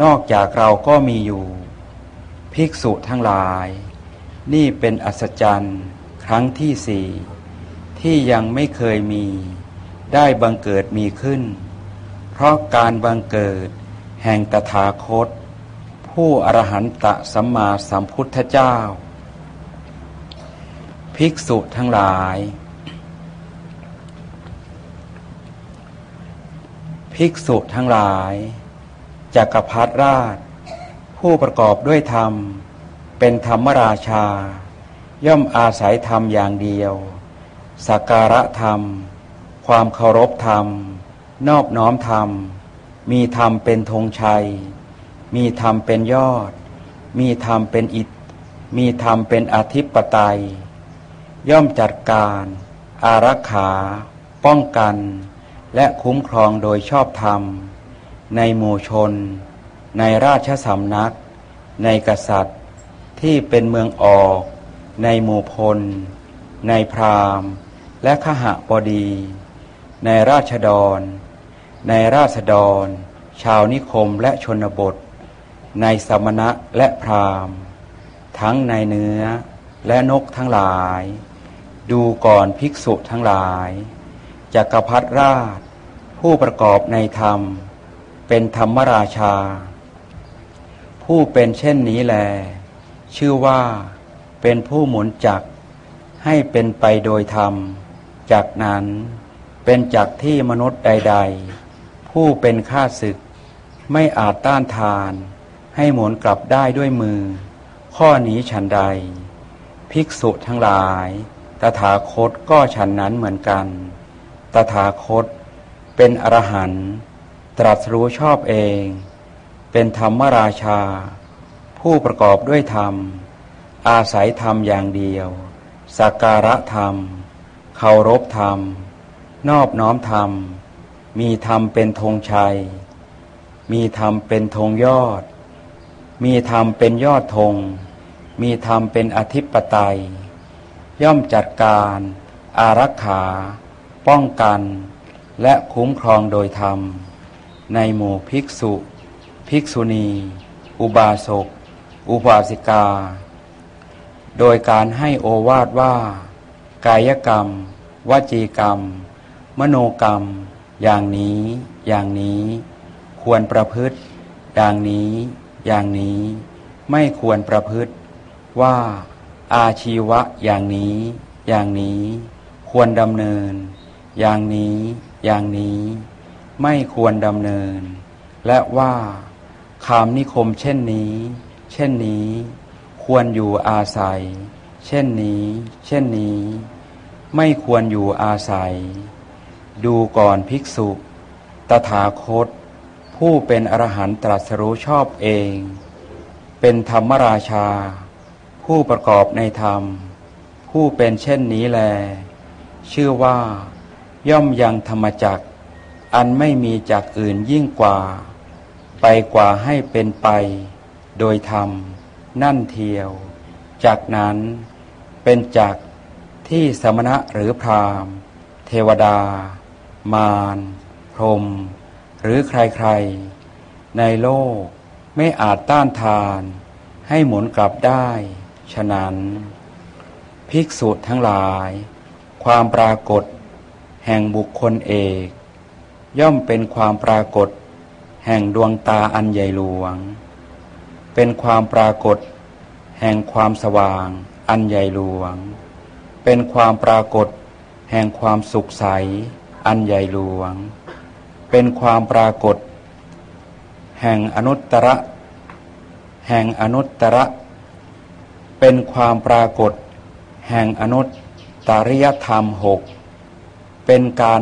นอกจากเราก็มีอยู่ ภิกษุทั้งหลาย นี่เป็นอัศจรรย์ ครั้งที่สี่ ที่ยังไม่เคยมี ได้บังเกิดมีขึ้น เพราะการบังเกิด แห่งตถาคต ผู้อรหันตสัมมาสัมพุทธเจ้า ภิกษุทั้งหลาย ภิกษุทั้งหลายจักรพรรดิราช ผู้ประกอบด้วยธรรม เป็นธรรมราชา ย่อมอาศัยธรรมอย่างเดียว สักการะธรรม ความเคารพธรรม นอบน้อมธรรม มีธรรมเป็นธงชัย มีธรรมเป็นยอด มีธรรมเป็นอิฐมีธรรมเป็นอธิปไตย ย่อมจัดการ อารักขา ป้องกัน และคุ้มครองโดยชอบธรรม ในหมู่ชน ในราชสำนัก ในกษัตริย์ที่เป็นเมืองออก ในหมู่พล ในพราหมณ์ และขหบดี ในราชดร ในราษฎร ชาวนิคมและชนบท ในสมณะและพราหมณ์ ทั้งในเนื้อและนกทั้งหลาย ดูก่อนภิกษุทั้งหลายจักรพรรดิราช ผู้ประกอบในธรรม เป็นธรรมราชา ผู้เป็นเช่นนี้แล ชื่อว่าเป็นผู้หมุนจักให้เป็นไปโดยธรรม จากนั้นเป็นจักที่มนุษย์ใด ๆ ผู้เป็นข้าศึก ไม่อาจต้านทาน ให้หมุนกลับได้ด้วยมือ ข้อนี้ฉันใด ภิกษุทั้งหลาย ตถาคตก็ฉันนั้นเหมือนกัน ตถาคต เป็นอรหันต์ตรัสรู้ชอบเอง เป็นธรรมราชา ผู้ประกอบด้วยธรรม อาศัยธรรมอย่างเดียวสักการะธรรม เคารพธรรม นอบน้อมธรรม มีธรรมเป็นธงชัย มีธรรมเป็นธงยอด มีธรรมเป็นยอดธง มีธรรมเป็นอธิปไตย ย่อมจัดการ อารักขา ป้องกัน และคุ้มครองโดยธรรม ในหมู่ภิกษุ ภิกษุณี อุบาสก อุบาสิกา โดยการให้โอวาทว่า กายกรรม วจีกรรม มโนกรรม อย่างนี้ อย่างนี้ ควรประพฤติ อย่างนี้ อย่างนี้ ไม่ควรประพฤติว่าอาชีวะอย่างนี้ อย่างนี้ ควรดำเนิน อย่างนี้ อย่างนี้ ไม่ควรดำเนิน และว่าคามนิคมเช่นนี้ เช่นนี้ ควรอยู่อาศัย เช่นนี้ เช่นนี้ ไม่ควรอยู่อาศัย ดูก่อนภิกษุ ตถาคต ผู้เป็นอรหันตรัสรู้ชอบเอง เป็นธรรมราชา ผู้ประกอบในธรรม ผู้เป็นเช่นนี้แล ชื่อว่า ย่อมยังธรรมจักอันไม่มีจากอื่นยิ่งกว่า ไปกว่าให้เป็นไป โดยธรรม นั่นเทียว จากนั้น เป็นจักที่สมณะหรือพรามเทวดา มารพรม หรือใครๆ ในโลกไม่อาจต้านทาน ให้หมุนกลับได้ ฉะนั้น ภิกษุทั้งหลาย ความปรากฏ แห่งบุคคลเอก ย่อมเป็นความปรากฏ แห่งดวงตาอันใหญ่หลวง เป็นความปรากฏ แห่งความสว่าง อันใหญ่หลวง เป็นความปรากฏแห่งความสุขใส อันใหญ่หลวง เป็นความปรากฏ แห่งอนุตตรแห่งอนุตตรเป็นความปรากฏ แห่งอนุตตริยธรรมหกเป็นการ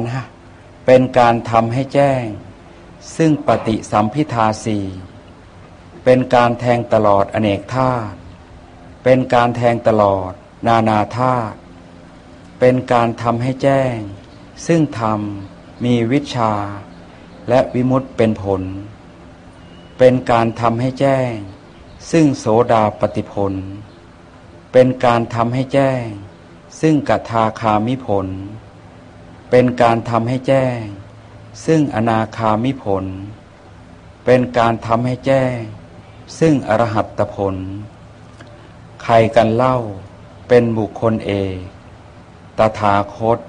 เป็นการทำให้แจ้ง ซึ่งปฏิสัมพิทาสีเป็นการแทงตลอดอเนกธาตุ เป็นการแทงตลอด นานาธาตุเป็นการทำให้แจ้ง ซึ่งธรรมมีวิชา และวิมุตติเป็นผล เป็นการทำให้แจ้ง ซึ่งโสดาปฏิผล เป็นการทำให้แจ้ง ซึ่งกทาคามิผล เป็นการทำให้แจ้ง ซึ่งอนาคามิผล เป็นการทำให้แจ้ง ซึ่งอรหัตตผล ใครกันเล่าเป็นบุคคลเอกตถาคต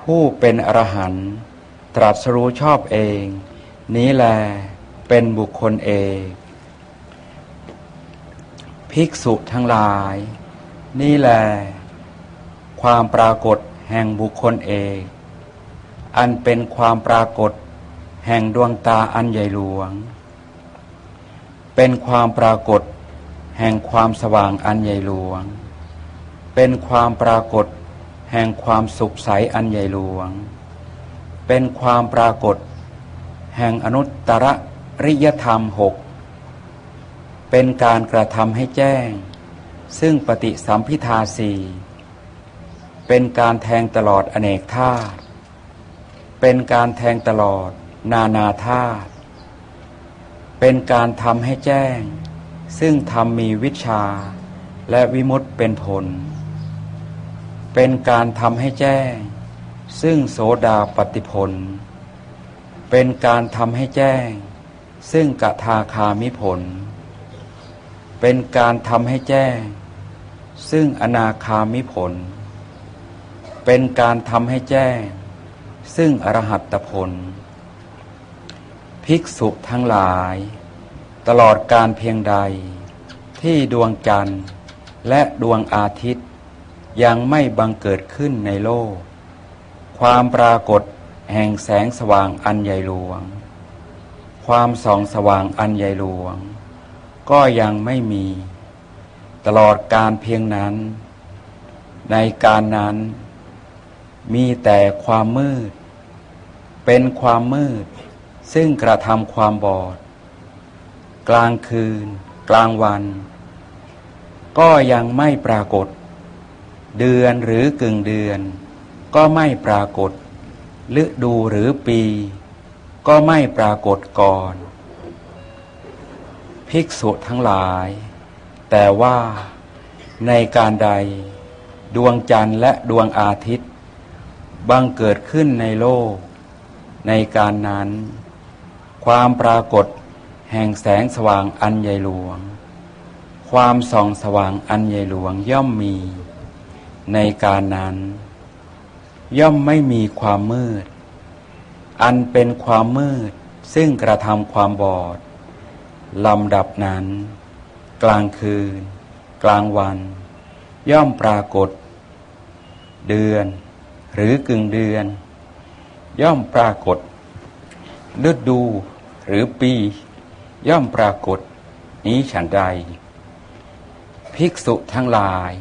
ผู้เป็นอรหันต์ตรัสรู้ชอบเอง นี้แลเป็นบุคคลเอกภิกษุทั้งหลาย นี่แล ความปรากฏแห่งบุคคลเอกอันเป็นความปรากฏแห่งดวงตาอันใหญ่หลวง เป็นความปรากฏ แห่งความสว่างอันใหญ่หลวง เป็นความปรากฏ แห่งความสุขใสอันใหญ่หลวง เป็นความปรากฏ แห่งอนุตตรริยธรรมหกเป็นการกระทำให้แจ้ง ซึ่งปฏิสัมพิทาสีเป็นการแทงตลอดอเนกธาตุเป็นการแทงตลอดนานาธาตุเป็นการทำให้แจ้ง ซึ่งทำมีวิชาและวิมุตเป็นผล เป็นการทำให้แจ้ง ซึ่งโสดาปฏิพลเป็นการทำให้แจ้ง ซึ่งกทาคามิผล เป็นการทำให้แจ้ง ซึ่งอนาคามิผล เป็นการทำให้แจ้ง ซึ่งอรหัตผล ภิกษุทั้งหลาย ตลอดการเพียงใด ที่ดวงจันทร์และดวงอาทิตย์ ยังไม่บังเกิดขึ้นในโลก ความปรากฏแห่งแสงสว่างอันใหญ่หลวง ความส่องสว่างอันใหญ่หลวง ก็ยังไม่มี ตลอดการเพียงนั้น ในการนั้น มีแต่ความมืด เป็นความมืด ซึ่งกระทำความบอด กลางคืน กลางวัน ก็ยังไม่ปรากฏ เดือนหรือกึ่งเดือน ก็ไม่ปรากฏฤดูหรือปี ก็ไม่ปรากฏก่อน ภิกษุทั้งหลาย แต่ว่าในการใด ดวงจันทร์และดวงอาทิตย์ บังเกิดขึ้นในโลก ในการนั้น ความปรากฏ แห่งแสงสว่างอันใหญ่หลวง ความส่องสว่างอันใหญ่หลวงย่อมมี ในการนั้น ย่อมไม่มีความมืด อันเป็นความมืดซึ่งกระทำความบอดลำดับนั้น กลางคืน กลางวัน ย่อมปรากฏ เดือน หรือกึ่งเดือน ย่อมปรากฏฤดูหรือปี ย่อมปรากฏนี้ฉันใด ภิกษุทั้งหลาย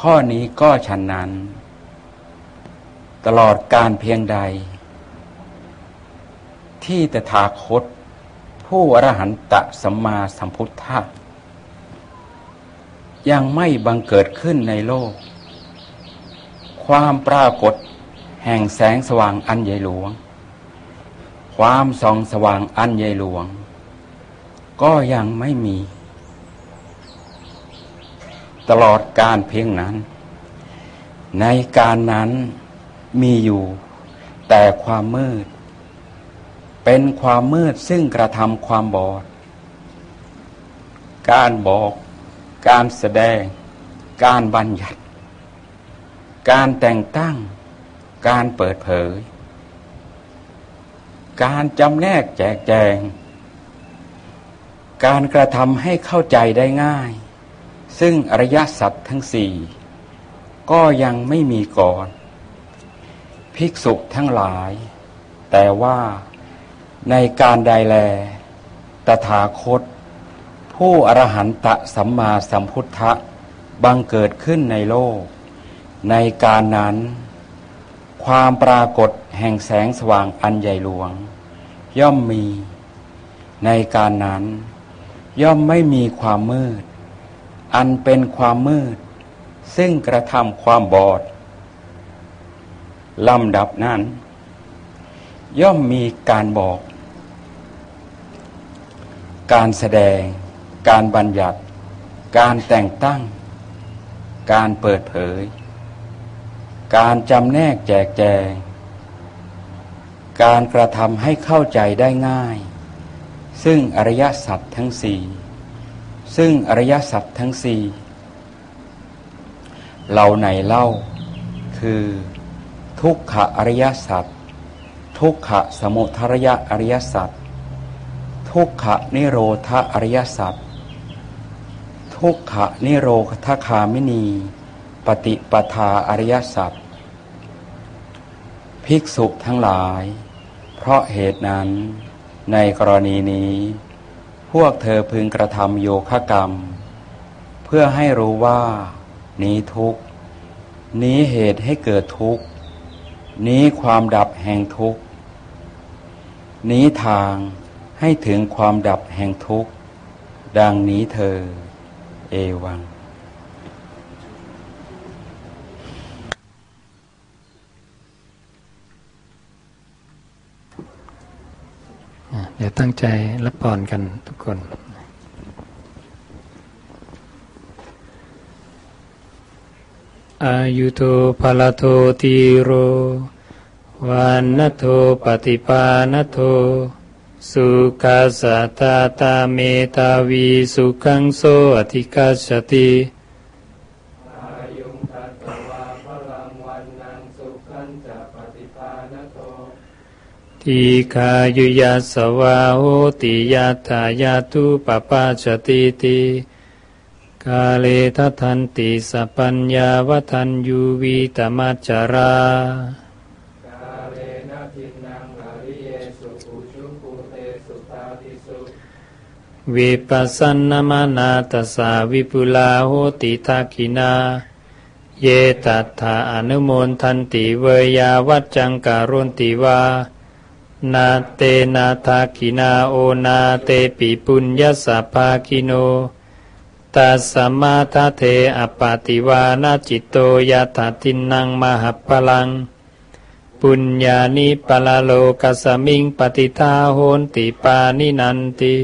ข้อนี้ก็ฉันนั้น ตลอดการเพียงใด ที่ตถาคต ผู้อรหันตสัมมาสัมพุทธะยังไม่บังเกิดขึ้นในโลก ความปรากฏแห่งแสงสว่างอันใหญ่หลวง ความส่องสว่างอันใหญ่หลวง ก็ยังไม่มี ตลอดการเพียงนั้น ในการนั้นมีอยู่ แต่ความมืด เป็นความมืดซึ่งกระทำความบอด การบอก การแสดง การบัญญัติ การแต่งตั้ง การเปิดเผย การจำแนกแจกแจง การกระทำให้เข้าใจได้ง่าย ซึ่งอริยสัจทั้งสี่ก็ยังไม่มีก่อน ภิกษุทั้งหลาย แต่ว่าในการใดแล ตถาคต ผู้อรหันตสัมมาสัมพุทธะบังเกิดขึ้นในโลก ในการนั้น ความปรากฏแห่งแสงสว่างอันใหญ่หลวง ย่อมมีในการนั้น ย่อมไม่มีความมืด อันเป็นความมืด ซึ่งกระทำความบอดลำดับนั้น ย่อมมีการบอก การแสดง การบัญญัติ การแต่งตั้ง การเปิดเผย การจำแนกแจกแจง การกระทำให้เข้าใจได้ง่าย ซึ่งอริยสัจทั้งสี่ซึ่งอริยสัจทั้งสี่เหล่าไหนเล่า คือทุกขอริยสัจทุกขสมุทรยอริยสัจทุกขนิโรธอริยสัจทุกขนิโรธคามินีปฏิปทาอริยสัจภิกษุทั้งหลาย เพราะเหตุนั้น ในกรณีนี้ พวกเธอพึงกระทำโยคะกรรม เพื่อให้รู้ว่า นี้ทุกนี้เหตุให้เกิดทุกนี้ความดับแห่งทุกนี้ทางให้ถึงความดับแห่งทุกดังนี้เธอ เอวัง เดี๋ยวตั้งใจรับพรกันทุกคน อายุโทภลโทตีโรวันนโทปฏิปานโท สุขัสสะตาตาเมตาวีสุขังโสอธิกัสติ ทีคายุยัสวาโหติยัตถายาตุปปาชติติกาเลทัทันติสปัญญาวัทันยูวีตมัจจาราเวิปัสสนามานาตสาวิปุลาโหติทักขินา เยตัตถาอนุโมนทันติเวยาวัจจังการุนติวา นาเตนาทาคินาโอนาเตปิปุญญาสภาคิโนตัสสมาทาเทอปาติวานาจิตโตยาถาตินังมหพลัง ปุญญานิปลาโลกัสมิงปฏิทาโหนติปานินันติ